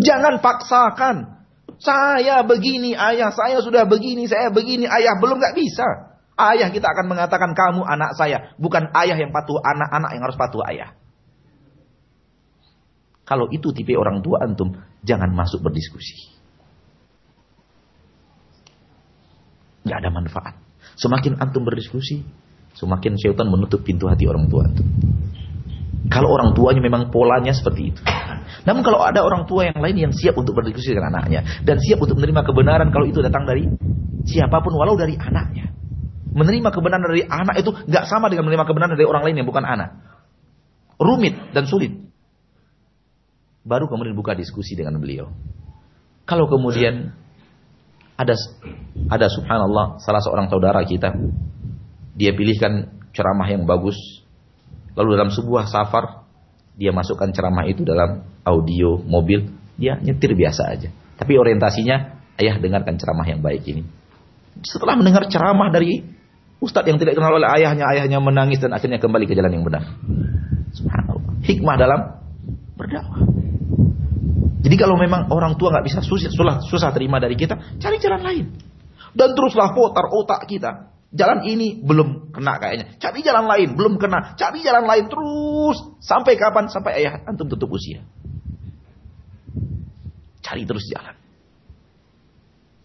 Jangan paksakan. Saya begini, ayah saya sudah begini, saya begini, ayah belum nggak bisa. Ayah kita akan mengatakan kamu anak saya, bukan ayah yang patuh anak-anak yang harus patuh ayah. Kalau itu tipe orang tua antum, jangan masuk berdiskusi. Nggak ada manfaat. Semakin antum berdiskusi, semakin syaitan menutup pintu hati orang tua antum. Kalau orang tuanya memang polanya seperti itu. Namun kalau ada orang tua yang lain yang siap untuk berdiskusi dengan anaknya dan siap untuk menerima kebenaran kalau itu datang dari siapa pun walau dari anaknya. Menerima kebenaran dari anak itu nggak sama dengan menerima kebenaran dari orang lain yang bukan anak. Rumit dan sulit. Baru kemudian buka diskusi dengan beliau. Kalau kemudian ada ada subhanallah salah seorang saudara kita dia pilihkan ceramah yang bagus lalu dalam sebuah safar dia masukkan ceramah itu dalam audio mobil, dia nyetir biasa aja. Tapi orientasinya, ayah dengarkan ceramah yang baik ini. Setelah mendengar ceramah dari ustadz yang tidak kenal oleh ayahnya, ayahnya menangis dan akhirnya kembali ke jalan yang benar. Subhanallah. Hikmah dalam berdakwah. Jadi kalau memang orang tua nggak bisa susah, susah, terima dari kita, cari jalan lain. Dan teruslah putar otak kita. Jalan ini belum kena kayaknya. Cari jalan lain, belum kena. Cari jalan lain terus. Sampai kapan? Sampai ayah antum tutup usia. Cari terus jalan.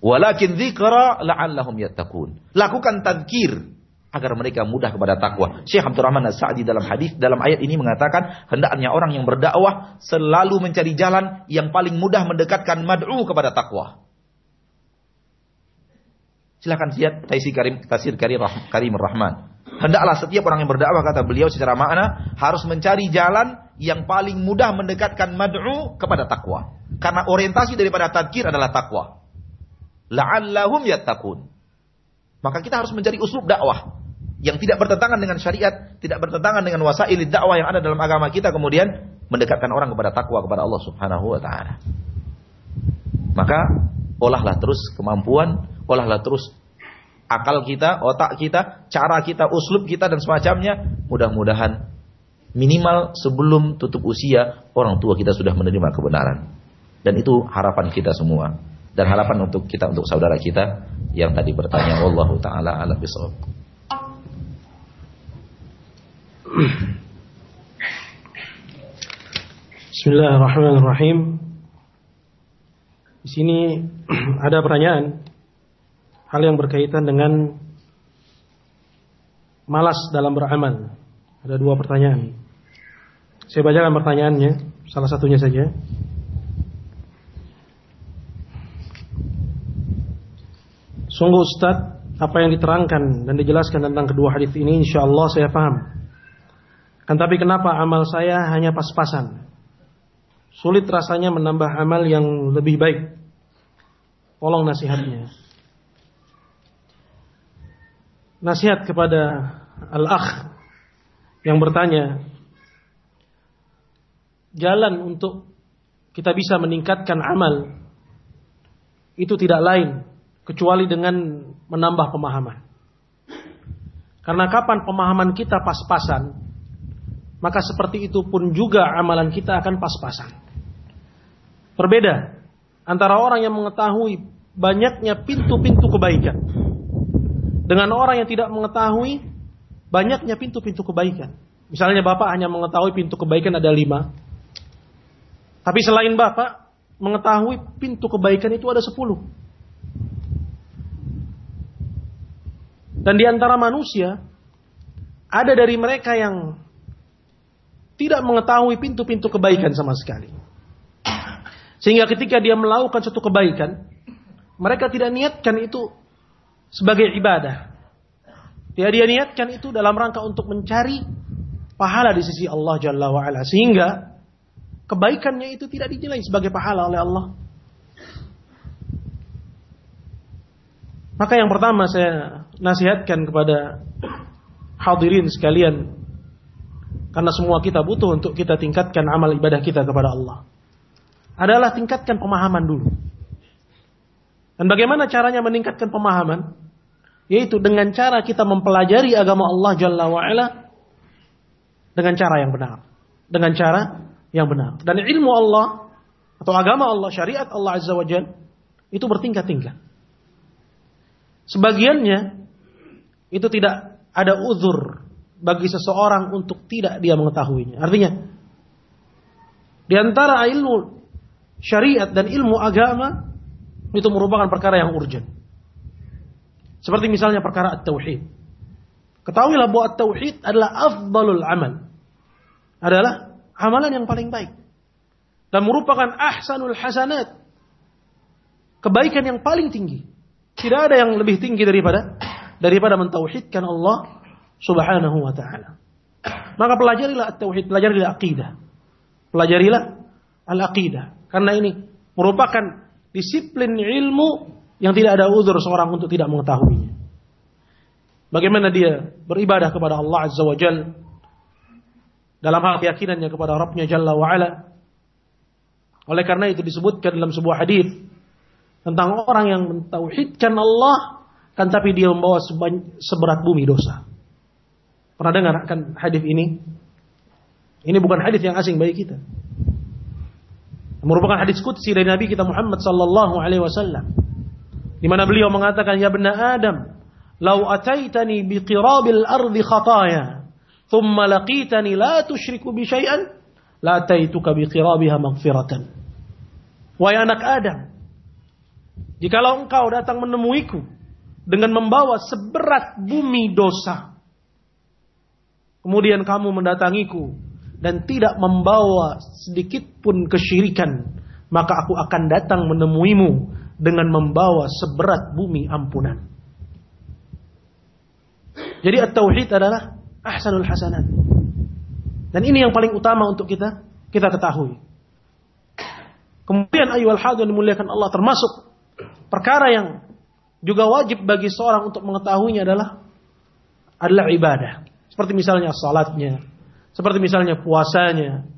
Walakin dzikra la'allahum yattaqun. Lakukan tadzkir agar mereka mudah kepada takwa. Syekh Abdurrahman As-Sa'di dalam hadis dalam ayat ini mengatakan hendaknya orang yang berdakwah selalu mencari jalan yang paling mudah mendekatkan mad'u kepada takwa. Silahkan lihat Taisir Karim, Tasir Karim, Karim Rahman. Hendaklah setiap orang yang berdakwah kata beliau secara makna harus mencari jalan yang paling mudah mendekatkan mad'u kepada takwa. Karena orientasi daripada tadkir adalah takwa. La'allahum yattaqun. Maka kita harus mencari uslub dakwah yang tidak bertentangan dengan syariat, tidak bertentangan dengan wasail dakwah yang ada dalam agama kita kemudian mendekatkan orang kepada takwa kepada Allah Subhanahu wa taala. Maka olahlah terus kemampuan olahlah terus akal kita, otak kita, cara kita, uslub kita dan semacamnya. Mudah-mudahan minimal sebelum tutup usia orang tua kita sudah menerima kebenaran. Dan itu harapan kita semua dan harapan untuk kita untuk saudara kita yang tadi bertanya wallahu taala ala bisawab. Bismillahirrahmanirrahim. Di sini ada pertanyaan hal yang berkaitan dengan malas dalam beramal. Ada dua pertanyaan. Saya bacakan pertanyaannya, salah satunya saja. Sungguh Ustaz, apa yang diterangkan dan dijelaskan tentang kedua hadis ini insya Allah saya paham. Kan tapi kenapa amal saya hanya pas-pasan? Sulit rasanya menambah amal yang lebih baik. Tolong nasihatnya nasihat kepada al-akh yang bertanya jalan untuk kita bisa meningkatkan amal itu tidak lain kecuali dengan menambah pemahaman. Karena kapan pemahaman kita pas-pasan, maka seperti itu pun juga amalan kita akan pas-pasan. Berbeda antara orang yang mengetahui banyaknya pintu-pintu kebaikan dengan orang yang tidak mengetahui banyaknya pintu-pintu kebaikan. Misalnya Bapak hanya mengetahui pintu kebaikan ada lima. Tapi selain Bapak mengetahui pintu kebaikan itu ada sepuluh. Dan di antara manusia ada dari mereka yang tidak mengetahui pintu-pintu kebaikan sama sekali. Sehingga ketika dia melakukan suatu kebaikan, mereka tidak niatkan itu sebagai ibadah. Ya, dia niatkan itu dalam rangka untuk mencari pahala di sisi Allah Jalla wa'ala. Sehingga kebaikannya itu tidak dinilai sebagai pahala oleh Allah. Maka yang pertama saya nasihatkan kepada hadirin sekalian karena semua kita butuh untuk kita tingkatkan amal ibadah kita kepada Allah. Adalah tingkatkan pemahaman dulu. Dan bagaimana caranya meningkatkan pemahaman? Yaitu dengan cara kita mempelajari agama Allah Jalla wa'ala dengan cara yang benar. Dengan cara yang benar. Dan ilmu Allah atau agama Allah, syariat Allah Azza wa Jal, itu bertingkat-tingkat. Sebagiannya itu tidak ada uzur bagi seseorang untuk tidak dia mengetahuinya. Artinya, di antara ilmu syariat dan ilmu agama itu merupakan perkara yang urgent. Seperti misalnya perkara at-tauhid. Ketahuilah bahwa at-tauhid adalah afdalul amal. Adalah amalan yang paling baik. Dan merupakan ahsanul hasanat. Kebaikan yang paling tinggi. Tidak ada yang lebih tinggi daripada daripada mentauhidkan Allah Subhanahu wa taala. Maka pelajarilah at-tauhid, pelajarilah akidah. Pelajarilah al-aqidah. Karena ini merupakan disiplin ilmu yang tidak ada uzur seorang untuk tidak mengetahuinya. Bagaimana dia beribadah kepada Allah Azza wa Jal dalam hal keyakinannya kepada Rabbnya Jalla wa Ala. Oleh karena itu disebutkan dalam sebuah hadis tentang orang yang mentauhidkan Allah kan tapi dia membawa seberat bumi dosa. Pernah dengar akan hadis ini? Ini bukan hadis yang asing bagi kita. Merupakan hadis qudsi dari Nabi kita Muhammad sallallahu alaihi wasallam. Di mana beliau mengatakan, "Ya bena Adam, lau ataitani bi qirabil ardi khataya, thumma laqitani la tusyriku bi syai'an, la ataituka bi qirabiha maghfiratan." Wahai anak Adam, jikalau engkau datang menemuiku dengan membawa seberat bumi dosa, kemudian kamu mendatangiku dan tidak membawa sedikit pun kesyirikan, maka aku akan datang menemuimu dengan membawa seberat bumi ampunan. Jadi at-tauhid adalah ahsanul hasanat. Dan ini yang paling utama untuk kita kita ketahui. Kemudian ayu yang dimuliakan Allah termasuk perkara yang juga wajib bagi seorang untuk mengetahuinya adalah adalah ibadah. Seperti misalnya salatnya, seperti misalnya puasanya.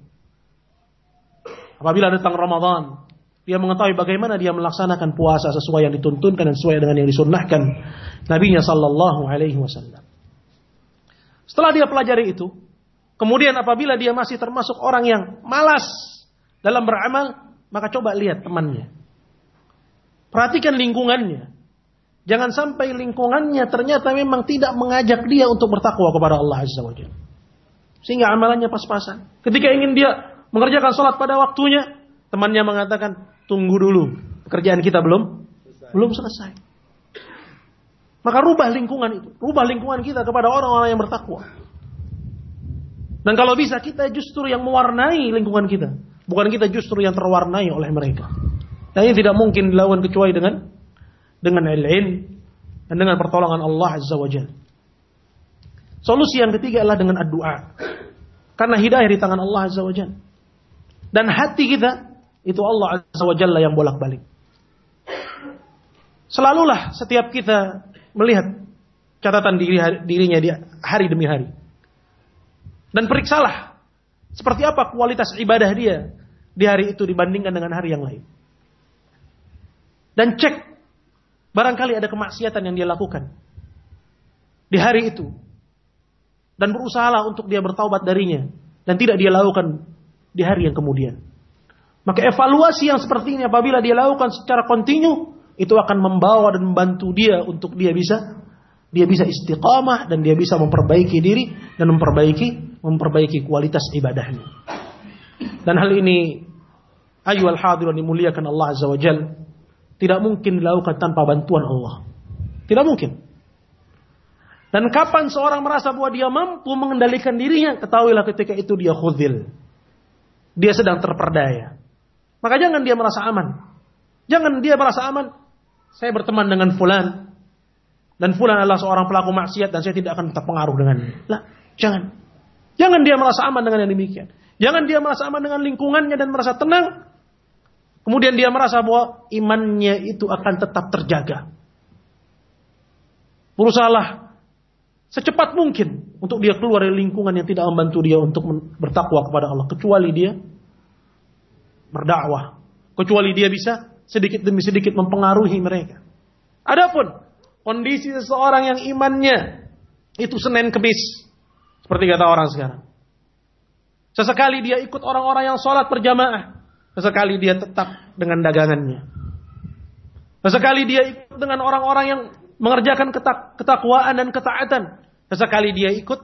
Apabila datang Ramadan, dia mengetahui bagaimana dia melaksanakan puasa sesuai yang dituntunkan dan sesuai dengan yang disunnahkan Nabi-Nya sallallahu alaihi wasallam. Setelah dia pelajari itu, kemudian apabila dia masih termasuk orang yang malas dalam beramal, maka coba lihat temannya. Perhatikan lingkungannya. Jangan sampai lingkungannya ternyata memang tidak mengajak dia untuk bertakwa kepada Allah Azza wa Jalla. Sehingga amalannya pas-pasan. Ketika ingin dia mengerjakan sholat pada waktunya, temannya mengatakan, tunggu dulu. Pekerjaan kita belum belum selesai. Maka rubah lingkungan itu. Rubah lingkungan kita kepada orang-orang yang bertakwa. Dan kalau bisa kita justru yang mewarnai lingkungan kita. Bukan kita justru yang terwarnai oleh mereka. Dan ini tidak mungkin dilakukan kecuali dengan dengan ilm dan dengan pertolongan Allah Azza wa Jalla. Solusi yang ketiga adalah dengan doa. Karena hidayah di tangan Allah Azza wa Jalla. Dan hati kita itu Allah Azza wa Jalla yang bolak-balik. Selalulah setiap kita melihat catatan diri, dirinya di hari demi hari. Dan periksalah seperti apa kualitas ibadah dia di hari itu dibandingkan dengan hari yang lain. Dan cek Barangkali ada kemaksiatan yang dia lakukan di hari itu. Dan berusahalah untuk dia bertaubat darinya. Dan tidak dia lakukan di hari yang kemudian. Maka evaluasi yang seperti ini apabila dia lakukan secara kontinu. Itu akan membawa dan membantu dia untuk dia bisa dia bisa istiqamah dan dia bisa memperbaiki diri dan memperbaiki memperbaiki kualitas ibadahnya. Dan hal ini ayu al hadirun dimuliakan Allah azza wajalla tidak mungkin dilakukan tanpa bantuan Allah. Tidak mungkin. Dan kapan seorang merasa bahwa dia mampu mengendalikan dirinya, ketahuilah ketika itu dia khudil. Dia sedang terperdaya. Maka jangan dia merasa aman. Jangan dia merasa aman. Saya berteman dengan fulan. Dan fulan adalah seorang pelaku maksiat dan saya tidak akan terpengaruh dengannya. Lah, jangan. Jangan dia merasa aman dengan yang demikian. Jangan dia merasa aman dengan lingkungannya dan merasa tenang. Kemudian dia merasa bahwa imannya itu akan tetap terjaga. Berusahalah secepat mungkin untuk dia keluar dari lingkungan yang tidak membantu dia untuk bertakwa kepada Allah. Kecuali dia berdakwah. Kecuali dia bisa sedikit demi sedikit mempengaruhi mereka. Adapun kondisi seseorang yang imannya itu Senin Kemis. Seperti kata orang sekarang. Sesekali dia ikut orang-orang yang sholat berjamaah. Sesekali dia tetap dengan dagangannya. Sesekali dia ikut dengan orang-orang yang mengerjakan ketak ketakwaan dan ketaatan. Sesekali dia ikut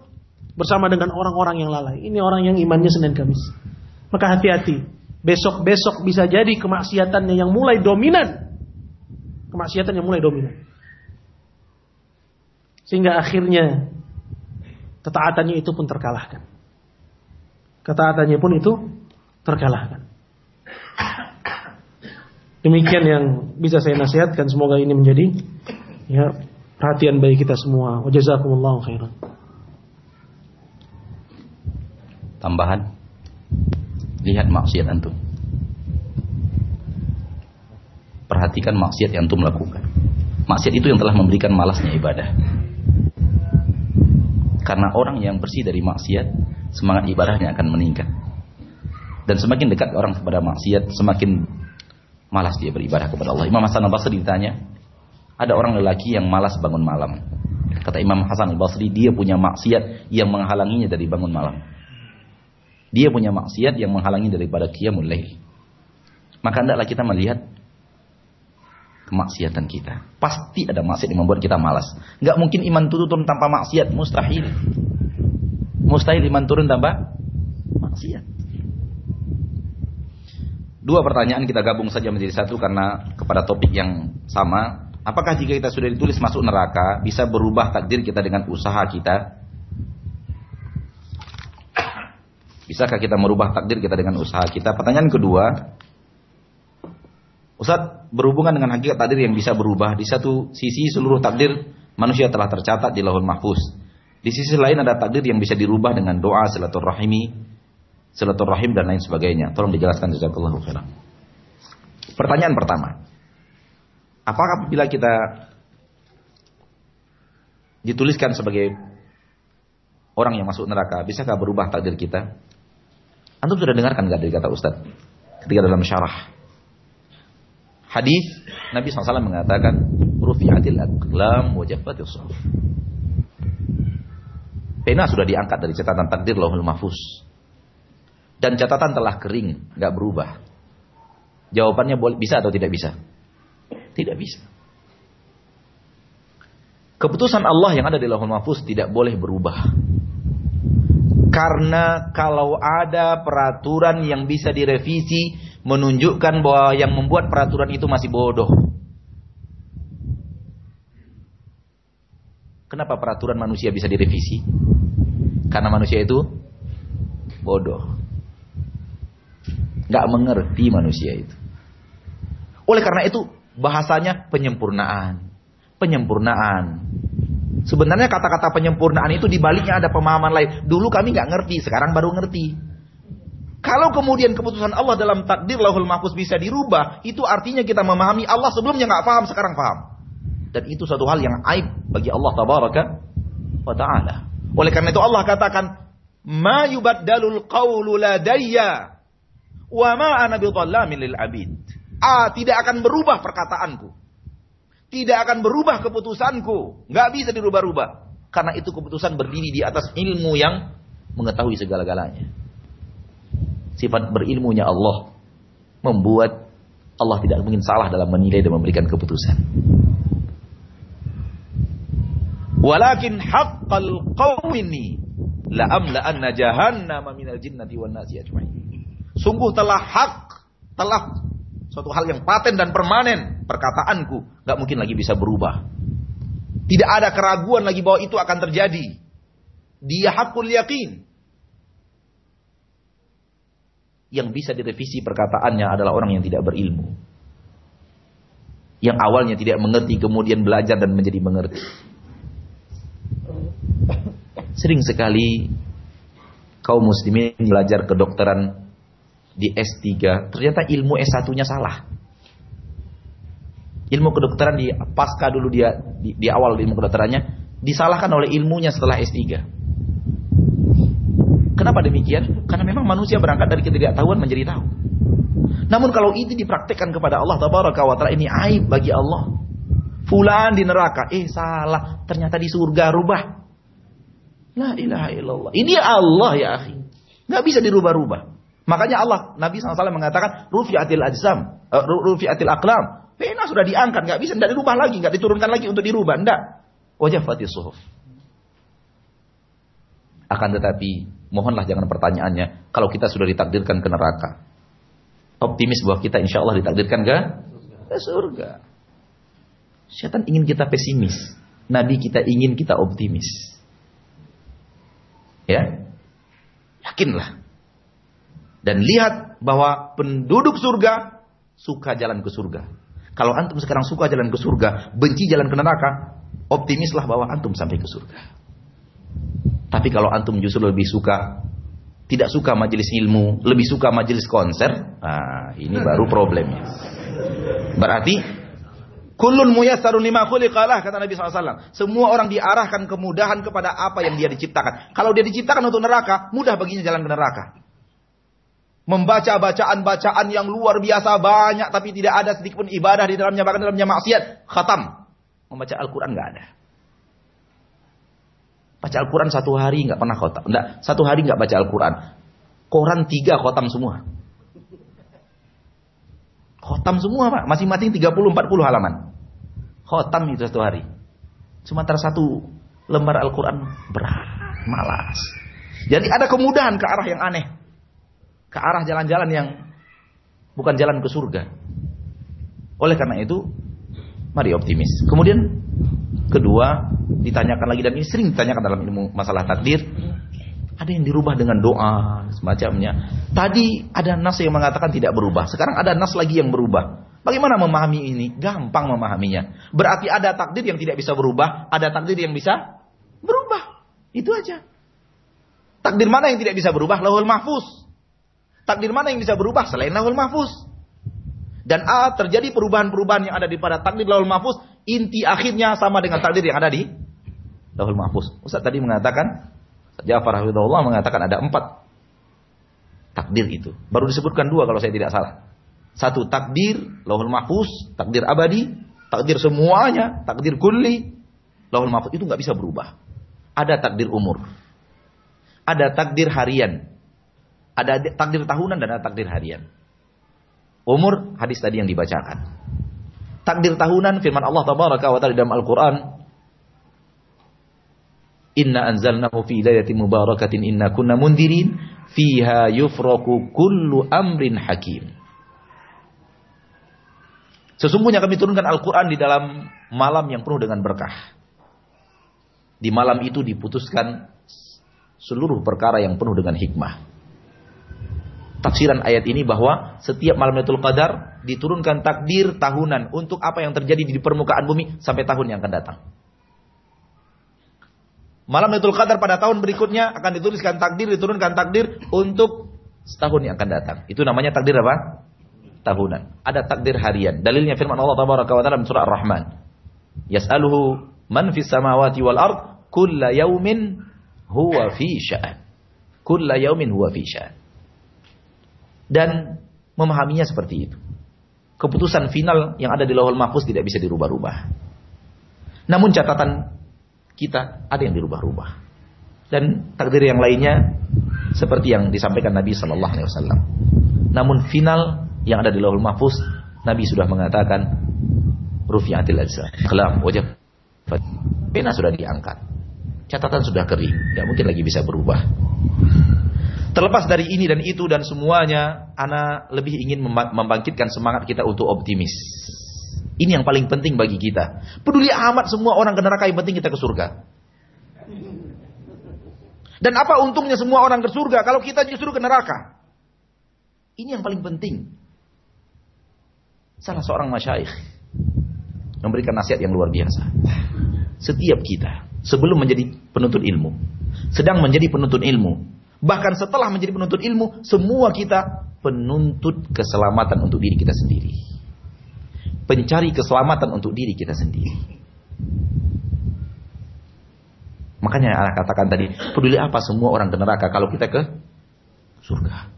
bersama dengan orang-orang yang lalai. Ini orang yang imannya Senin Kamis. Maka hati-hati. Besok-besok bisa jadi kemaksiatannya yang mulai dominan. Kemaksiatan yang mulai dominan. Sehingga akhirnya ketaatannya itu pun terkalahkan. Ketaatannya pun itu terkalahkan. Demikian yang bisa saya nasihatkan. Semoga ini menjadi ya perhatian bagi kita semua. Wajazakumullah khairan. Tambahan lihat maksiat antum. Perhatikan maksiat yang antum lakukan. Maksiat itu yang telah memberikan malasnya ibadah. Karena orang yang bersih dari maksiat, semangat ibadahnya akan meningkat. Dan semakin dekat orang kepada maksiat, semakin malas dia beribadah kepada Allah. Imam Hasan al-Basri ditanya, ada orang lelaki yang malas bangun malam. Kata Imam Hasan al-Basri, dia punya maksiat yang menghalanginya dari bangun malam. Dia punya maksiat yang menghalangi daripada qiyamul lail. Maka hendaklah kita melihat kemaksiatan kita. Pasti ada maksiat yang membuat kita malas. Gak mungkin iman turun tanpa maksiat, mustahil. Mustahil iman turun tanpa maksiat. Dua pertanyaan kita gabung saja menjadi satu karena kepada topik yang sama. Apakah jika kita sudah ditulis masuk neraka, bisa berubah takdir kita dengan usaha kita? Bisakah kita merubah takdir kita dengan usaha kita? Pertanyaan kedua, Ustaz, berhubungan dengan hakikat takdir yang bisa berubah. Di satu sisi seluruh takdir manusia telah tercatat di lahul mahfuz. Di sisi lain ada takdir yang bisa dirubah dengan doa, silaturahimi, silaturahim dan lain sebagainya. Tolong dijelaskan jazakallahu khairan. Pertanyaan pertama. Apakah bila kita dituliskan sebagai orang yang masuk neraka, bisakah berubah takdir kita? Antum sudah dengarkan gak dari kata Ustaz? Ketika dalam syarah. Hadis Nabi SAW mengatakan, Rufi'atil aqlam wajafatil suhuf. Pena sudah diangkat dari catatan takdir lahul mahfuz. Dan catatan telah kering, nggak berubah. Jawabannya boleh bisa atau tidak bisa? Tidak bisa. Keputusan Allah yang ada di lahul mahfuz tidak boleh berubah. Karena kalau ada peraturan yang bisa direvisi menunjukkan bahwa yang membuat peraturan itu masih bodoh. Kenapa peraturan manusia bisa direvisi? Karena manusia itu bodoh. Gak mengerti manusia itu. Oleh karena itu bahasanya penyempurnaan. Penyempurnaan. Sebenarnya kata-kata penyempurnaan itu dibaliknya ada pemahaman lain. Dulu kami nggak ngerti, sekarang baru ngerti. Kalau kemudian keputusan Allah dalam takdir lahul mahfuz bisa dirubah, itu artinya kita memahami Allah sebelumnya nggak paham, sekarang paham. Dan itu satu hal yang aib bagi Allah tabaraka wa ta'ala. Oleh karena itu Allah katakan, "Ma yubaddalul qawlu ladayya wa ma ana abid." Ah, tidak akan berubah perkataanku tidak akan berubah keputusanku. Nggak bisa dirubah-rubah. Karena itu keputusan berdiri di atas ilmu yang mengetahui segala-galanya. Sifat berilmunya Allah membuat Allah tidak mungkin salah dalam menilai dan memberikan keputusan. Walakin haqqal qawmini la'amla'anna jahannama minal jinnati wan nasi ajma'in. Sungguh telah hak, telah suatu hal yang paten dan permanen perkataanku nggak mungkin lagi bisa berubah Tidak ada keraguan lagi bahwa itu akan terjadi. Dia hakul yakin. Yang bisa direvisi perkataannya adalah orang yang tidak berilmu. Yang awalnya tidak mengerti, kemudian belajar dan menjadi mengerti. Sering sekali kaum muslimin belajar kedokteran di S3, ternyata ilmu S1-nya salah. Ilmu kedokteran di pasca dulu dia di, di awal ilmu kedokterannya disalahkan oleh ilmunya setelah S3. Kenapa demikian? Karena memang manusia berangkat dari ketidaktahuan menjadi tahu. Namun kalau itu dipraktekkan kepada Allah tabaraka wa taala ini aib bagi Allah. Fulan di neraka, eh salah, ternyata di surga rubah. La ilaha illallah. Ini Allah ya akhi. Nggak bisa dirubah-rubah. Makanya Allah, Nabi SAW mengatakan, Rufi'atil ajsam, uh, Rufi'atil aklam. Pena sudah diangkat, nggak bisa, nggak dirubah lagi, nggak diturunkan lagi untuk dirubah, enggak. Wajah fatih suhuf. Akan tetapi, mohonlah jangan pertanyaannya, kalau kita sudah ditakdirkan ke neraka. Optimis bahwa kita insya Allah ditakdirkan ke, ke surga. Syaitan ingin kita pesimis. Nabi kita ingin kita optimis. Ya, yakinlah. Dan lihat bahwa penduduk surga suka jalan ke surga. Kalau antum sekarang suka jalan ke surga, benci jalan ke neraka, optimislah bahwa antum sampai ke surga. Tapi kalau antum justru lebih suka tidak suka majelis ilmu, lebih suka majelis konser, nah ini baru problemnya. Berarti Kullun muyassarun lima khuliqalah kata Nabi SAW. Semua orang diarahkan kemudahan kepada apa yang dia diciptakan. Kalau dia diciptakan untuk neraka, mudah baginya jalan ke neraka. Membaca bacaan-bacaan yang luar biasa banyak tapi tidak ada sedikit pun ibadah di dalamnya bahkan dalamnya maksiat, khatam. Membaca Al-Qur'an nggak ada. Baca Al-Quran satu hari nggak pernah khotam. Enggak, satu hari nggak baca Al-Quran. Koran tiga khotam semua. Khotam semua pak, masing-masing 30-40 halaman. Khotam itu satu hari. Sementara satu lembar Al-Quran berat, malas. Jadi ada kemudahan ke arah yang aneh. Ke arah jalan-jalan yang bukan jalan ke surga. Oleh karena itu, mari optimis. Kemudian kedua, ditanyakan lagi dan ini sering ditanyakan dalam ilmu masalah takdir. Ada yang dirubah dengan doa semacamnya. Tadi ada nas yang mengatakan tidak berubah. Sekarang ada nas lagi yang berubah. Bagaimana memahami ini? Gampang memahaminya. Berarti ada takdir yang tidak bisa berubah, ada takdir yang bisa berubah. Itu aja. Takdir mana yang tidak bisa berubah? Lahul mahfuz. Takdir mana yang bisa berubah selain lahul mahfuz? Dan A terjadi perubahan-perubahan yang ada di pada takdir lahul mahfuz, inti akhirnya sama dengan takdir yang ada di lahul mahfuz. Ustaz tadi mengatakan Ja'far Hafizahullah mengatakan ada empat takdir itu. Baru disebutkan dua kalau saya tidak salah. Satu takdir, lauhul mahfuz, takdir abadi, takdir semuanya, takdir kulli, lauhul mahfuz itu nggak bisa berubah. Ada takdir umur, ada takdir harian, ada takdir tahunan dan ada takdir harian. Umur hadis tadi yang dibacakan. Takdir tahunan firman Allah tabaraka wa taala dalam Al-Qur'an Inna anzalnahu fi lailatin mubarakatin inna kunna mundirin fiha yufraku kullu amrin hakim. Sesungguhnya kami turunkan Al-Quran di dalam malam yang penuh dengan berkah. Di malam itu diputuskan seluruh perkara yang penuh dengan hikmah. Tafsiran ayat ini bahwa setiap malam Lailatul Qadar diturunkan takdir tahunan untuk apa yang terjadi di permukaan bumi sampai tahun yang akan datang. Malam Lailatul Qadar pada tahun berikutnya akan dituliskan takdir, diturunkan takdir untuk setahun yang akan datang. Itu namanya takdir apa? Tahunan. Ada takdir harian. Dalilnya firman Allah Tabaraka wa taala surah Ar-Rahman. Yas'aluhu man fis samawati wal ard kulla yaumin huwa fi sya'an. Kulla yaumin huwa fi sya'an. Dan memahaminya seperti itu. Keputusan final yang ada di Lauhul Mahfuz tidak bisa dirubah-rubah. Namun catatan kita ada yang dirubah-rubah. Dan takdir yang lainnya seperti yang disampaikan Nabi Shallallahu Alaihi Wasallam. Namun final yang ada di Lauhul Mahfuz, Nabi sudah mengatakan rufiatil ajza, kelam wajib. Pena sudah diangkat. Catatan sudah kering, tidak mungkin lagi bisa berubah. Terlepas dari ini dan itu dan semuanya, Ana lebih ingin membangkitkan semangat kita untuk optimis. Ini yang paling penting bagi kita. Peduli amat semua orang ke neraka yang penting kita ke surga. Dan apa untungnya semua orang ke surga kalau kita justru ke neraka? Ini yang paling penting. Salah seorang masyaikh memberikan nasihat yang luar biasa. Setiap kita sebelum menjadi penuntut ilmu, sedang menjadi penuntut ilmu, bahkan setelah menjadi penuntut ilmu, semua kita penuntut keselamatan untuk diri kita sendiri pencari keselamatan untuk diri kita sendiri. Makanya anak katakan tadi, peduli apa semua orang ke neraka kalau kita ke surga.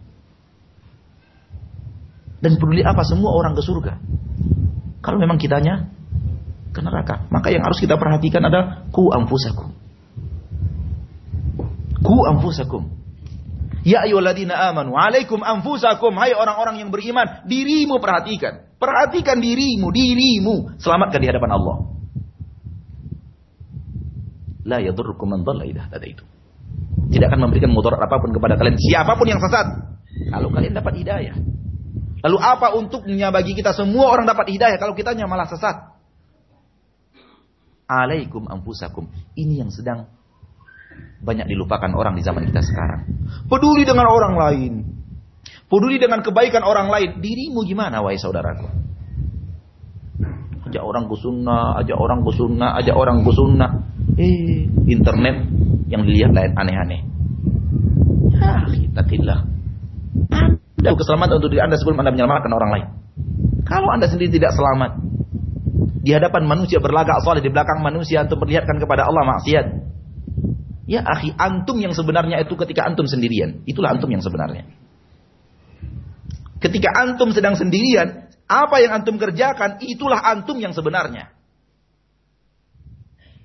Dan peduli apa semua orang ke surga. Kalau memang kitanya ke neraka. Maka yang harus kita perhatikan adalah ku amfusakum. Ku amfusakum. Ya ayyuhalladzina amanu, alaikum anfusakum, hai orang-orang yang beriman, dirimu perhatikan. Perhatikan dirimu, dirimu. Selamatkan di hadapan Allah. La yadurrukum man dhalla itu. Tidak akan memberikan mudarat apa pun kepada kalian siapa pun yang sesat. Kalau kalian dapat hidayah. Lalu apa untuknya bagi kita semua orang dapat hidayah kalau kitanya malah sesat? Alaikum anfusakum. Ini yang sedang banyak dilupakan orang di zaman kita sekarang. Peduli dengan orang lain. Peduli dengan kebaikan orang lain. Dirimu gimana wahai saudaraku? Ajak orang ke sunnah, ajak orang ke sunnah, ajak orang ke sunnah. Eh, internet yang dilihat lain aneh-aneh. Ya, kita tidak. Anda keselamatan untuk diri Anda sebelum Anda menyelamatkan orang lain. Kalau Anda sendiri tidak selamat, di hadapan manusia berlagak soleh, di belakang manusia untuk perlihatkan kepada Allah maksiat. Ya akhi, antum yang sebenarnya itu ketika antum sendirian. Itulah antum yang sebenarnya. Ketika antum sedang sendirian, apa yang antum kerjakan, itulah antum yang sebenarnya.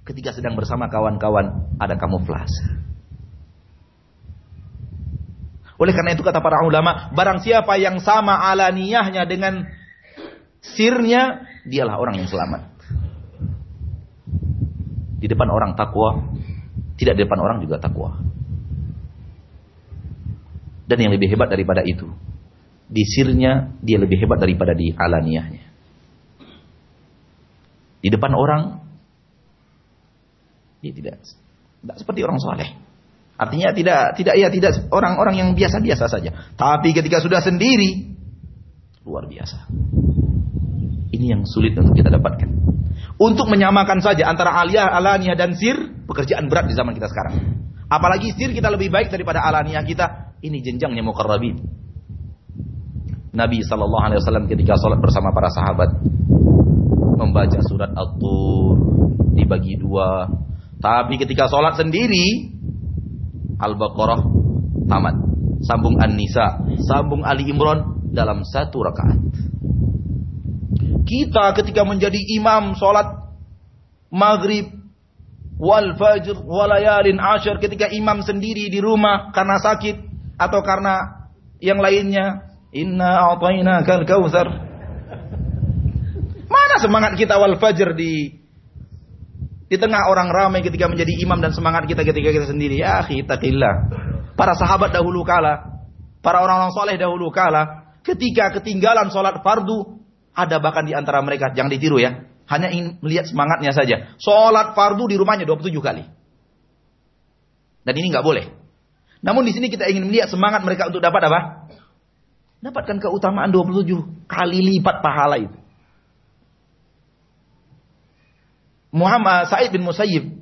Ketika sedang bersama kawan-kawan, ada kamuflase. Oleh karena itu kata para ulama, barang siapa yang sama alaniyahnya dengan sirnya, dialah orang yang selamat. Di depan orang takwa, tidak di depan orang juga takwa. Dan yang lebih hebat daripada itu, di sirnya dia lebih hebat daripada di alaniahnya. Di depan orang dia tidak tidak seperti orang soleh. Artinya tidak tidak ya tidak orang-orang yang biasa-biasa saja. Tapi ketika sudah sendiri luar biasa. Ini yang sulit untuk kita dapatkan. Untuk menyamakan saja antara aliyah, alaniah dan sir, pekerjaan berat di zaman kita sekarang. Apalagi sir kita lebih baik daripada alaniah kita. Ini jenjangnya mukarrabin. Nabi Shallallahu Alaihi Wasallam ketika sholat bersama para sahabat membaca surat At-Tur dibagi dua. Tapi ketika sholat sendiri Al-Baqarah tamat. Sambung An-Nisa, sambung Ali Imran dalam satu rakaat. Kita ketika menjadi imam sholat maghrib wal fajr walayalin ashar ketika imam sendiri di rumah karena sakit atau karena yang lainnya Inna kal kautsar. Mana semangat kita wal fajr di di tengah orang ramai ketika menjadi imam dan semangat kita ketika kita sendiri. Ya taqillah. Para sahabat dahulu kala, para orang-orang soleh dahulu kala, ketika ketinggalan sholat fardu, ada bahkan di antara mereka, jangan ditiru ya, hanya ingin melihat semangatnya saja. Sholat fardu di rumahnya 27 kali. Dan ini nggak boleh. Namun di sini kita ingin melihat semangat mereka untuk dapat apa? Dapatkan keutamaan 27 kali lipat pahala itu. Muhammad Sa'id bin Musayyib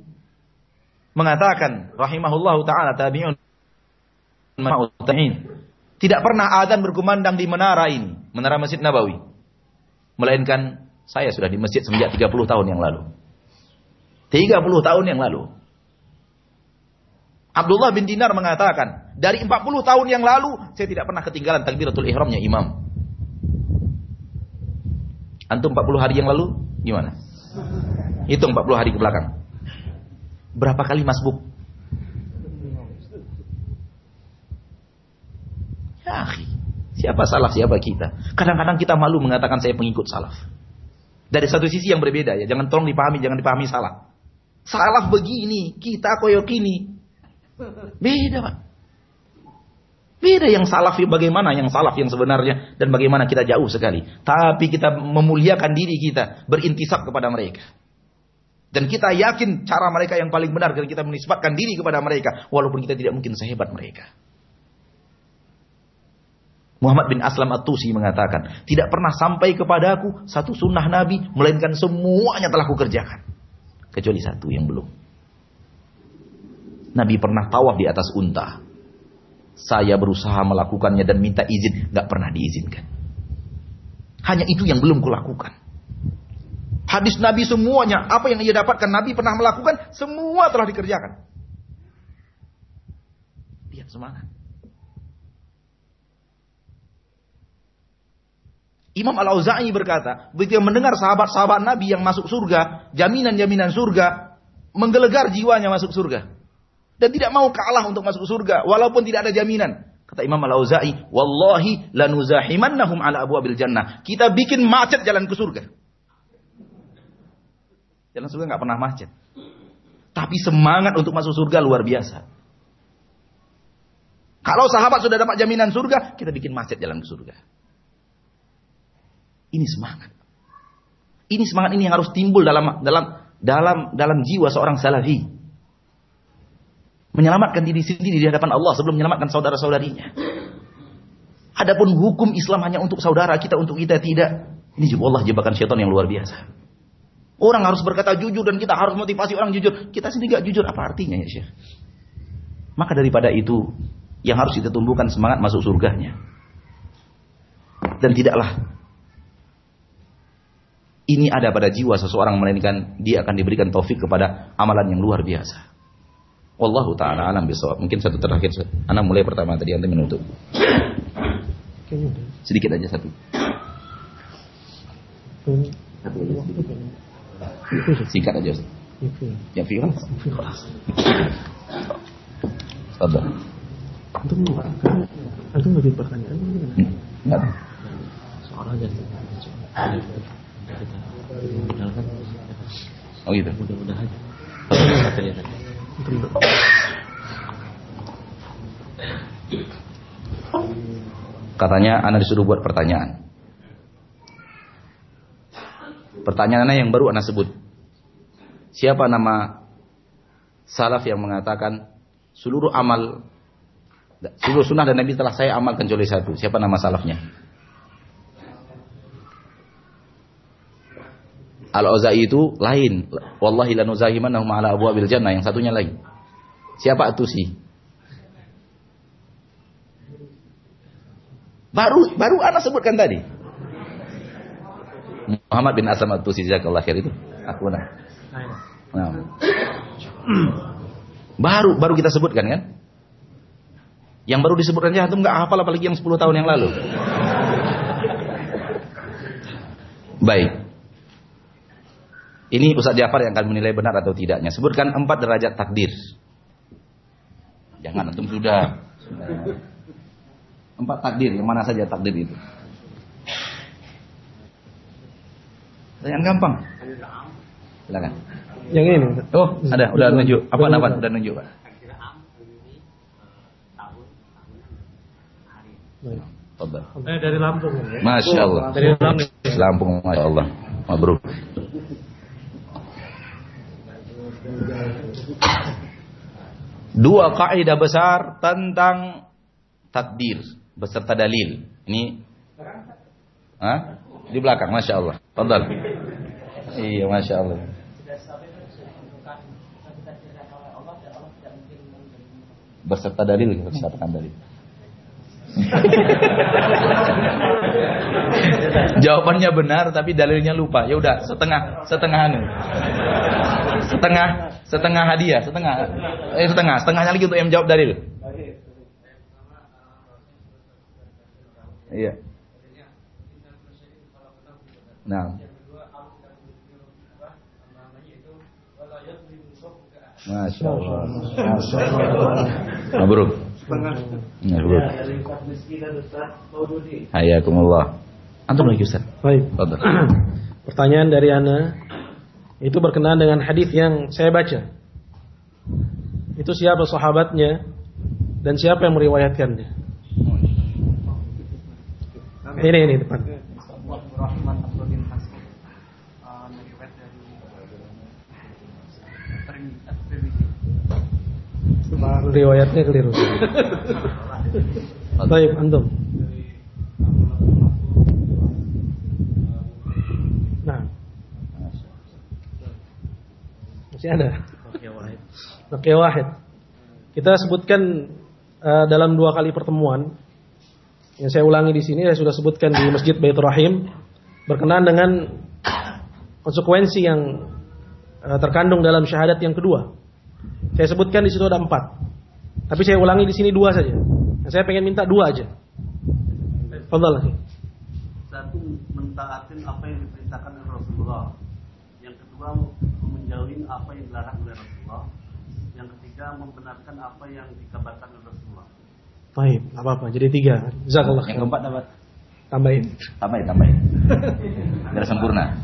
mengatakan rahimahullah taala tabi'un tidak pernah azan berkumandang di menara ini, menara Masjid Nabawi. Melainkan saya sudah di masjid sejak 30 tahun yang lalu. 30 tahun yang lalu. Abdullah bin Dinar mengatakan, dari 40 tahun yang lalu saya tidak pernah ketinggalan takbiratul ihramnya imam. Antum 40 hari yang lalu gimana? Hitung 40 hari ke belakang. Berapa kali masbuk? Ya, siapa salah siapa kita? Kadang-kadang kita malu mengatakan saya pengikut salaf. Dari satu sisi yang berbeda ya, jangan tolong dipahami, jangan dipahami salah. Salaf begini, kita koyok ini, Beda, Pak. Beda yang salaf bagaimana yang salaf yang sebenarnya dan bagaimana kita jauh sekali. Tapi kita memuliakan diri kita, berintisab kepada mereka. Dan kita yakin cara mereka yang paling benar dan kita menisbatkan diri kepada mereka walaupun kita tidak mungkin sehebat mereka. Muhammad bin Aslam At-Tusi mengatakan, tidak pernah sampai kepadaku satu sunnah Nabi, melainkan semuanya telah kukerjakan. Kecuali satu yang belum. Nabi pernah tawaf di atas unta. Saya berusaha melakukannya dan minta izin, nggak pernah diizinkan. Hanya itu yang belum kulakukan. Hadis Nabi semuanya, apa yang ia dapatkan Nabi pernah melakukan, semua telah dikerjakan. Lihat semangat. Imam Al-Auza'i berkata, begitu mendengar sahabat-sahabat Nabi yang masuk surga, jaminan-jaminan surga, menggelegar jiwanya masuk surga dan tidak mau kalah untuk masuk surga walaupun tidak ada jaminan. Kata Imam Al-Auza'i, "Wallahi lanuzahimannahum ala abwabil jannah." Kita bikin macet jalan ke surga. Jalan surga nggak pernah macet. Tapi semangat untuk masuk surga luar biasa. Kalau sahabat sudah dapat jaminan surga, kita bikin macet jalan ke surga. Ini semangat. Ini semangat ini yang harus timbul dalam dalam dalam dalam jiwa seorang salafi menyelamatkan diri sendiri di hadapan Allah sebelum menyelamatkan saudara-saudarinya. Adapun hukum Islam hanya untuk saudara kita, untuk kita tidak. Ini juga Allah jebakan syaitan yang luar biasa. Orang harus berkata jujur dan kita harus motivasi orang jujur. Kita sendiri gak jujur apa artinya ya Syekh? Maka daripada itu yang harus kita tumbuhkan semangat masuk surganya. Dan tidaklah ini ada pada jiwa seseorang melainkan dia akan diberikan taufik kepada amalan yang luar biasa. Wallahu taala alam bisawab. Mungkin satu terakhir. Anak mulai pertama tadi nanti menutup. Sedikit aja satu. Singkat aja Ustaz. Yang fi Kelas. Sabar. Antum antum lebih pertanyaan Enggak. Soalnya Oh gitu. Mudah-mudahan. Katanya anak disuruh buat pertanyaan. Pertanyaannya yang baru anak sebut. Siapa nama salaf yang mengatakan seluruh amal seluruh sunnah dan nabi telah saya amalkan kecuali satu. Siapa nama salafnya? Al-Auza'i itu lain. Wallahi lanuzahimannahum ala abwabil jannah. Yang satunya lagi. Siapa Atusi? Baru baru anak sebutkan tadi. Muhammad bin Aslam Atusi jazakallahu khair itu. Aku nah. nah. Baru baru kita sebutkan kan? Yang baru disebutkan aja antum enggak hafal apalagi yang 10 tahun yang lalu. Baik. Ini Ustaz Jafar yang akan menilai benar atau tidaknya. Sebutkan empat derajat takdir. Jangan antum sudah. Empat takdir, yang mana saja takdir itu? Yang gampang. Silakan. Yang ini. Oh, ada, udah nunjuk. Apa nama? Udah nunjuk, Pak. Eh, dari Lampung ya. Masya Allah. Dari Lampung. Lampung, Masya Allah. Mabruk. Dua kaidah besar tentang takdir beserta dalil. Ini Hah? Di belakang, Masya Allah. Fadal. Iya, Masya Allah. Beserta dalil, beserta dalil. Jawabannya benar tapi dalilnya lupa. Ya udah, setengah setengah anu. Setengah setengah hadiah, setengah eh setengah, setengahnya lagi untuk yang jawab dalil. Iya. Nah. Masya Allah. Masya Allah. Mabruk. Ya, Hayakumullah. Antum lagi Ustaz. Baik. Fadal. Pertanyaan dari Ana itu berkenaan dengan hadis yang saya baca. Itu siapa sahabatnya dan siapa yang meriwayatkannya? Ini ini depan. Riwayatnya keliru. Baik, antum. Nah. Masih ada. Oke, wahid. Kita sebutkan uh, dalam dua kali pertemuan yang saya ulangi di sini saya sudah sebutkan di Masjid Baitur Rahim berkenaan dengan konsekuensi yang uh, terkandung dalam syahadat yang kedua. Saya sebutkan di situ ada empat, tapi saya ulangi di sini dua saja. Saya pengen minta dua aja. Fadal. Satu mentaatin apa yang diperintahkan oleh Rasulullah. Yang kedua menjauhi apa yang dilarang oleh Rasulullah. Yang ketiga membenarkan apa yang dikabarkan oleh Rasulullah. Baik, apa apa. Jadi tiga. Jazakallah. Yang keempat dapat Tambahin. tambahin, tambahin. Biar sempurna.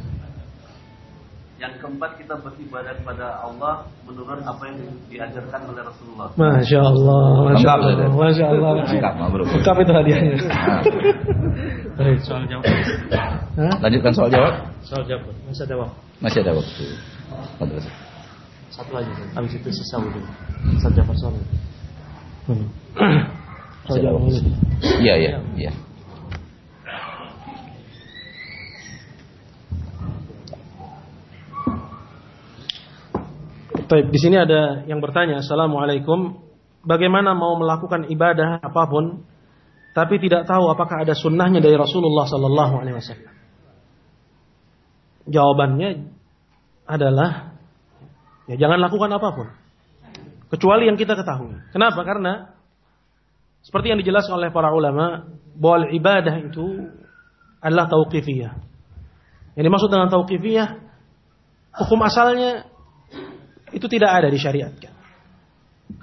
Yang keempat kita beribadah kepada Allah menurut apa yang diajarkan oleh Rasulullah. Masya Allah, Masya Allah. Masya Allah. Lengkap, itu hadiahnya. Nah, Baik. Soal jawab. Hah? lanjutkan soal jawab. Soal jawab. Masih ada waktu. Masih ada waktu. Satu lagi. Habis itu sisa wudhu. Soal jawab soal. Hmm. Ada waktu. Iya, iya, iya. Baik, di sini ada yang bertanya, Assalamualaikum, bagaimana mau melakukan ibadah apa pun, tapi tidak tahu apakah ada sunnahnya dari Rasulullah Sallallahu Alaihi Wasallam? Jawabannya adalah, ya jangan lakukan apa pun, kecuali yang kita ketahui. Kenapa? Karena seperti yang dijelaskan oleh para ulama, bahwa ibadah itu adalah tauqifiyah. Yang dimaksud dengan tauqifiyah, hukum asalnya itu tidak ada disyariatkan.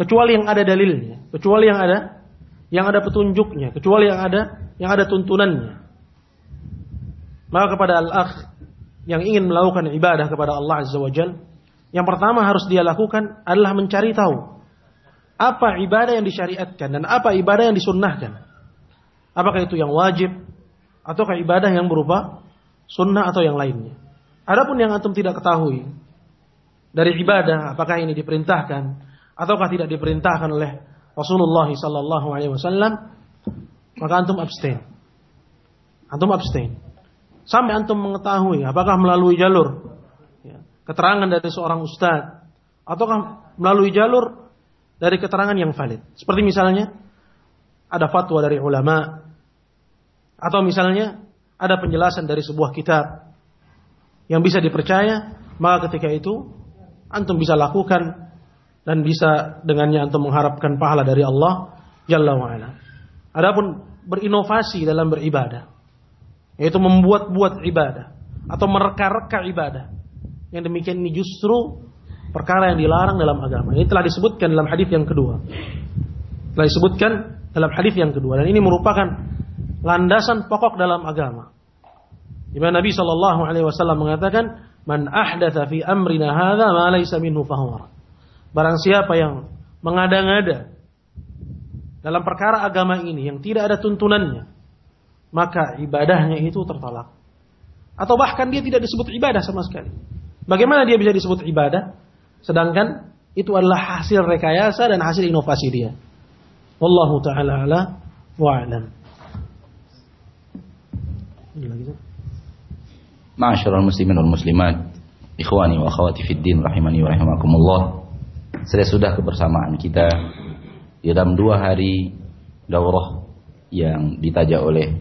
Kecuali yang ada dalilnya, kecuali yang ada yang ada petunjuknya, kecuali yang ada yang ada tuntunannya. Maka kepada al-akh yang ingin melakukan ibadah kepada Allah Azza wa yang pertama harus dia lakukan adalah mencari tahu apa ibadah yang disyariatkan dan apa ibadah yang disunnahkan. Apakah itu yang wajib ataukah ibadah yang berupa sunnah atau yang lainnya. Adapun yang antum tidak ketahui, dari ibadah apakah ini diperintahkan ataukah tidak diperintahkan oleh Rasulullah sallallahu alaihi wasallam maka antum abstain. Antum abstain. Sampai antum mengetahui apakah melalui jalur ya, keterangan dari seorang ustadz ataukah melalui jalur dari keterangan yang valid. Seperti misalnya ada fatwa dari ulama atau misalnya ada penjelasan dari sebuah kitab yang bisa dipercaya maka ketika itu antum bisa lakukan dan bisa dengannya antum mengharapkan pahala dari Allah Jalla wa'ala. Adapun berinovasi dalam beribadah, yaitu membuat-buat ibadah atau mereka-reka ibadah. Yang demikian ini justru perkara yang dilarang dalam agama. Ini telah disebutkan dalam hadis yang kedua. Telah disebutkan dalam hadis yang kedua dan ini merupakan landasan pokok dalam agama. Di mana Nabi Shallallahu alaihi wasallam mengatakan, Man ahdatha fi amrina hadha ma laysa minhu. Barang siapa yang mengada-ngada dalam perkara agama ini yang tidak ada tuntunannya, maka ibadahnya itu tertolak. Atau bahkan dia tidak disebut ibadah sama sekali. Bagaimana dia bisa disebut ibadah? Sedangkan itu adalah hasil rekayasa dan hasil inovasi dia. Wallahu taala ala wa alam. Ini lagi. Ma'asyiral muslimin wal muslimat, ikhwani wa akhwati fid din rahimani wa rahimakumullah. Sudah sudah kebersamaan kita di dalam dua hari daurah yang ditajak oleh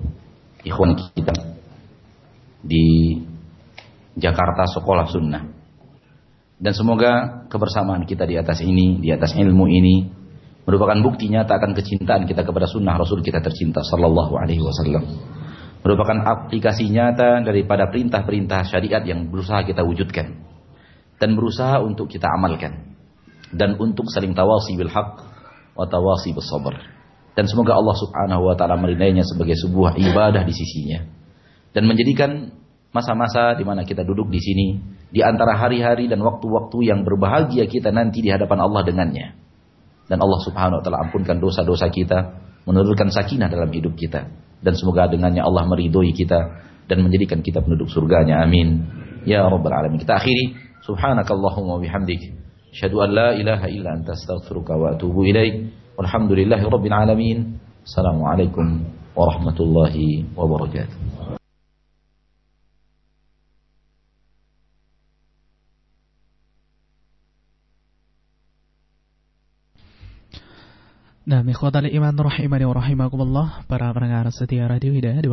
ikhwan kita di Jakarta Sekolah Sunnah. Dan semoga kebersamaan kita di atas ini, di atas ilmu ini merupakan bukti nyata akan kecintaan kita kepada sunnah Rasul kita tercinta sallallahu alaihi wasallam merupakan aplikasi nyata daripada perintah-perintah syariat yang berusaha kita wujudkan dan berusaha untuk kita amalkan dan untuk saling tawasi bil haq wa tawasi bis sabr. Dan semoga Allah Subhanahu wa taala meridainya sebagai sebuah ibadah di sisinya dan menjadikan masa-masa di mana kita duduk di sini di antara hari-hari dan waktu-waktu yang berbahagia kita nanti di hadapan Allah dengannya. Dan Allah Subhanahu wa taala ampunkan dosa-dosa kita menurunkan sakinah dalam hidup kita dan semoga dengannya Allah meridhoi kita dan menjadikan kita penduduk surganya. Amin. Ya rabbal alamin. Kita akhiri subhanakallahumma bihamdik asyhadu an la ilaha illa anta astaghfiruka wa atubu ilaik. Walhamdulillahi rabbil alamin. Assalamualaikum warahmatullahi wabarakatuh. Nah, ikhwatal iman rahimani wa rahimakumullah, para pendengar setia Radio Hidayah